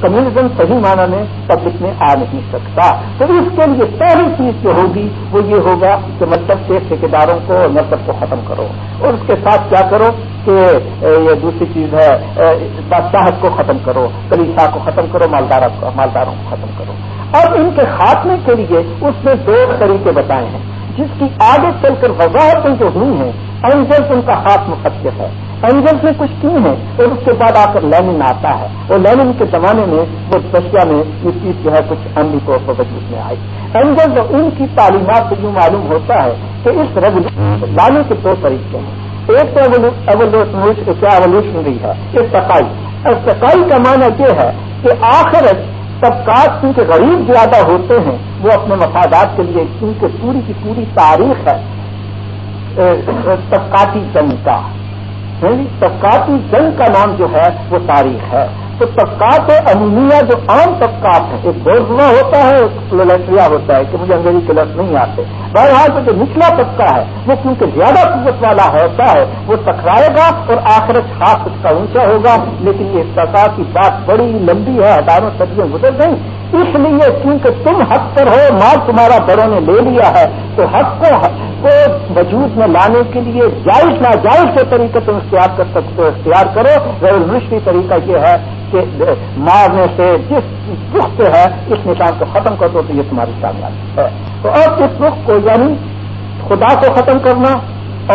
کمیونزم صحیح معنی میں پبلک میں آ نہیں سکتا۔ تو اس کے لیے پہلی چیز جو ہوگی، وہ یہ ہوگا کہ مطلب کے ٹھیکیداروں کو اور مطلب کو ختم کرو۔ اور اس کے ساتھ کیا کرو کہ یہ دوسری چیز ہے بادشاہت کو ختم کرو کلیسا کو ختم کرو، مالداروں کو ختم کرو۔ اور ان کے خاتمے کے لیے اس نے دو طریقے بتائے ہیں۔ جس کی آگے چل کر وضاحت ان کو ہوئی ہے اینجلس ان کا ہاتھ مقدس ہے۔ اینجلس نے کچھ کی ہے؟ اور اس کے بعد آ کر لینن آتا ہے۔ اور لینن کے زمانے میں، وہ رشیا میں یہ چیز جو ہے، کچھ عملی طور پر وجود میں آئی۔ اینجل ان کی تعلیمات سے یوں معلوم ہوتا ہے کہ اس ریولیوشن لانے کے دو طریقے ہیں۔ ایک تو کیا ایولیوشنری ہے، ایک سکائی کا معنی یہ ہے کہ آخر طبقات کیونکہ غریب زیادہ ہوتے ہیں، وہ اپنے مفادات کے لیے کیونکہ پوری کی پوری تاریخ ہے۔ طبقاتی جنگ کا۔ یعنی طبقاتی جنگ کا نام جو ہے، وہ تاریخ ہے۔ تو طبقات عمومیہ جو عام طبقات ہیں، ایک بورزما ہوتا ہے، ایک للیٹریا ہوتا ہے کہ مجھے انگریزی کے لفظ نہیں آتے۔ بہرحال تو جو نچلا طبقہ ہے، وہ کیونکہ زیادہ قوت والا ہوتا ہے، وہ ٹکرائے گا اور آخرت ہاتھ اس کا اونچا ہوگا۔ لیکن یہ طبقہ کی بات بڑی لمبی ہے، ہزاروں صدیوں گزر گئی۔ اس لیے کیونکہ تم حق پر ہو، مال تمہارا بڑوں نے لے لیا ہے، تو حق کو کو وجود میں لانے کے لیے جائز ناجائز کے طریقے تم اختیار کر سکتے ہو اختیار کرو۔ ریولیوشنری طریقہ یہ ہے کہ مارنے سے جس رخ سے ہے، اس نشان کو ختم کر دو تو یہ تمہاری کامیابی ہے۔ تو اب اس رخ کو یعنی خدا کو ختم کرنا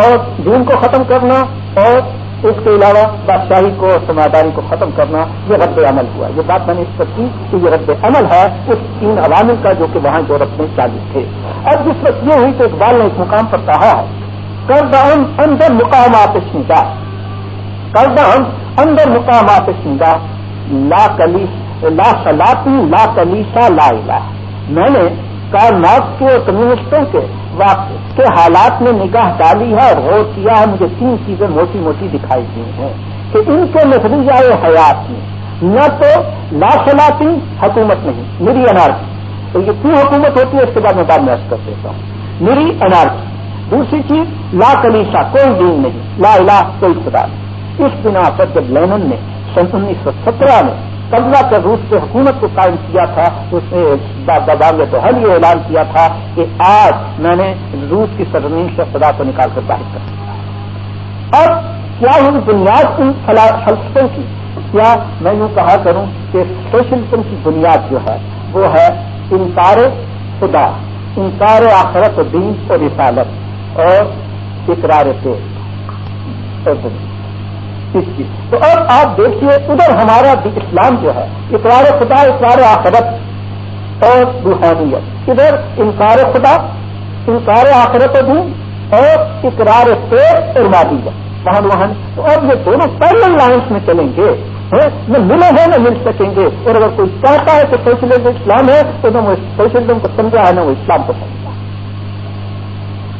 اور دین کو ختم کرنا اور اس کے علاوہ بادشاہی کو سماجداری کو ختم کرنا یہ رد عمل ہوا۔ یہ بات میں نے اس پر کی کہ یہ رد عمل ہے اس تین عوامل کا جو کہ وہاں یورپ میں چالو تھے۔ اب جس وقت یہ ہوئی تو اقبال نے اس مقام پر کہا ہے کردام اندر مقامات شنگا۔ کردام اندر مقامات شنگا۔ لا کلی، لا سلاتی لا کلیسا لا الہ۔ میں نے کائنات کے اور کمیونسٹوں کے کے حالات میں نگاہ ڈالی ہے اور غور کیا ہے، مجھے تین چیزیں موٹی موٹی دکھائی دی ہیں کہ ان کے نظریہ حیات میں نہ تو لاسلاتی حکومت نہیں، میری انارکی۔ تو یہ کیوں حکومت ہوتی ہے، اس کے بعد میں بعد میں کر دیتا ہوں۔ میری انارکی۔ دوسری چیز، لا کلیسا، کوئی دین نہیں، لا الہ، کوئی خدا۔ نہیں اس بنا پر جب لینن نے سن انیس سو سترہ میں قبضہ کر روس سے حکومت کو قائم کیا تھا، اس نے نے تو حل یہ اعلان کیا تھا کہ آج میں نے روس کی سرزمین سے خدا کو نکال کر باہر کر دیا۔ اب کیا ہوں بنیاد ان فلسفوں کی کیا میں یوں کہا کروں کہ سوشلزم کی بنیاد جو ہے، وہ ہے انکار خدا، انکار آخرت و دین اور رسالت اور اقرار پیٹ اس کی۔ تو اب آپ دیکھیے، ادھر ہمارا اسلام جو ہے، اقرار خدا، اقرار آخرت اور روحانیت۔ ادھر انکار خدا، انکار آخرت دین اور اقرار پیٹ اور مادیت وہاں وہاں۔ تو اب یہ دونوں پیرل لائنس میں چلیں گے۔ نہ ملے ہیں، نہ مل سکیں گے۔ اور اگر کوئی چاہتا ہے کہ سوشلزم اسلام ہے، تو نہ وہ سوشلزم کو سمجھا ہے نہ وہ اسلام کو سمجھا۔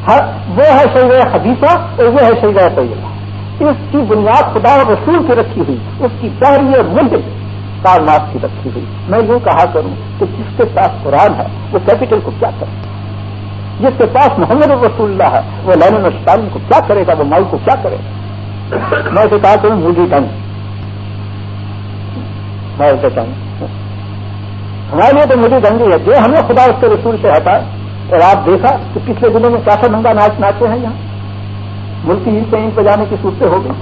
ہاں، وہ ہے شہید حدیثہ اور وہ ہے شہید طیبہ۔ اس کی بنیاد خدا رسول کی رکھی ہوئی، اس کی اور ملک کارنات کی رکھی ہوئی۔ میں یوں کہا کروں کہ جس کے پاس قرآن ہے، وہ کیپٹل کو کیا کرے؟ جس کے پاس محمد رسول اللہ ہے، وہ لین السلام کو کیا کرے گا؟ وہ مائی کو کیا کرے گا؟ میں اسے کہا تم مجھے ڈنگ میں اسے کہوں ہمارے لیے تو مجھے ڈنگی ہے۔ جو ہمیں خدا اس کے رسول سے ہٹا، اور آپ دیکھا کہ پچھلے دنوں میں کیسا ننگا ناچ ناچے ہیں یہاں؟ ملکی عید کہیں پہ جانے کی صورتیں ہو گئی۔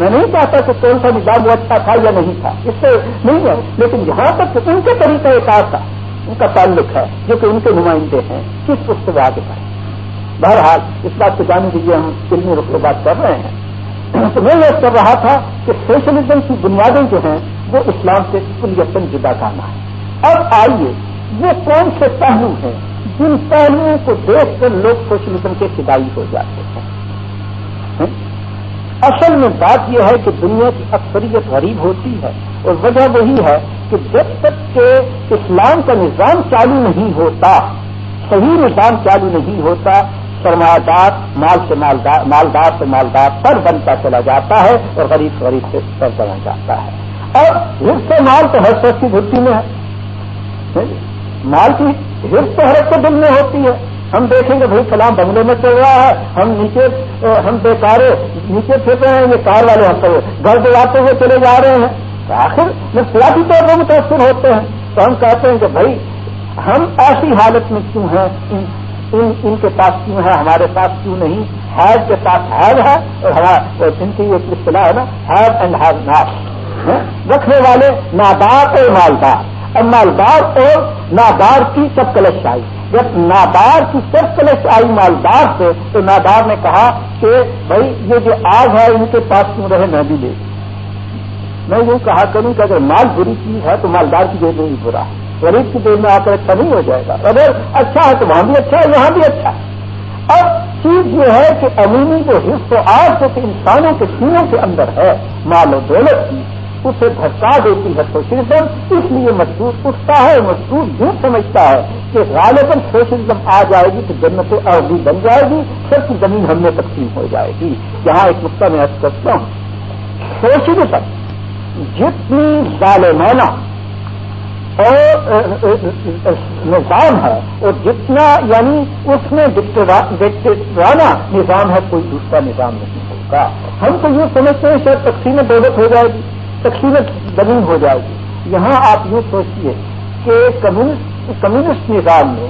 میں نہیں چاہتا کہ کون سا نظام وہ اچھا تھا یا نہیں تھا، اس سے نہیں ہے۔ لیکن جہاں تک ان کے طریقہ ایک تھا ان کا تعلق ہے، جو کہ ان کے نمائندے ہیں، کس اس سے آگے بہرحال، اس بات کو جانے کے لیے ہم علمی رخ بات کر رہے ہیں۔ تو میں یہ کر رہا تھا کہ سوشلزم کی بنیادیں جو ہیں، وہ اسلام سے کل یقین جدا کرنا ہے۔ اب آئیے وہ کون سے پہلو ہیں جن پہلوؤں کو دیکھ کر لوگ سوشلزم کے فدائی ہو جاتے ہیں۔ اصل میں بات یہ ہے کہ دنیا کی اکثریت غریب ہوتی ہے اور وجہ وہی ہے کہ جب تک کہ اسلام کا نظام چالو نہیں ہوتا، صحیح نظام چالو نہیں ہوتا سرمایہ دار مال سے مالدار مالدار سے مالدار پر بنتا چلا جاتا ہے اور غریب غریب سے پر بنا جاتا ہے۔ اور حص سے مال تو ہر شخص کی دھرتی میں ہے۔ مال کی حص تو ہر ایک کے دل میں ہوتی ہے۔ ہم دیکھیں گے بھائی فلاں بنگلے میں چل رہا ہے۔ ہم نیچے ہم بیکارے نیچے پھر رہے ہیں، یہ کار والے ہم گھر دلاتے ہوئے چلے جا رہے ہیں۔ آخر میں سیاسی طور پر متاثر ہوتے ہیں۔ تو ہم کہتے ہیں کہ بھائی، ہم ایسی حالت میں کیوں ہیں؟ ان ان کے پاس کیوں ہے ہمارے پاس کیوں نہیں؟ حیض کے پاس حیض ہے۔ اور ہمارا ان کی یہ اصطلاح ہے نا ہیز اینڈ ہیز ناٹ رکھنے والے نادار اور مالدار۔ اور مالدار اور نادار کی سب کلش آئی۔ جب نادار کی سب کلش آئی مالدار سے، تو نادار نے کہا کہ بھائی، یہ جو آگ ہے، ان کے پاس کیوں رہے؟ میں بھی لے۔ میں یوں کہا کروں کہ اگر مال بری چیز ہے، تو مالدار کی جیب میں بھی برا ہے۔ غریب کی دیر میں آ کر اچھا نہیں ہو جائے گا۔ اگر اچھا ہے، تو وہاں بھی اچھا ہے، یہاں بھی اچھا ہے۔ اب چیز یہ ہے کہ امینی جو حص آج جو کہ انسانوں کے سینوں کے اندر ہے، مال و دولت کی اسے دھکا دیتی ہے سوشلزم اس لیے مضبوط اٹھتا ہے مضبوط یوں سمجھتا ہے کہ غالباً سوشلزم آ جائے گی تو جنت عربی بن جائے گی سب کی زمین ہم میں تقسیم ہو جائے گی۔ یہاں ایک نقطہ میں ارد کرتا ہوں۔ سوشلزم جتنی ظالمانہ اور نظام ہے، اور جتنا یعنی اس میں ڈکٹرانہ نظام ہے، کوئی دوسرا نظام نہیں ہوگا۔ ہم تو یہ سمجھتے ہیں شاید تقسیم دولت ہو جائے گی۔ تقسیم زمین ہو جائے گی۔ یہاں آپ یوں سوچیے کہ کمیونسٹ نظام میں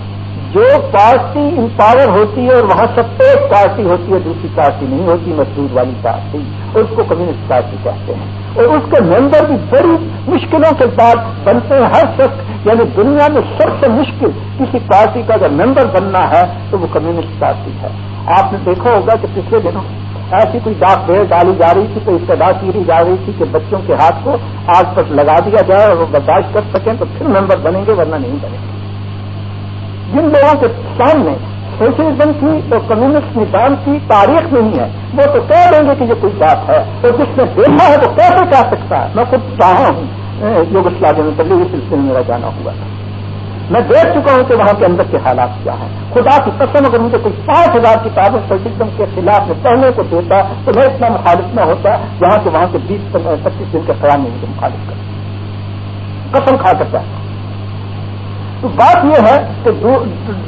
جو پارٹی امپاور ہوتی ہے اور وہاں سب سے ایک پارٹی ہوتی ہے، دوسری پارٹی نہیں ہوتی مسجود والی پارٹی اس کو کمیونسٹ پارٹی کہتے ہیں۔ اور اس کے ممبر بھی بڑی مشکلوں کے بعد بنتے ہیں۔ ہر شخص یعنی دنیا میں سب سے مشکل کسی پارٹی کا اگر ممبر بننا ہے تو وہ کمیونسٹ پارٹی ہے۔ آپ نے دیکھا ہوگا کہ پچھلے دنوں ایسی کوئی ڈاک ڈیر ڈالی جا رہی تھی تو ابتدا کی جا رہی تھی کہ بچوں کے ہاتھ کو آگ پر لگا دیا جائے اور وہ برداشت کر سکیں تو پھر ممبر بنیں گے ورنہ نہیں بنیں گے۔ جن لوگوں کے سامنے سوشلزم کی تو کمیونسٹ نظام کی تاریخ نہیں ہے، وہ تو کہہ دیں گے کہ یہ کوئی بات ہے۔ اور جس نے دیکھا ہے تو کیسے کہہ سکتا ہے؟ میں خود چاہا ہوں یوگ اسلام میں پہلے اس سلسلے میں میرا جانا ہوا تھا۔ میں دیکھ چکا ہوں کہ وہاں کے اندر کے حالات کیا ہیں۔ خدا کی قسم اگر مجھے کوئی پانچ ہزار کتابیں سوشلزم کے خلاف میں پڑھنے کو دیتا تو میں اتنا مخالف نہ ہوتا جہاں سے وہاں کے بیس پچیس دن کے خیال میں مجھے مخالف کرتا قسم کھا کرتا ہے تو بات یہ ہے کہ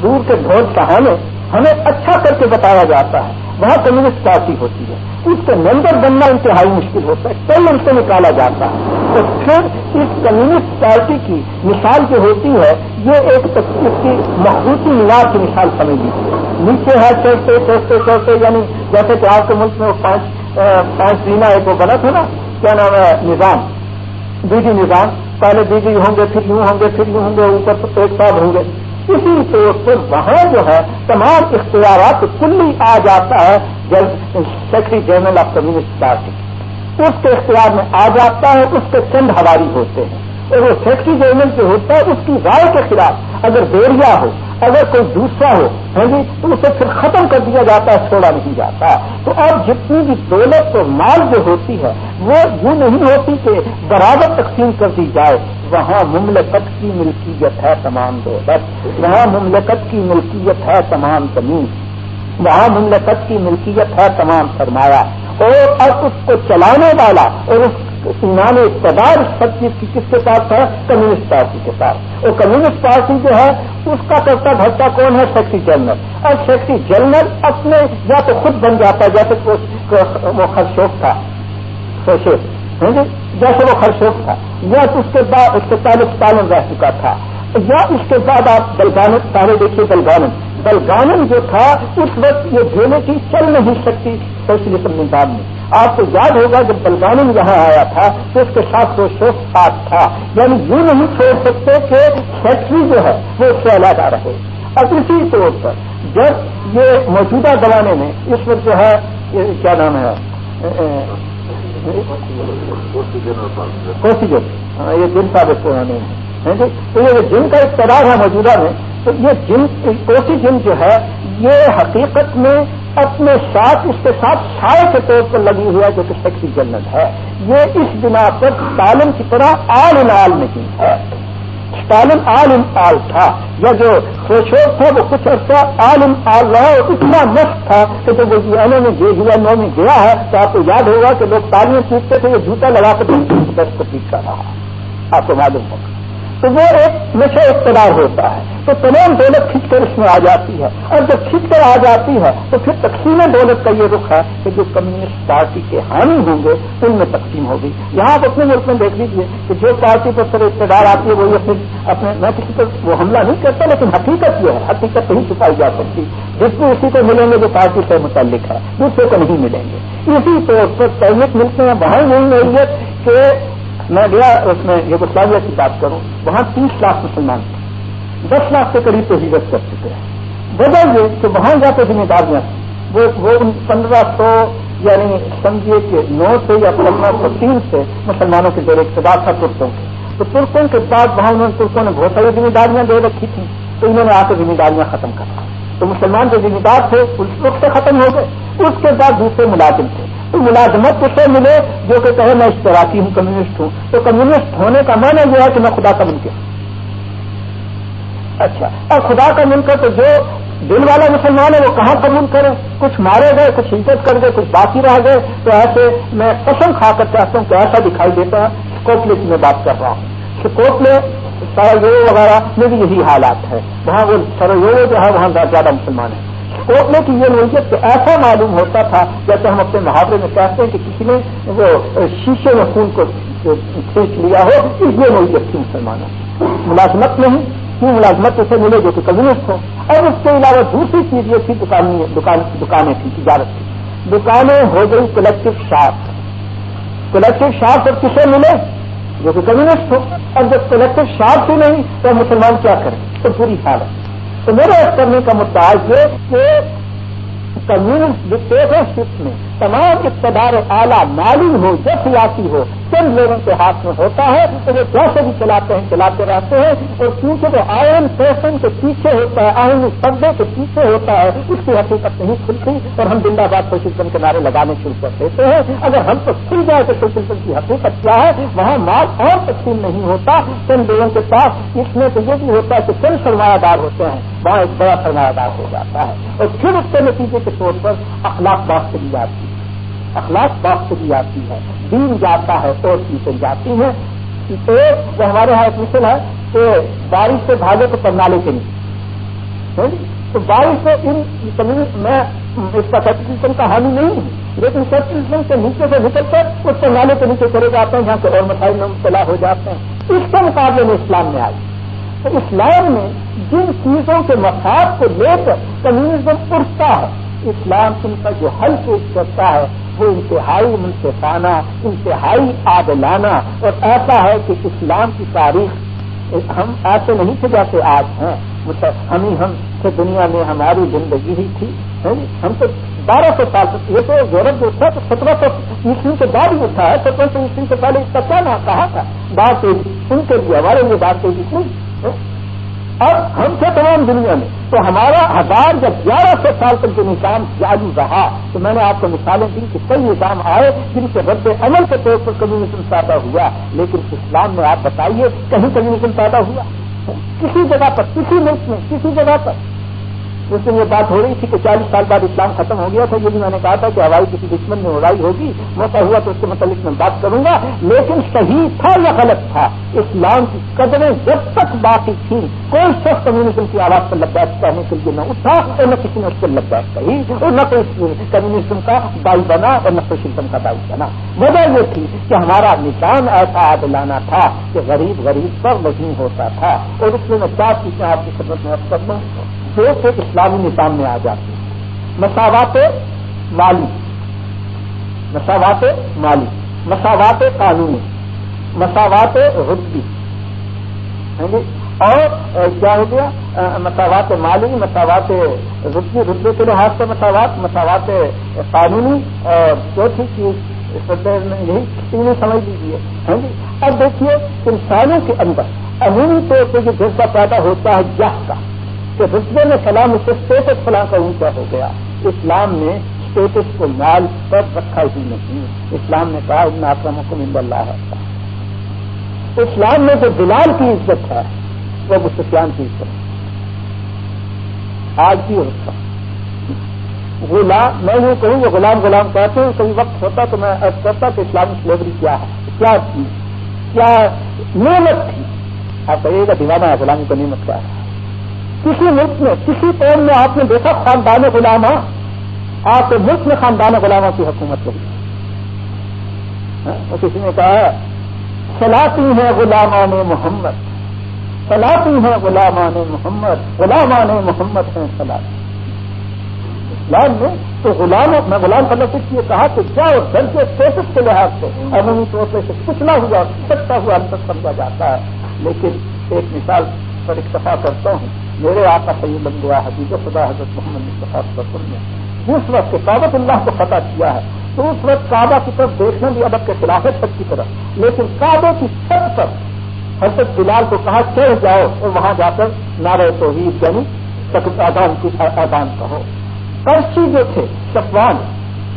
دور کے ڈھول کہانے ہمیں اچھا کر کے بتایا جاتا ہے۔ وہاں کمیونسٹ پارٹی ہوتی ہے۔ اس کے ممبر بننا انتہائی مشکل ہوتا ہے۔ کئی ان سے نکالا جاتا ہے۔ تو پھر اس کمیونسٹ پارٹی کی مثال جو ہوتی ہے، یہ ایک اس کی مخصوصی مینار کی مثال سمجھ لیجیے نیچے ہے چڑھتے چڑھتے چڑھتے یعنی جیسے کہ آپ کے ملک میں وہ پانچ پانچ دینا ایک وہ بنا تھا نا، کیا نام ہے؟ نظام۔ بیجی نظام۔ پہلے بیجی ہوں گے، پھر یوں ہوں گے، پھر یوں ہوں گے، اوپر ایک ساتھ ہوں گے۔ اسی طور پر وہاں جو ہے، تمام اختیارات کلی آ جاتا ہے secretary general of communist party اس کے اختیار میں آ جاتا ہے اس کے چند ہواری ہوتے ہیں اور وہ سیکرٹری جنرل جو ہوتا ہے، اس کی رائے کے خلاف اگر بیریا ہو، اگر کوئی دوسرا ہو ہاں جی تو اسے پھر ختم کر دیا جاتا ہے، چھوڑا نہیں جاتا۔ تو اب جتنی بھی دولت اور مال جو ہوتی ہے، وہ یوں نہیں ہوتی کہ برابر تقسیم کر دی جائے۔ وہاں مملکت کی ملکیت ہے تمام دولت، وہاں مملکت کی ملکیت ہے تمام زمین، وہاں مملکت کی ملکیت ہے تمام سرمایہ۔ اور اب اس کو چلانے والا اور اس ایمان اقتدار سب چیز کی کس کے ساتھ تھا کمیونسٹ پارٹی کے ساتھ۔ اور کمیونسٹ پارٹی جو ہے، اس کا کرتا دھرتا کون ہے؟ Secretary general. اور سیکٹری جنرل اپنے یا تو خود بن جاتا ہے جیسے وہ خرشوک تھا۔ ہاں جیسے وہ خرشوک تھا۔ یا اس کے بعد، اس کے تعلق تعلق رہ چکا تھا۔ یا اس کے بعد آپ بلگانت پہلے دیکھیے بلگانن بلگانن جو تھا اس وقت یہ دھونے کی چل نہیں سکتی سوشلزم نظام میں آپ کو یاد ہوگا جب بلگانن یہاں آیا تھا تو اس کے ساتھ وہ شوق ساتھ تھا یعنی یہ نہیں چھوڑ سکتے کہ فیکٹری جو ہے وہ اس سے الگ آ رہے اور اسی طور پر جب یہ موجودہ زمانے میں اس وقت جو ہے کیا نام ہے کوسی یہ دن صاحب پرانے تو یہ جن کا اقتدار ہے موجودہ میں، تو یہ جن کوسی جن جو ہے، یہ حقیقت میں اپنے ساتھ، اس کے ساتھ سائے کے طور پر لگی ہوئی ہے جو کہ سیکسی جنت ہے۔ یہ اس بنا پر تعلیم کی طرح آل ان آل نہیں ہے تعلیم آل ان آل تھا۔ یا جو خوشوق تھا، وہ کچھ عرصہ آل ان آل رہا اور اتنا مست تھا کہ جب وہ جی یو میں گیا جی نو میں گیا ہے، تو آپ کو یاد ہوگا کہ لوگ تعلیم سیکھتے تھے یہ جوتا لگا کر دس کو پیٹ کر رہا۔ آپ کو معلوم ہوگا۔ تو وہ ایک نشے اقتدار ہوتا ہے۔ تو تمام دولت کھینچ کر اس میں آ جاتی ہے۔ اور جب کھینچ کر آ جاتی ہے، تو پھر تقسیم دولت کا یہ رخ ہے کہ جو کمیونسٹ پارٹی کے حامی ہوں گے، ان میں تقسیم ہوگی۔ یہاں آپ اپنے ملک میں دیکھ لیجیے کہ جو پارٹی پر سر اقتدار آتی ہے، وہی اپنے اپنے میں کسی پر وہ حملہ نہیں کرتا، لیکن حقیقت یہ ہے، حقیقت نہیں چھپائی جا سکتی۔ جس کو اسی کو ملیں گے، جو پارٹی سے متعلق ہے، دوسرے کو نہیں ملیں گے۔ اسی طور پر تحریک ملتے ہیں وہاں یہی نوعیت کہ میں گیا، اس میں یوگسلاویا کی بات کروں۔ وہاں تیس لاکھ مسلمان تھے۔ دس لاکھ کے قریب تو ہجرت کر چکے ہیں۔ وجہ یہ کہ وہاں جا کے ذمہ داریاں وہ وہ پندرہ سو یعنی سمجھیے کہ نو سے یا پندرہ سو تین سے مسلمانوں کے زیر اقتدار تھا ترکوں کے۔ تو ترکوں کے بعد وہاں انہوں نے ترکوں نے بہت ساری ذمہ داریاں دے رکھی تھیں۔ تو انہوں نے آ کے ذمہ داریاں ختم کر تو مسلمان جو ذمہ دار تھے اس وقت سے ختم ہو گئے۔ اس کے بعد دوسرے ملازم تھے۔ ملازمت سے ملے جو کہ کہے میں اشتراکی ہوں، کمیونسٹ ہوں۔ تو کمیونسٹ ہونے کا معنی یہ ہے کہ میں خدا کا منکر اچھا اور خدا کا منکر تو جو دل والا مسلمان ہے وہ کہاں قبول کرے؟ کچھ مارے گئے، کچھ عزت کر گئے، کچھ باقی رہ گئے۔ تو ایسے میں قسم کھا کر چاہتا ہوں کہ ایسا دکھائی دیتا ہے کوپلے کی میں بات کر رہا ہوں۔ کہ کوپلے سرو وغیرہ میں بھی یہی حالات ہے وہاں وہ سرو جو ہے وہاں زیادہ مسلمان ہیں۔ کوٹنے کی یہ نوعیت کہ ایسا معلوم ہوتا تھا، جیسے ہم اپنے محاورے میں کہتے ہیں کہ کسی نے وہ شیشے میں خون کو کھینچ لیا ہو اس لیے نوعیت تھی مسلمانوں ملازمت نہیں، کیوں ملازمت اسے ملے جو کہ کمیونسٹ ہو اور اس کے علاوہ دوسری چیز یہ تھی دکانیں تھیں، تجارت کی دکانیں ہو گئی کلیکٹو شاپ کلیکٹو شاپ اور کسے ملے؟ جو کہ کمیونسٹ ہو۔ اور جب کلیکٹو شاپ ہی نہیں، تو مسلمان کیا کریں؟ تو پوری حالت۔ تو میرے کرنے کا مدعا یہ کہ کمیونسٹ ڈکٹیٹرشپ میں تمام اقتدار اعلیٰ مالی ہو یا سیاسی ہو چند لوگوں کے ہاتھ میں ہوتا ہے، تو وہ کیسے بھی چلاتے ہیں، چلاتے رہتے ہیں، اور کیونکہ وہ آئن فیشن کے پیچھے ہوتا ہے آئن پردے کے پیچھے ہوتا ہے، اس کی حقیقت نہیں کھلتی، اور ہم زندہ باد سوشل کے نعرے لگانے شروع کر دیتے ہیں۔ اگر ہم تو کھل جائے تو سوشل کی حقیقت کیا ہے؟ وہاں مال اور تقسیم نہیں ہوتا۔ چند لوگوں کے پاس اس میں تو یہ بھی ہوتا ہے کہ چند سرمایہ دار ہوتے ہیں، وہاں ایک بڑا سرمایہ دار ہو جاتا ہے۔ اور پھر اس کے نتیجے کے طور پر اخلاق بات چلی جاتی ہے۔ اخلاق بات سے بھی آتی ہے۔ دین جاتا ہے، اور چیزیں جاتی ہیں۔ ایک جو ہمارے یہاں ایک مثل ہے کہ بارش سے بھاگے تو پرنالے کے نیچے ہاں جی؟ تو بارش سے ان میں اس کا سرٹیفکیشن کا حامی نہیں ہوں لیکن سرٹیفکیشن کے نیچے سے نکل کر اس پرنالے کے نیچے چلے جاتے ہیں جہاں سے اور مسائل میں مبتلا ہو جاتے ہیں۔ اس کے مقابلے میں اسلام میں آئی تو اسلام میں جن چیزوں کے مفاد کو لے کر کمیونزم اٹھتا ہے اسلام ان کا جو حل پیش کرتا ہے، وہ انتہائی منصفانہ، انتہائی عادلانہ۔ اور ایسا ہے کہ اسلام کی تاریخ ہم ایسے نہیں تھے جیسے آج ہیں۔ ہم ہی ہم سے دنیا میں ہماری زندگی ہی تھی جی؟ ہم تو بارہ سو سال یہ تو یورپ جو تھا تو سترہ سو عیسوی کے بعد ہی اٹھا ہے سترہ سو عیسوی سے پہلے اس کا کیا نام کہا تھا؟ بات ان کے لیے، ہمارے لیے بات نہیں اب ہم تھے تمام دنیا میں۔ تو ہمارا ہزار یا گیارہ سو سال تک جو نظام جاری رہا، تو میں نے آپ کو مثالیں دی کہ کئی نظام آئے جن کے رد عمل کے طور پر کمیونزم پیدا ہوا۔ لیکن اسلام میں آپ بتائیے، کہیں کمیونزم پیدا ہوا؟ کسی جگہ پر، کسی ملک میں، کسی جگہ پر۔ اس دن یہ بات ہو رہی تھی کہ چالیس سال بعد اسلام ختم ہو گیا تھا، یہ بھی میں نے کہا تھا کہ ہوائی کسی دشمن میں اڑائی ہوگی، موقع ہوا تو اس کے متعلق میں بات کروں گا، لیکن صحیح تھا یا غلط تھا؟ اسلام کی قدریں جب تک باقی تھیں، کوئی شخص کمیونزم کی آواز پر لبیک کہنے کے لیے نہ اٹھا اور نہ کسی نے اس پر لبیک کہی اور نہ کوئی کمیونزم کا بائی بنا اور نہ سوشلزم کا بائی بنا۔ وجہ یہ تھی کہ ہمارا نظام ایسا عادلانہ تھا کہ غریب غریب پر نہیں ہوتا تھا اور اس میں میں چار چیزیں آپ کی خدمت میں کر دوں جو کہ اسلامی نظام میں آ جاتی مساوات مالی۔ مساوات مالی۔ مساوات قانونی۔ مساوات رتبی جی؟ اور کیا ہو گیا؟ مساوات مالی، مساوات رتبی رتبے کے لحاظ سے مساوات مساوات قانونی۔ اور چوتھی چیز یہی تینوں سمجھ لیجیے۔ ہاں جی؟ اب دیکھیے انسانوں کے اندر عمومی طور پہ جو جذبہ پیدا ہوتا ہے جہ کا۔ کہ رتبے میں سلام اس سے اسٹیٹس فلاں کا اونچا ہو گیا۔ اسلام نے اسٹیٹس کو مال پر رکھا ہی نہیں۔ اسلام نے کہا، ان آسرم حکم اللہ ہے۔ اسلام میں جو بلال کی عزت ہے، وہ مسفیان کی عزت آج بھی ہوتا غلام، میں یہ کہوں کہ غلام غلام کہتے ہیں کئی وقت ہوتا تو میں کرتا کہ اسلامی سلیبری کیا ہے، کیا تھی کیا نعمت تھی۔ آپ کہیے گا، دیوانہ ہے غلامی کو نعمت کیا ہے۔ کسی ملک میں، کسی قوم میں آپ نے دیکھا خاندان غلامہ؟ آپ کے ملک میں خاندان غلامہ کی حکومت رہی ہاں، کسی نے کہا سلاطی ہے غلامان محمد سلاطی ہے غلامان محمد غلامان محمد ہیں سلاطی اسلام میں تو غلام، میں غلام کا لفظ یہ کہا کہ کیا اور گھر کے اسٹیٹس کے لحاظ سے۔ عمومی طور پہ کچلا ہوا سکتا ہوا انتر سمجھا جاتا ہے۔ لیکن ایک مثال پر اکتفا کرتا ہوں۔ میرے آقا سید اللہ حدیث خدا حضرت محمد مصطفیٰ نے جس وقت کابت اللہ کو فتح کیا ہے۔ تو اس وقت کعبہ کی طرف دیکھنا بھی ادب کے خلاف ہے سب کی طرف لیکن کعبے کی چھت پر حضرت بلال کو کہا، چڑھ جاؤ اور وہاں جا کر نعرہ توحید یعنی آدان کی آدان کہو۔ کرچی جو تھے، شفوان،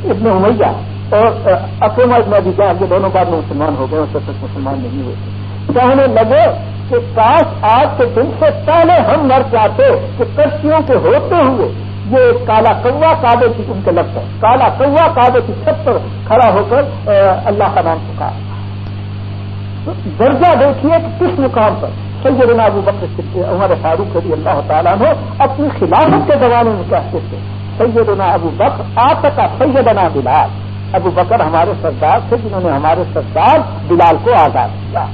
ابن امیہ اور اکرما ابن ابھی جان یہ دونوں بعد میں مسلمان ہو گئے اس وقت مسلمان نہیں ہوئے۔ کہنے لگے کہ کاش آج کے دن سے پہلے ہم مر جاتے، کہ کشتیوں کے ہوتے ہوئے یہ کالا کوا کعبے کی ان کے لگتا ہے کالا کوا کعبے کی چھت پر کھڑا ہو کر اللہ کا نام چکا درجہ دیکھیے کہ کس مقام پر؟ سیدنا ابو بکر عمر فاروق رضی اللہ تعالیٰ نے اپنی خلافت کے زمانے میں کہتے تھے؟ سیدنا ابو بکر آپ کا سیدنا بلال، ابو بکر ہمارے سردار تھے جنہوں نے ہمارے سردار بلال کو آزاد کیا۔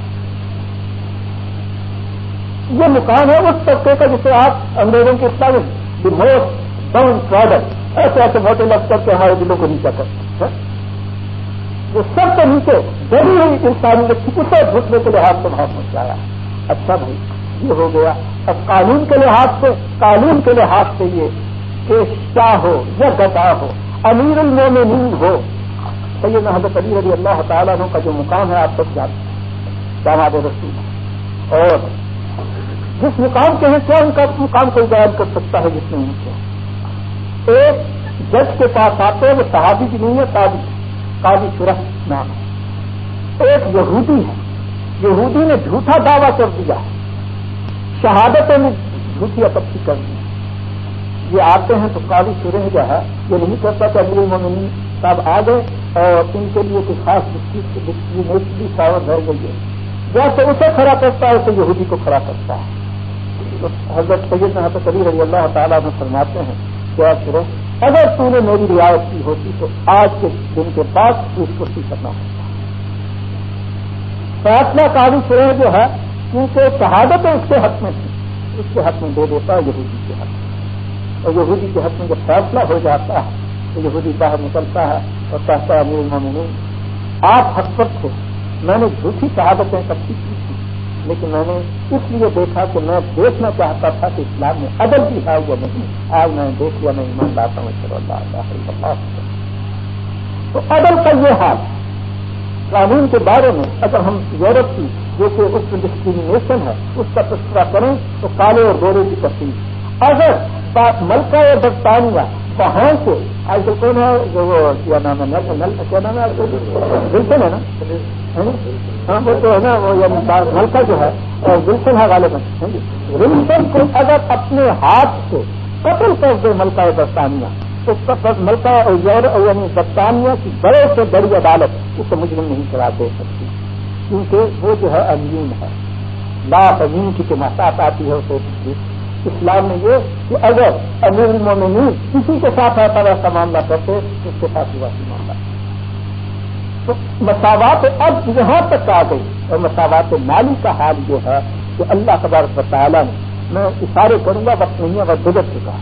یہ مقام ہے اس طبقے کا جسے آپ انگریزوں کے دی۔ موسٹ ڈاؤن پروڈکٹ ایسے ایسے موٹے لگ کر کے ہمارے دلوں کو نیچا کرتے ہیں وہ سب کے نیچے بڑی ہوئی انسانی نے اسے گھٹنے کے لحاظ سے وہاں پہنچایا اچھا بھائی، یہ ہو گیا۔ اب قانون کے لحاظ سے، قانون کے لحاظ سے یہ کہ کیا ہو یا گدا ہو، امیر المومنین ہو۔ سید حضرت علی رضی اللہ تعالیٰ کا جو مقام ہے، آپ سب جانتے ہیں۔ داماد رسول اور جس مقام کے ہیں، کیا ان کا مقام کوئی بیان کر سکتا ہے جس میں ان کو ایک جج کے پاس آتے ہیں، وہ صحابی کی نہیں ہے قاضی قاضی شرح نام ایک یہودی ہے۔ یہودی نے جھوٹا دعویٰ کر دیا۔ شہادتیں نے جھوٹی اپتی کر دی۔ یہ آتے ہیں تو قاضی شرح جو ہے، یہ نہیں کرتا کہ امیر المنی صاحب آ گئے اور ان کے لیے کوئی خاص یونیورسٹی ساور رہ گئی ہے جیسے اسے کھڑا کرتا ہے، اسے یہودی کو کھڑا کرتا ہے۔ حضرت سید حضرت علی رضی اللہ تعالیٰ میں فرماتے ہیں کیا کرو اگر تو نے میری رعایت کی ہوتی تو آج کے دن کے بعد اس کو سی کرنا ہوتا۔ فیصلہ کاری شرح جو ہے کیونکہ شہادت اس کے حق میں تھی اس کے حق میں دے دیتا ہے یہودی کے حق میں۔ اور یہودی کے حق میں جب فیصلہ ہو جاتا ہے، تو یہودی باہر نکلتا ہے اور کہتا ہے، امیر المومنین، آپ حق پر تھے۔ میں نے جھوٹی شہادتیں اکٹھی کی لیکن میں نے اس لیے دیکھا کہ میں دیکھنا چاہتا تھا کہ اسلام میں عدل بھی ہے یا نہیں۔ آج میں دیکھ لیا میں ایمان لاتا ہوں اللہ تو عدل کا یہ حال، قانون کے بارے میں اگر ہم یورپ کی، جو کہ اس میں ڈسکریمنیشن ہے، اس کا تذکرہ کریں تو کالے اور گورے کی تفریح اگر ملکہ یا برطانیہ، وہاں سے، آج تو کون ہے؟ جو کیا نام ہے؟ کیا نام ہے؟ بالکل ہے نا؟ ہاں وہ تو ہے نا، وہ ملکہ جو ہے بالکل ہے غالباً ہاں جی۔ ولسن کو اگر اپنے ہاتھ سے قتل کر دے ملکہ برطانیہ، تو ملکہ یعنی برطانیہ کی بڑے سے بڑی عدالت اسے مجرم نہیں قرار دے سکتی، کیونکہ وہ جو ہے امین ہے۔ لا امین کی جو محساس آتی ہے اسے اسلام میں یہ کہ اگر امیر المومنین کسی کے ساتھ ایسا ویسا معاملہ کرتے تو اس کے ساتھ ہوا۔ معاملہ تو مساوات اب یہاں تک آ گئی اور مساوات مالی کا حال یہ ہے کہ اللہ تبارک تعالیٰ نے میں اشارے کروں گا، وقت نہیں ہے وہ گزر چکا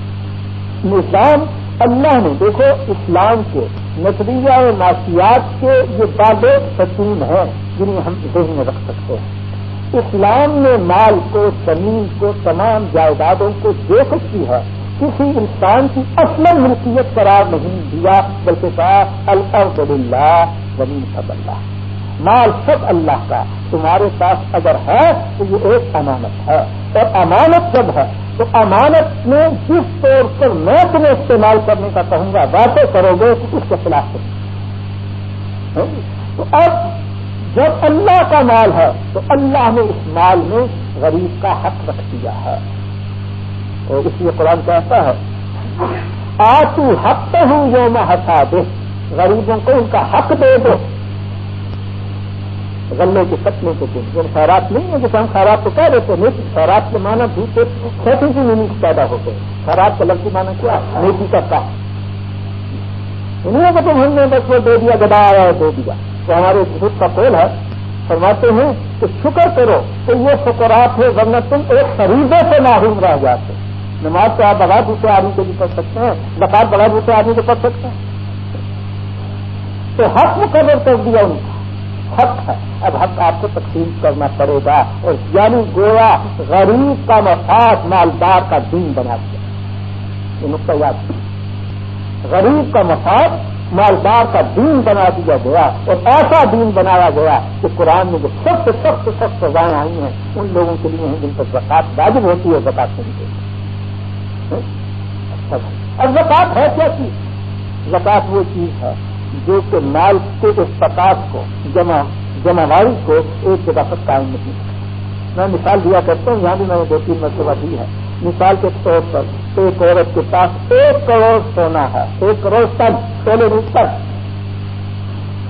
نظام اللہ نے، دیکھو، اسلام کے نظریہ اور معاشیات کے یہ بالے ستون ہیں جنہیں ہم ذہن میں رکھ سکتے ہیں۔ اسلام نے مال کو، زمین کو، تمام جائیدادوں کو دے سکتی ہے۔ کسی انسان کی اصل ملکیت قرار نہیں دیا، بلکہ کہا الحمد للہ زمین سب اللہ مال سب اللہ کا۔ تمہارے پاس اگر ہے تو یہ ایک امانت ہے۔ اور امانت جب ہے تو امانت میں جس طور پر میں تمہیں استعمال کرنے کا کہوں گا، باتیں کرو گے اس کے خلاف تو اب جب اللہ کا مال ہے تو اللہ نے اس مال میں غریب کا حق رکھ دیا ہے۔ تو اس لیے قرآن کہتا ہے، آتو حق ہوں جو میں ہٹا دے غریبوں کو ان کا حق دے دو۔ غلے کے کٹنے کے دن جب خیرات نہیں ہے جیسے ہم خیرات تو کہہ دیتے نیکی خیرات کے معنی دوسرے چھوٹی سی میننگ پیدا ہو گئے۔ خیرات کا لفظی معنی کیا؟ نیکی کا کا انہیں تم ہم نے بس وہ دے دیا گدا آیا ہے دے دیا۔ تو ہمارے خود کا کول ہے، فرماتے ہیں کہ شکر کرو تو یہ شکرات ہے ورنہ تم ایک خریدے سے معروم رہ جاتے۔ نماز تو آپ بغیر دوسرے آدمی کو بھی پڑھ سکتے ہیں بغیر بغیر دوسرے آدمی کو پڑھ سکتے ہیں۔ تو حق مقرر کر دیا ان کا حق ہے۔ اب حق آپ کو تقسیم کرنا پڑے گا۔ اور یعنی گویا غریب کا مفاد، مالدار کا دین بنا دیا۔ یہ نقطہ یاد غریب کا مفاد، مالدار کا دین بنا دیا گیا اور ایسا دین بنایا گیا کہ قرآن میں جو سب سے سخت سخت سزائیں آئی ہیں، ان لوگوں کے لیے ہیں جن پر زکات واجب ہوتی ہے زکات نہیں دیتی اچھا اب زکات ہے کیا چیز؟ زکات وہ چیز ہے جو کہ مال کے استقاط کو، جمع جمع واری کو ایک جگہ پر قائم نہیں میں مثال دیا کرتا ہوں، یہاں بھی میں نے دو تین مرتبہ دی ہے۔ مثال کے طور پر ایک عورت کے پاس ایک کروڑ سونا ہے، ایک کروڑ تن، سولہ روپ تک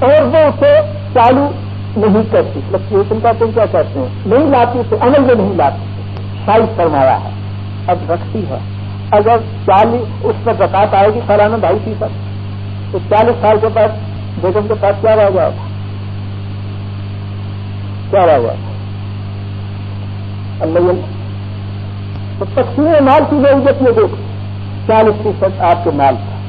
اور وہ اسے چالو نہیں کرتی۔ مطلب فلکچویشن کا تم کیا کہتے ہیں نہیں لاتی، اسے عمل میں نہیں لاتی۔ سائز فرمایا ہے۔ اب رکھتی ہے۔ اگر چالیس اس پر زکات آئے گی سالانہ ڈھائی فیصد تو چالیس سال کے بعد بیگم کے پاس کیا رہ گیا کیا رہ گیا اللہ تو تقسیم مال کی ضرورت یہ دیکھ چالیس فیصد آپ کے مال کا۔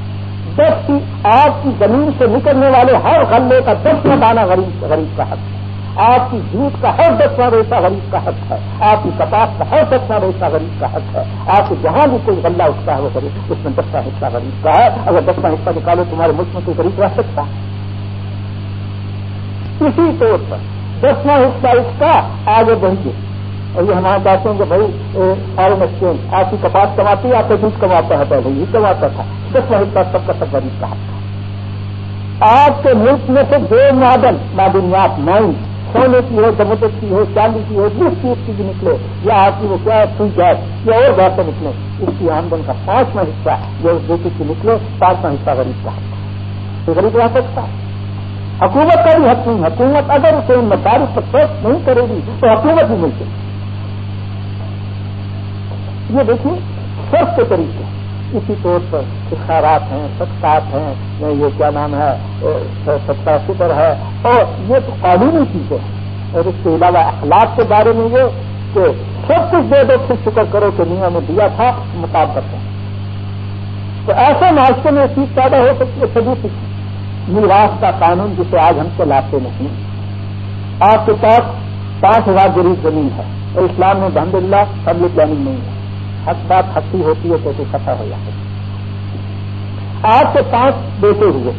دس کی آپ کی زمین سے نکلنے والے ہر غلے کا دس میں دانا غریب غریب کا حق۔ ہے آپ کی جھوٹ کا ہر دسواں ریسا غریب کا حق ہے۔ آپ کی کپاس کا ہر دسواں ریسا غریب کا حق ہے۔ آپ کو جہاں بھی کوئی غلہ اٹھتا ہے وہ غریب اس میں دسواں حصہ غریب کا ہے۔ اگر دسواں حصہ نکالو تمہارے ملک میں کوئی غریب رہ سکتا ہے۔ اسی طور پر دسواں حصہ اس کا آگے بڑھیے۔ اور یہ ہمارے کہتے ہیں کہ بھائی فارن ایکسچینج آپ کی کپاس کماتی ہے آپ کا دودھ کماتا ہے پہلے یہ کماتا تھا۔ دسواں حصہ سب کا سب غریب کا حق ہے۔ آپ کے ملک میں سے دو ماڈل معدنیات مائنڈ سونے کی ہو زمدت کی ہو، چاندی کی ہو، جس چیز کی بھی نکلے، یا آپ کی وہ کیا سوئی جائے، یا اور بات سے نکلے، اس کی آمدن کا پانچواں حصہ جو اس بیٹی کی نکلے، پانچواں حصہ غریب کا تو غریب رہ سکتا ہے۔ حکومت کا بھی حق نہیں، حکومت اگر اسے ان مدارس پر فیصل نہیں کرے گی، تو حکومت بھی مل سکتی یہ دیکھیے، سب کے طریقے۔ اسی طور پر اشارات ہیں سکسات ہیں یہ کیا نام ہے ستا فکر ہے۔ اور یہ تو قانونی چیزیں ہیں۔ اور اس کے علاوہ اخلاق کے بارے میں یہ کہ سب کچھ دے دو، پھر شکر کرو کہ نیا نے دیا تھا مطابقت ہے۔ تو ایسے معاشرے میں چیز پیدا ہو سکتی ہے، سبھی میراث کا قانون جسے آج ہم سے لاتے نہیں آپ کے پاس پانچ ہزار غریب زمین ہے اور اسلام میں بحمد اللہ پبلک پلاننگ نہیں ہے۔ حق بات ہستی ہوتی ہے تو فتح ہو جاتے آج سے پانچ بیٹے ہوئے۔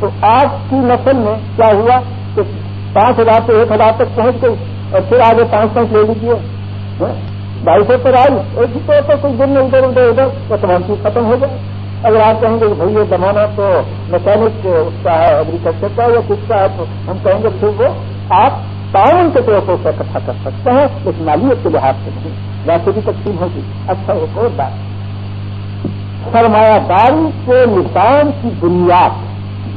تو آج کی نسل میں کیا ہوا کہ پانچ ہزار سے ایک ہزار تک پہنچ گئی اور پھر آگے پانچ پانچ لے لیجیے ڈھائی سو پر آئی ایک ہی طور پر کچھ دن میں ادھر ادھر ادھر، تو تمام چیز ختم ہو جائے اگر آپ کہیں گے کہ بھائی یہ زمانہ تو میکینک اس کا ہے ایگریکلچر کا یا کس کا ہے، تو ہم کہیں گے پھر وہ آپ تعاون کے طور پر اسے اکٹھا کر سکتے ہیں، اس مالیت کے لحاظ سے۔ نہیں ویسے بھی تقسیم ہوگی۔ اچھا ایک اور بات۔ سرمایہ داری کے نظام کی بنیاد،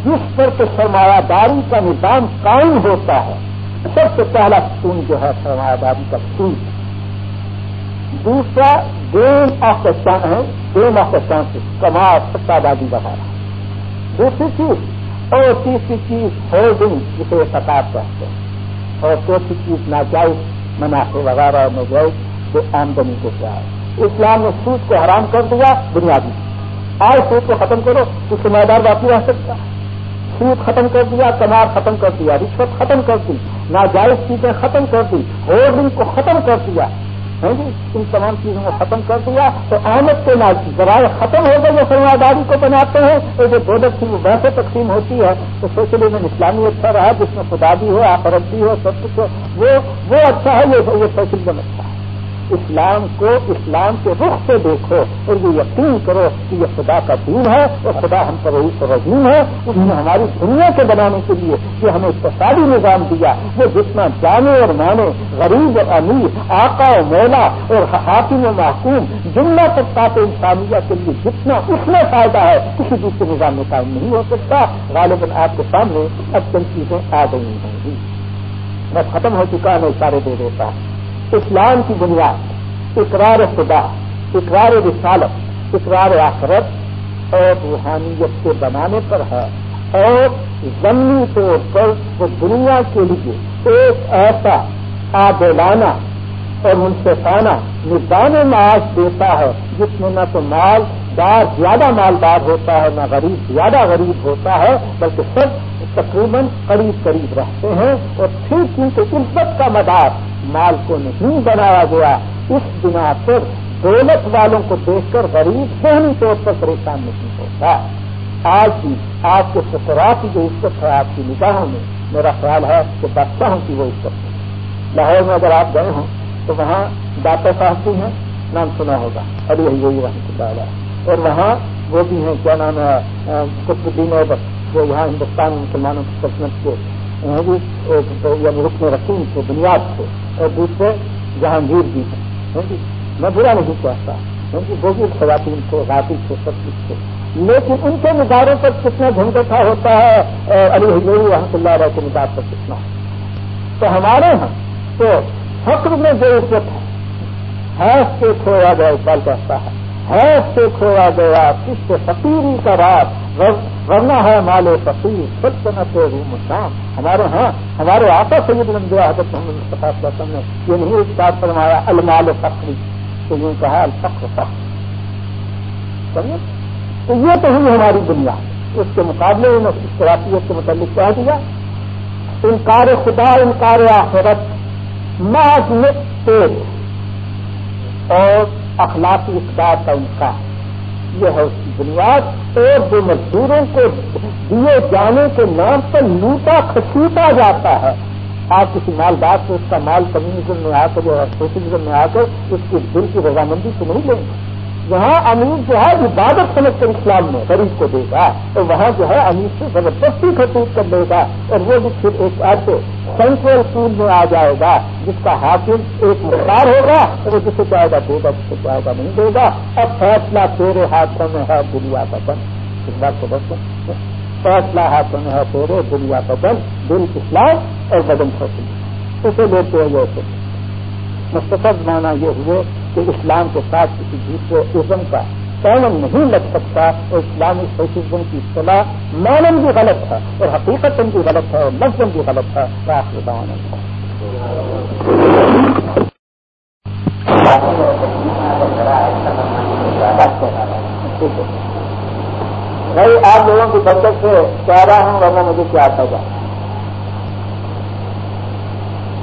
جس پر کہ سرمایہ داری کا نظام قائم ہوتا ہے، سب سے پہلا ستون جو ہے سرمایہ داری کا ستون۔ دوسرا game of the game of the chances کما ستا دادی وغیرہ۔ دوسری چیز، اور تیسری چیز ہولڈنگ جسے سکار کہتے ہیں۔ اور چوتھی چیز، ناجائز، منافع وغیرہ میں گئے جو آمدنی کو کیا ہے۔ اسلام نے سود کو حرام کر دیا، بنیادی۔ آج سود کو ختم کرو، تو سرمایہ دار باقی رہ سکتا ہے۔ سود ختم کر دیا کنار ختم کر دیا، رشوت ختم کر دی، ناجائز چیزیں ختم کر دی، ہولڈنگ کو ختم کر دیا۔ جی؟ ان تمام چیزوں کو ختم کر دیا، تو آمد کے ذرائع ختم ہو گئے، جو سرمایہ داری کو بناتے ہیں۔ تو جو دولت تھی وہ ویسے تقسیم ہوتی ہے، تو سوشل میں اسلامی اچھا رہا، جس میں خدا بھی ہو آفرت بھی ہو، سب کچھ ہو۔ وہ اچھا ہے، یہ سوشلزم اچھا ہے۔ اسلام کو اسلام کے رخ سے دیکھو اور یہ یقین کرو کہ یہ خدا کا دین ہے اور خدا ہم پر رضیم ہے۔ اس نے ہماری دنیا کے بنانے کے لیے جو ہمیں اقتصادی نظام دیا، وہ جتنا جانے اور مانے، غریب اور امیر، آقا و مولا اور حاکم و محکوم، جملہ طبقات انسانیہ کے لیے جتنا اس میں فائدہ ہے، کسی دوسرے نظام میں قائم نہیں ہو سکتا۔ غالباً آپ کے سامنے اب چند چیزیں آ گئی ہوں گی میں ختم ہو چکا میں اشارے دے دیتا۔ ہوں اسلام کی بنیاد، اقرار خدا، اقرار رسالت، اقرار آخرت اور روحانیت کے بنانے پر ہے۔ اور ضمنی طور پر وہ دنیا کے لیے ایک ایسا آدولانہ اور منصفانہ نظام معاش دیتا ہے، جس میں نہ تو مال دار زیادہ مالدار ہوتا ہے، نہ غریب زیادہ غریب ہوتا ہے، بلکہ سب تقریباً قریب قریب رہتے ہیں۔ اور پھر کیونکہ عزت کا مدار مال کو نہیں بنایا گیا اس بنا پر دولت والوں کو دیکھ کر غریب ذہنی طور پر پریشان نہیں ہوتا آج بھی آپ کے سسرات کی جو عزت ہے آپ کی نگاہوں میں میرا خیال ہے کہ بچہ ہوں کہ وہ عزت ہے لاہور میں اگر آپ گئے ہوں تو وہاں داتا صاحب بھی ہیں نام سنا ہوگا ابھی یہی رحمۃ اللہ علیہ اور وہاں وہ بھی ہیں کیا نام ہے قطب الدین جو یہاں ہندوستان مسلمانوں کی سلطنت کے رکن رسیم کو بنیاد کو اور دوسرے جہانگیر ہاں جی؟ ہیں میں برا نہیں چاہتا بزرگ خواتین کو راتی کو، سب کچھ کو۔ لیکن ان کے مداروں پر کتنا جھنگٹا ہوتا ہے علی حضور رحمۃ اللہ علیہ کے مدار پر کتنا۔ تو ہمارے یہاں تو فخر میں جو عزت ہے ہاتھ سے کھویا گیا اقبال کہتا ہے۔ حیث سے کھویا گیا کس سے فقیری کا رات ورنہ ہے مال فقیر سلطنت روم شام ہمارے ہاں ہمارے آقا سید لمبیا حضرت محمد مصطفیٰ وسلم نے یہ نہیں ایک بات فرمایا، المال فخری تو یوں کہا الفخر فخر تو یہ تو ہوئی ہماری دنیا۔ اس کے مقابلے میں اس ترافیت کے متعلق کہہ دیا انکار خدا، انکار آخرت۔ محض تیز اور اخلاقی اقدار کا۔ انکار یہ ہے اس کی بنیاد۔ اور جو مزدوروں کو دیے جانے کے نام پر لوٹا کھسوٹا جاتا ہے۔ آپ کسی مالدار سے اس کا مال کمیونزم میں آ کر یا سوشلزم میں آ کر اس کے دل کی رضامندی تو نہیں لیں گے۔ یہاں امیر جو ہے عبادت سمجھ کر اسلام میں غریب کو دے گا اور وہاں جو ہے امیر سے زبردستی خطوط کر لے گا اور وہ بھی پھر ایک ایسے سینٹرل اسکول میں آ جائے گا، جس کا حاکم ایک مقدار ہوگا وہ جسے چاہے گا دے گا، جسے چاہے گا نہیں دے گا۔ اب فیصلہ تیرے ہاتھوں میں ہے، دنیا کا بند اس بات کو بس فیصلہ ہاتھوں میں ہے تیرے، دنیا کا بند دل اسلام اور بدن فصل اسے لیتے ہیں یہ مستقب مانا یہ ہوئے۔ کہ اسلام کے ساتھ کسی دوسرے عزم کا تعین نہیں لگ سکتا اور اسلامی سوشلزم کی اصطلاح مانن بھی غلط ہے اور حقیقت بھی غلط ہے اور لفظ بھی غلط ہے۔ بھائی، آپ لوگوں کی برکت سے کہہ رہا ہوں ورنہ مجھے کیا آتا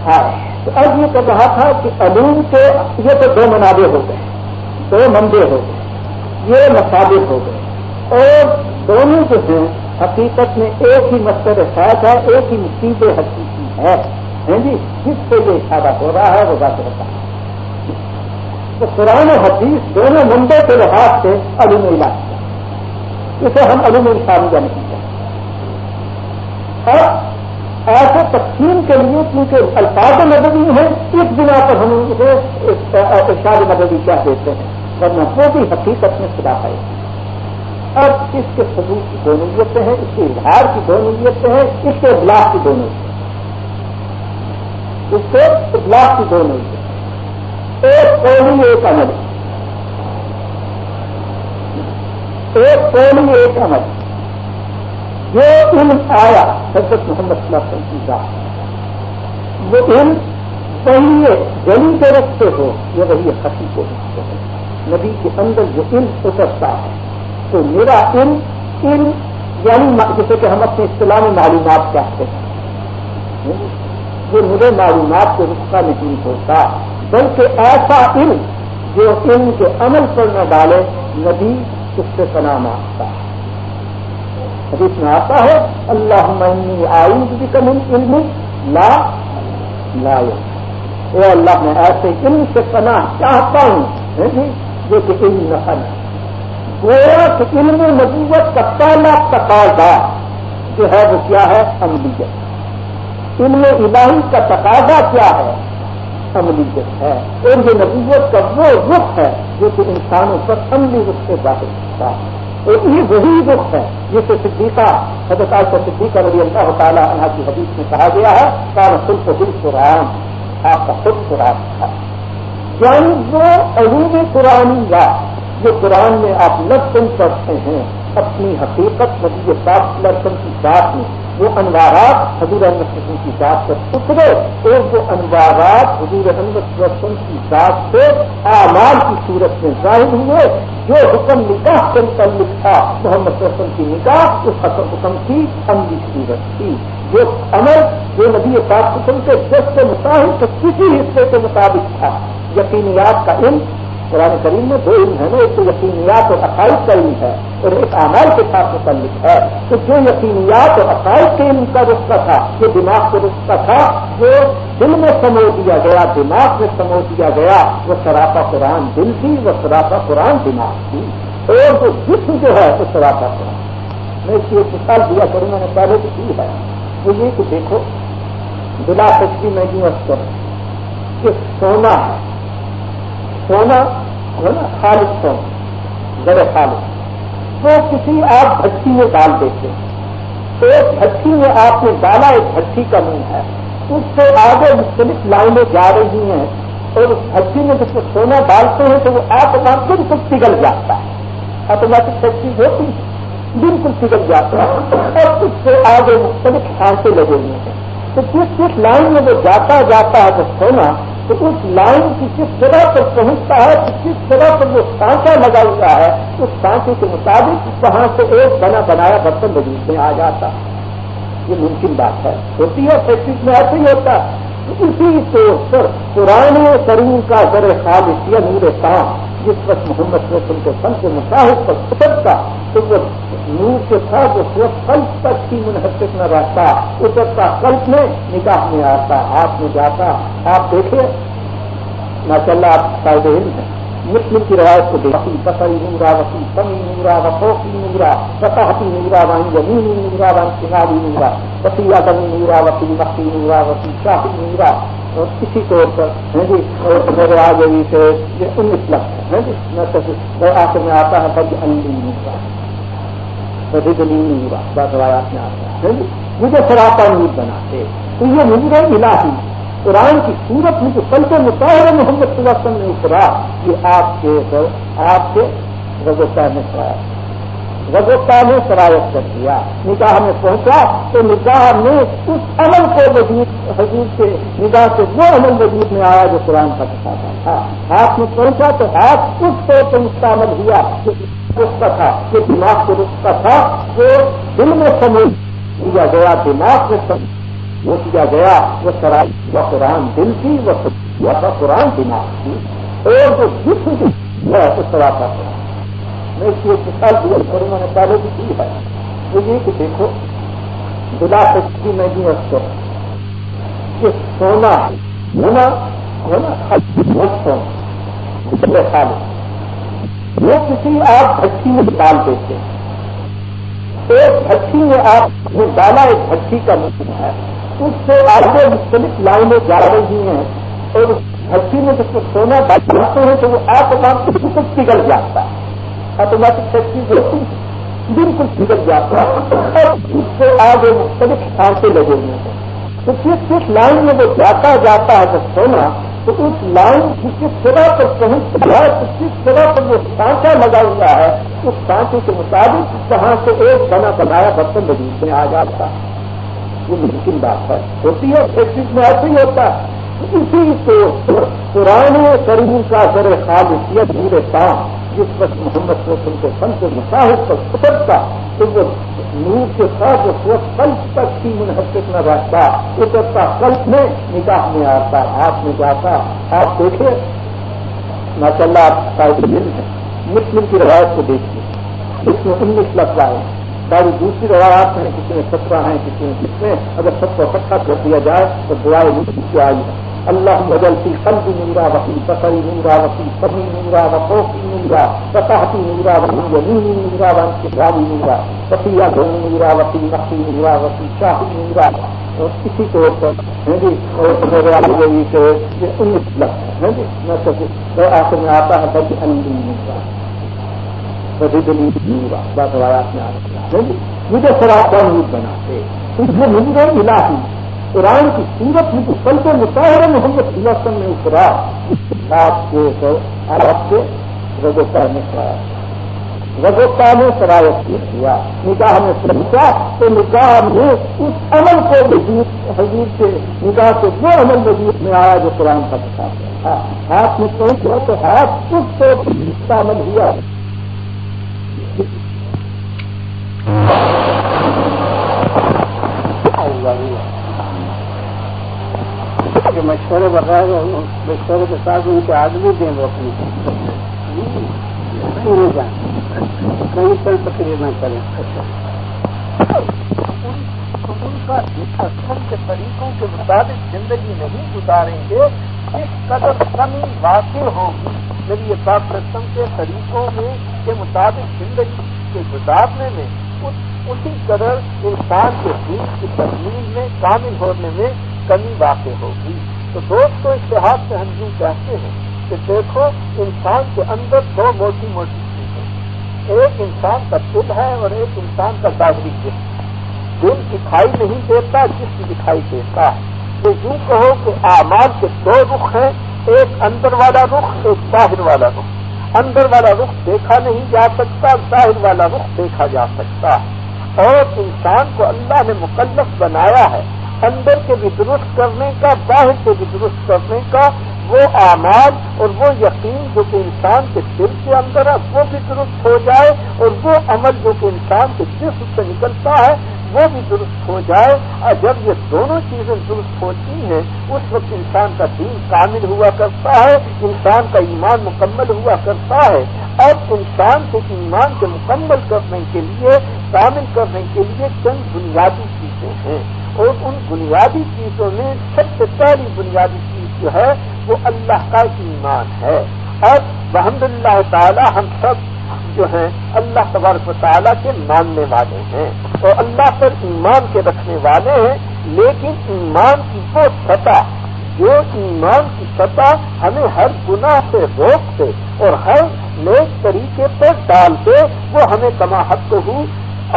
ہاں۔ تو اب یہ کر رہا تھا کہ علوم کے یہ تو دو منابع ہو گئے۔ دو منبے ہو گئے۔ یہ مسابق ہو گئے۔ اور دونوں جو ہیں حقیقت میں ایک ہی مقصد خاص ہے، ایک ہی مصیب حقیقی ہے۔ جی؟ جس سے یہ اشارہ ہو رہا ہے، وہ بات رہتا ہے۔ تو قرآن و حدیث دونوں منبے کے لحاظ سے علوم علاج اسے ہم علوم الفامیہ نہیں کہتے۔ اور ایسے تقسیم کے لیے کیونکہ الفاظ مددی ہیں، اس بنا پر ہم اسے ارشاد مددی کیا دیتے ہیں، ورنہ وہ بھی حقیقت میں خدا ہے۔ اب اس کے سبوت کی دو نیتیں ہیں، اس کے اظہار کی دو نیتیں ہیں، اس کے ابلاغ کی دو نیتیں اس کے ابلاغ کی دو نیتیں ایک قومی ایک عمل۔ ایک قومی ایک عمل۔ جو علم آیا، حضرت محمد صلی اللہ علیہ وسلم کی وہ علم وہی جلی سے رکھتے ہو، یہ وہی خطی کو رکھتے ہو۔ نبی کے اندر جو علم اترتا ہے، تو میرا علم علم یعنی جیسے کہ ہم اپنے اصطلاح میں معلومات چاہتے ہیں۔ وہ مجھے معلومات کو رخصہ نہیں ہوتا، بلکہ ایسا علم جو علم کے عمل پر نہ ڈالے، نبی اس سے پناہ مانگتا ہے۔ حدیث میں آتا ہے اللہ معنی آئی بھی کم علم لا لا اے اللہ، میں ایسے علم سے پناہ چاہتا ہوں جو کہ علم نقل ہے گویا کہ علم نبوت کا پہلا تقاضا جو ہے، وہ کیا ہے؟ عملیت علم الہی کا تقاضا کیا ہے؟ عملیت ہے۔ اور یہ نبوت کا وہ رخ ہے، جو کہ انسانوں پر عملی رخ سے ظاہر ہوتا ہے۔ اور یہ وہی رخ ہے جسے صدیقہ حضرت کا صدیقہ رضی اللہ تعالیٰ عنہ کی حدیث میں کہا گیا ہے کار خود دل قرآن آپ کا خود قرآن تھا۔ یعنی وہ عروب قرآن یا جو قرآن میں آپ لفظ پڑھتے ہیں، اپنی حقیقت نبی پاک لفظ کی بات میں وہ انوارات حضور احمد قسم کی بات پر اترے اور وہ انوارات حضور احمد قسم کی بات سے آمال کی صورت میں ظاہر ہوئے، جو حکم نکاح کے متعلق تھا، محمد وسلم کی نکاح، اس حکم کی عملی صورت تھی۔ جو عمل جو نبی پاک قسم کے جس کے مطابق کسی حصے کے مطابق تھا۔ یقینیات کا علم قرآن کریم میں دو علم ہے نا ایک تو یقینیات اور عقائد کا علم ہے اور ایک اعمال کے ساتھ متعلق ہے تو جو یقینیات اور عقائد کے علم کا رخصہ تھا یہ دماغ کے رخصہ تھا، جو دل میں سمو دیا گیا، دماغ میں سمو دیا گیا، وہ سراپا قرآن دل تھی وہ سراپا قرآن دماغ تھی اور وہ جسم جو ہے، وہ سراپا قرآن۔ میں اس کی ایک مثال دیا کروں، میں نے پہلے بھی کی ہے۔ وہ یہ کہ دیکھو، بلا سچی میں یوں کروں کہ سونا ہے۔ سونا ہے نا خالص سونا، بڑے خالص۔ وہ کسی آپ بھٹی میں ڈال دیتے ایک بھٹی میں آپ نے ڈالا ایک بھٹی کا منہ ہے۔ اس سے آگے مختلف لائنیں جا رہی ہیں۔ اور اس بھٹی میں جس کو سونا ڈالتے ہیں، تو وہ آپ آپ بالکل پگھل جاتا ہے۔ آٹومیٹک فیکٹری ہوتی ہے۔ بالکل پگھل جاتا ہے۔ اور اس سے آگے مختلف کھانسے لگے ہوئے ہیں۔ تو جس جس لائن میں وہ جاتا جاتا ہے تو سونا تو اس لائن کی کس طرح پر پہنچتا ہے، کس طرح پر وہ سانچا لگا ہوا ہے، اس سانچے کے مطابق وہاں سے ایک بنا بنایا برتن وجود میں آ جاتا۔ یہ ممکن بات ہے۔ ہوتی ہے، فیکٹری میں ایسے ہی ہوتا ہے۔ اسی طور پر پرانے کریم کا ذر خالص یا نور کام جس وقت محمد صلی وسلم کے فن کے مصاحب پر اترتا، تو وہ نور کے تھا جو صرف قلب تک ہی منحصر نہ رہتا اترتا قلب میں نکاح میں آتا، ہاتھ میں جاتا، آپ دیکھیں۔ ماشاء اللہ آپ شاید علم ہیں۔ مسلم کی روایت کو دیکھی بسری نورا وسیع سمی نورا، وفوقی نورا، وساحتی نورا، وانی زمینی نورا وان کناری نورا وسیع آدمی نورا وسیع مخی نورا وسیع شاہی نورا۔ اور اسی طور پر ہے جی؟ اور میرے آگے بھی سے یہ انیس لفظ ہے جی؟ میں آخر میں آتا ہے بج علی نورا۔ بج علی نورا بس روایات میں آتا ہے۔ جی مجھے سراپا نور بناتے تو یہ نور ہے الہی۔ قرآن کی صورت میں جو کل کے مطالعہ محمد صلی اللہ علیہ وسلم نے اترا یہ آپ کے آپ کے رگوتا نے سرایا۔ رگوتا نے سرایت کر دیا۔ نکاح میں پہنچا تو نکاح میں اس عمل کو وجود، حضور کے نگاہ سے وہ عمل وجود میں آیا جو قرآن کا بتاتا تھا۔ ہاتھ میں پہنچا تو ہاتھ اس طور پر مستعمل ہوا۔ جو رخ تھا، جو دماغ کے رخ تھا، جو دل میں سمجھ دیا گیا، دماغ میں سمجھ وہ کیا گیا، وہ سرائی وہ قرآن دل کی، وہ قرآن دماغ کی۔ اور جو جسم کی ہے اس طرح کا قرآن۔ میں اس کی ایک مثال دیا کروں میں نے پہلے بھی کی ہے۔ وہ یہ کہ دیکھو، بلا سکتی میں بھی اکثر کہ سونا، ہونا ہونا سونا۔ خالی۔ وہ کسی آپ بھٹی میں ڈال دیتے ہیں۔ ایک بھٹی میں آپ ڈالا ایک بھٹی کا مطلب ہے۔ اس سے آگے مختلف لائنیں جا رہی ہیں اور ہڈی میں جس کو سونا ڈالتے ہیں تو وہ آپ کو بالکل پگھل جاتا ہے۔ آٹومیٹک فیکٹری بالکل بگڑ جاتا ہے۔ اور اس سے آگے مختلف سانسیں لگے ہوئے ہیں۔ تو جس جس لائن میں وہ جاتا جاتا ہے جب سونا تو اس لائن جس جس سدا پر پہنچتا ہے؟ اس کی سدا پر وہ سانچا لگا ہوا ہے؟ اس سانچے کے مطابق جہاں سے ایک بنا بنایا برتن مزید میں آ جاتا۔ یہ ممکن بات ہے۔ ہوتی ہے، ایک چیز میں ایسے ہی ہوتا ہے۔ اسی کو پرانے کریم کا ذر خالصیت پورے کام جس وقت محمد وسلم کے فن کے مشاہد پر اترتا تو وہ نور کے ساتھ وہ قلب تک کی منحصر نہ رہتا۔ اترتا قلب میں نکاح میں آتا، آپ میں جاتا، آپ دیکھے ماشاء اللہ آپ صاحب دل ہے مسلم کی روایت کو دیکھیے۔ اس میں انیس لفظ آئے ساری دوسری روایات ہیں، کسی میں سترہ ہیں، کسی میں کس میں۔ اگر سب کو اکٹھا کر دیا جائے، تو دعائیں مسلم کی آئی ہے اللہ بدلتی قلب نورا وقی بقری نورا وقی سبھی نورا وقوفی نورا فتحتی نورا وقی یمینی نورا وقی غالی نورا وقیہ دھون نورا وقی نقی نورا وقی شاہی نورا اور اسی طور پر ہے جی اور میرے آگے کہ انیس لفظ ہے جی میں آخر میں آتا ہے بد اندی نورا بدلی نورا، بات روایات میں آتا ہے جی، مجھے سراپ نور بناتے اس میں ملا ہی قرآن کی سورت ہی تو کل کے مشاہرے میں ہم نے سلسن میں اترا آپ کے آپ کے رگوتا میں سرایا رگوتا میں سرایت کیا نگاہ میں پہنچا تو نگاہ میں اس عمل کو مزید، حضور کے نگاہ سے جو عمل مزید میں آیا جو قرآن کا بتا ہاں، ہاتھ میں پہنچ گیا تو ہاتھ اس سے عمل ہوا۔ اللہ کہ مشورے بغیر مشورے کے ساتھ ان کے آدمی دیں وہ اپنی جائیں کہیں کل تقریر نہ کریں ان اصل کے طریقوں کے مطابق زندگی نہیں گزاریں گے اس قدر کمی واقع ہوگی جب یہ پاک رسم کے طریقوں میں کے مطابق زندگی کے گزارنے میں اسی قدر انسان کے دین کی تکمیل میں شامل ہونے میں کمی واقع ہوگی۔ تو دوست کو اتحاد سے ہم یوں کہتے ہیں کہ دیکھو، انسان کے اندر دو موٹی موٹی چیزیں ایک انسان کا دل ہے اور ایک انسان کا ظاہری جسم۔ دل دکھائی نہیں دیتا، جسم دکھائی دیتا ہے۔ تو یوں کہو کہ آماد کے دو رخ ہیں، ایک اندر والا رخ، ایک باہر والا رخ۔ اندر والا رخ دیکھا نہیں جا سکتا ظاہر والا رخ دیکھا جا سکتا ہے۔ اور انسان کو اللہ نے مقلف بنایا ہے۔ اندر کے بھی درست کرنے کا، باہر سے بھی درست کرنے کا وہ اعمال اور وہ یقین جو کہ انسان کے دل کے اندر ہے، وہ بھی درست ہو جائے اور وہ عمل جو کہ انسان کے جسم سے نکلتا ہے، وہ بھی درست ہو جائے۔ اور جب یہ دونوں چیزیں درست ہوتی ہیں، اس وقت انسان کا دین کامل ہوا کرتا ہے، انسان کا ایمان مکمل ہوا کرتا ہے۔ اب انسان کو ایمان کے مکمل کرنے کے لیے، کامل کرنے کے لیے چند بنیادی چیزیں ہیں۔ اور ان بنیادی چیزوں میں سب سے پہلی بنیادی چیز جو ہے وہ اللہ کا ایمان ہے۔ اور بحمد اللہ تعالی ہم سب جو ہیں اللہ تبارک و تعالیٰ کے ماننے والے ہیں اور اللہ پر ایمان کے رکھنے والے ہیں، لیکن ایمان کی وہ سطح، جو ایمان کی سطح ہمیں ہر گناہ سے روکتے اور ہر نیک طریقے پر ڈالتے، وہ ہمیں کما حق ہو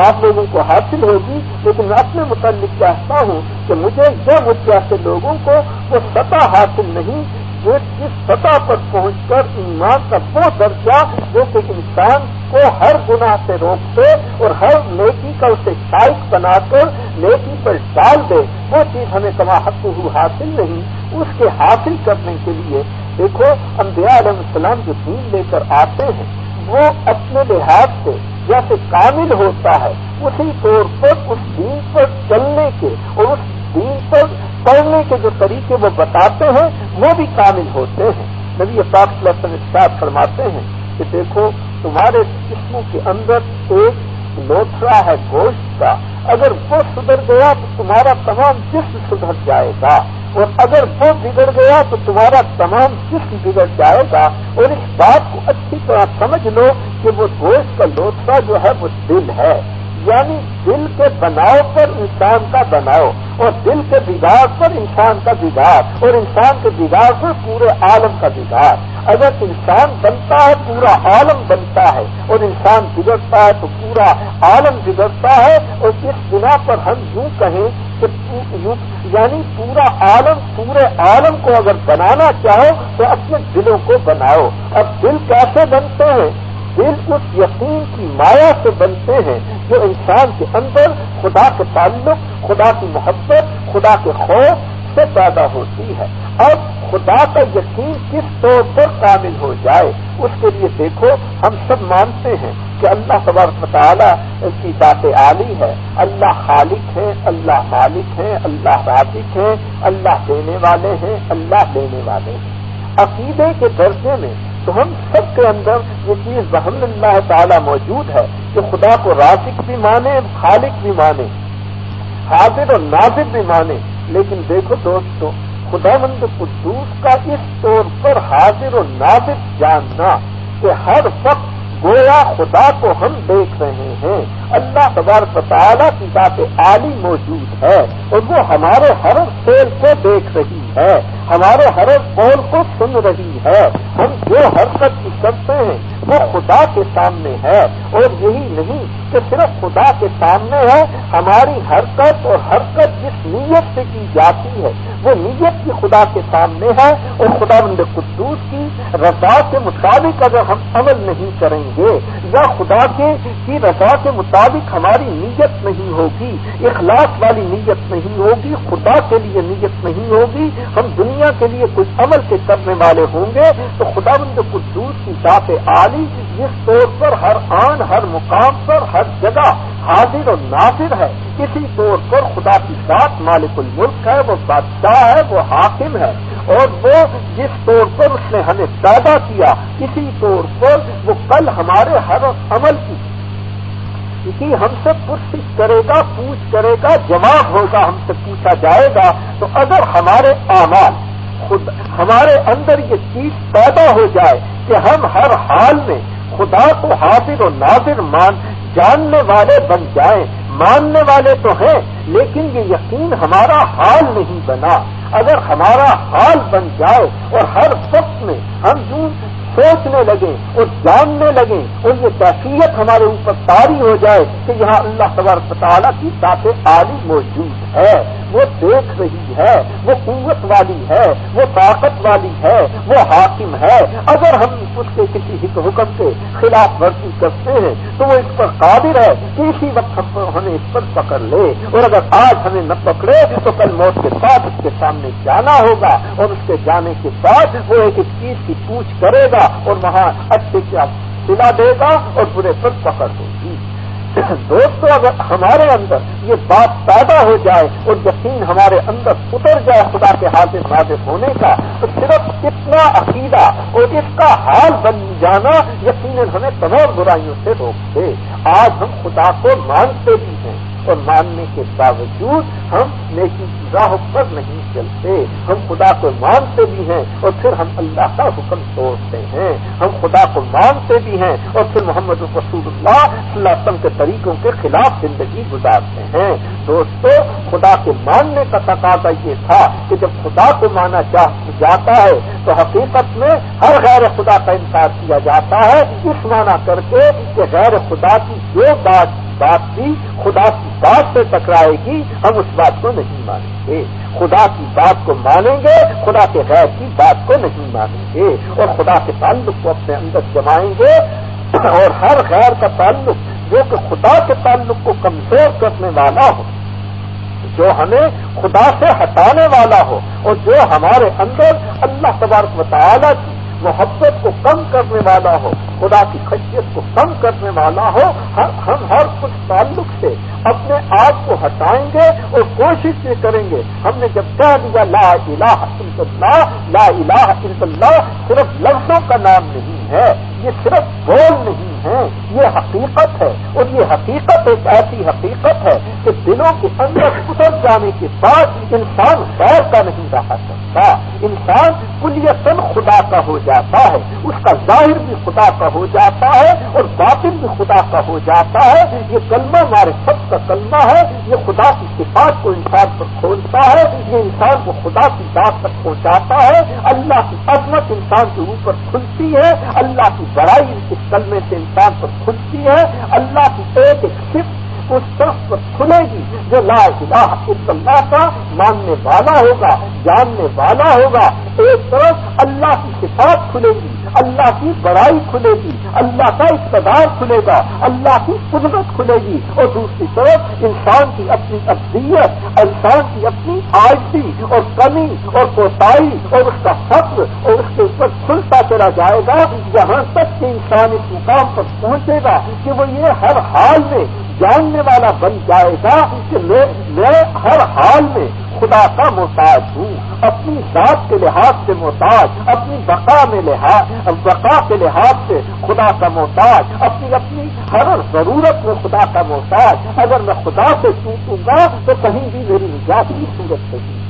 آپ لوگوں کو حاصل ہوگی، لیکن میں اپنے متعلق چاہتا ہوں کہ مجھے یہ مجھ جیسے لوگوں کو وہ سطح حاصل نہیں جو جس سطح پر پہنچ کر ایمان کا وہ درجہ جو کہ انسان کو ہر گناہ سے روکتے اور ہر نیکی کا اسے شائق بنا کر نیکی پر ڈال دے، وہ چیز ہمیں کما حق حاصل نہیں اس کے حاصل کرنے کے لیے۔ دیکھو، انبیاء علیہ السلام جو دین لے کر آتے ہیں وہ اپنے لحاظ سے جیسے کامل ہوتا ہے اسی طور پر اس دین پر چلنے کے اور اس دین پر پڑھنے کے جو طریقے وہ بتاتے ہیں، وہ بھی کامل ہوتے ہیں۔ نبی پاک صلی اللہ علیہ وسلم فرماتے ہیں کہ دیکھو، تمہارے جسموں کے اندر ایک لوتھڑا ہے گوشت کا۔ اگر وہ سدھر گیا تو تمہارا تمام جسم سدھر جائے گا۔ اور اگر وہ بگڑ گیا تو تمہارا تمام جسم بگڑ جائے گا اور اس بات کو اچھی طرح سمجھ لو کہ وہ دوست کا لوٹتا جو ہے وہ دل ہے۔ یعنی دل کے بناؤ پر انسان کا بناؤ اور دل کے بگاڑ پر انسان کا بگاڑ اور انسان کے بگاڑ پر پورے عالم کا بگاڑ اگر انسان بنتا ہے، پورا عالم بنتا ہے، اور انسان بگڑتا ہے تو پورا عالم بگڑتا ہے۔ اور اس بنا پر ہم یوں کہیں کہ یعنی پورا عالم، پورے عالم کو اگر بنانا چاہو تو اپنے دلوں کو بناؤ۔ اب دل کیسے بنتے ہیں؟ دل اس یقین کی مایا سے بنتے ہیں جو انسان کے اندر خدا کے تعلق، خدا کی محبت، خدا کے خوف سے پیدا ہوتی ہے۔ اب خدا کا یقین کس طور پر کامل ہو جائے، اس کے لیے دیکھو، ہم سب مانتے ہیں کہ اللہ تبارک مطالعہ کی ذات عالی ہے۔ اللہ خالق ہے اللہ مالک ہے اللہ رازق ہے اللہ دینے والے ہیں، اللہ دینے والے ہیں۔ عقیدے کے درجے میں تو ہم سب کے اندر یہ چیز بحمد اللہ تعالیٰ موجود ہے۔ کہ خدا کو راسک بھی مانے، خالق بھی مانے حاضر اور نازک بھی مانے۔ لیکن دیکھو دوستو خدا مند قدوس کا اس طور پر حاضر و نازک جاننا کہ ہر وقت گویا خدا کو ہم دیکھ رہے ہیں۔ اللہ تبارک تعالیٰ کی ذات عالی موجود ہے اور وہ ہمارے ہر فیل کو دیکھ رہی ہے۔ ہمارے ہر قول کو سن رہی ہے۔ ہم جو حرکت کی کرتے ہیں، وہ خدا کے سامنے ہے۔ اور یہی نہیں کہ صرف خدا کے سامنے ہے، ہماری حرکت اور حرکت جس نیت سے کی جاتی ہے، وہ نیت کی خدا کے سامنے ہے۔ اور خدا بند قدوس کی رضا کے مطابق اگر ہم عمل نہیں کریں گے، یا خدا کے، کی رضا کے مطابق ہماری نیت نہیں ہوگی، اخلاص والی نیت نہیں ہوگی، خدا کے لیے نیت نہیں ہوگی، ہم دنیا دنیا کے لیے کچھ عمل کے کرنے والے ہوں گے، تو خدا بند قدوس کی ذات عالی، جس طور پر ہر آن، ہر مقام پر، ہر جگہ حاضر اور ناصر ہے، اسی طور پر خدا کی ذات مالک الملک ہے، وہ بادشاہ ہے، وہ حاکم ہے۔ اور وہ جس طور پر اس نے ہمیں پیدا کیا، اسی طور پر وہ کل ہمارے ہر عمل کی کسی ہم سے پوچھ کرے گا، پوچھ کرے گا، جواب ہوگا، ہم سے پوچھا جائے گا۔ تو اگر ہمارے اعمال، خود، ہمارے اندر یہ چیز پیدا ہو جائے کہ ہم ہر حال میں خدا کو حاضر و ناظر مان، جاننے والے بن جائیں، ماننے والے تو ہیں، لیکن یہ یقین ہمارا حال نہیں بنا۔ اگر ہمارا حال بن جائے اور ہر وقت میں ہم یوں سوچنے لگے اور جاننے لگے اور یہ کیفیت ہمارے اوپر تاری ہو جائے کہ یہاں اللہ تبارک تعالیٰ کی ذات عالی موجود ہے، وہ دیکھ رہی ہے، وہ قوت والی ہے، وہ طاقت والی ہے، وہ حاکم ہے۔ اگر ہم اس کے کسی حکم کے خلاف ورزی کرتے ہیں تو وہ اس پر قادر ہے کہ اسی وقت ہم ہمیں اس پر پکڑ لے۔ اور اگر آج ہمیں نہ پکڑے تو کل موت کے ساتھ اس کے سامنے جانا ہوگا اور اس کے جانے کے بعد وہ ایک چیز کی پوچھ کرے گا اور وہاں اچھے کیا سلا دے گا اور برے پر پکڑ دے گی۔ دوستو، اگر ہمارے اندر یہ بات پیدا ہو جائے اور یقین ہمارے اندر اتر جائے خدا کے ہاتھ واضح ہونے کا، تو صرف اتنا عقیدہ اور اس کا حال بن جانا یقیناً ہمیں تمام برائیوں سے روک دے آج ہم خدا کو مانتے بھی ہیں اور ماننے کے باوجود ہم نیکی کی راہ پر نہیں چلتے۔ ہم خدا کو مانتے بھی ہیں اور پھر ہم اللہ کا حکم توڑتے ہیں۔ ہم خدا کو مانتے بھی ہیں اور پھر محمد رسول اللہ صلی اللہ وسلم کے طریقوں کے خلاف زندگی گزارتے ہیں۔ دوستو، خدا کے ماننے کا تقاضا یہ تھا کہ جب خدا کو مانا جاتا ہے تو حقیقت میں ہر غیر خدا کا انکار کیا جاتا ہے۔ اس معنی کر کے کہ غیر خدا کی جو بات بات بھی خدا کی بات سے ٹکرائے گی، ہم اس بات کو نہیں مانیں۔ گے خدا کی بات کو مانیں گے، خدا کے غیر کی بات کو نہیں مانیں گے، اور خدا کے تعلق کو اپنے اندر جمائیں گے۔ اور ہر غیر کا تعلق جو کہ خدا کے تعلق کو کمزور کرنے والا ہو، جو ہمیں خدا سے ہٹانے والا ہو، اور جو ہمارے اندر اللہ تبارک مطالعہ کی محبت کو کم کرنے والا ہو، خدا کی خشیت کو کم کرنے والا ہو ہم ہر کچھ تعلق سے اپنے آپ کو ہٹائیں گے اور کوشش یہ کریں گے۔ ہم نے جب کہہ دیا، لا الہ الا اللہ، لا الہ الا اللہ، صرف لفظوں کا نام نہیں ہے، یہ صرف بول نہیں ہے، یہ حقیقت ہے۔ اور یہ حقیقت ایک ایسی حقیقت ہے کہ دلوں کے اندر اتر جانے کے بعد انسان غیر کا نہیں رہا سکتا۔ انسان کلیتن خدا کا ہو جائے۔ جاتا ہے، اس کا ظاہر بھی خدا کا ہو جاتا ہے اور باطن بھی خدا کا ہو جاتا ہے۔ یہ کلمہ ہمارے سب کا کلمہ ہے۔ یہ خدا کی صفات کو انسان پر کھولتا ہے۔ یہ انسان کو خدا کی بات تک پہنچاتا ہے۔ اللہ کی عظمت انسان کے اوپر کھلتی ہے۔ اللہ کی بڑائی اس کلمے سے انسان پر کھلتی ہے۔ اللہ کی ایک ایک صفت اس شخص پر کھلے گی جو لا الہ الا اللہ کا ماننے والا ہوگا، جاننے والا ہوگا، ایک طرف اللہ کی کتاب کھلے گی۔ اللہ کی بڑائی کھلے گی، اللہ کا اقتدار کھلے گا، اللہ کی قدرت کھلے گی۔ اور دوسری طرف انسان کی اپنی ابدیت، انسان کی اپنی آجی اور کمی اور کوتاہی اور اس کا فخر اور اس کے اوپر کھلتا چلا جائے گا جہاں تک کہ انسان اس مقام پر پہنچے گا کہ وہ یہ ہر حال میں جاننے والا بن جائے گا کہ میں ہر حال میں خدا کا محتاج ہوں، اپنی ذات کے لحاظ سے محتاج، اپنی بقا میں لحاظ وقا کے لحاظ سے خدا کا محتاج، اپنی اپنی ہر ضرورت میں خدا کا محتاج۔ اگر میں خدا سے چوٹوں گا تو کہیں بھی میری نجات کی صورت نہیں۔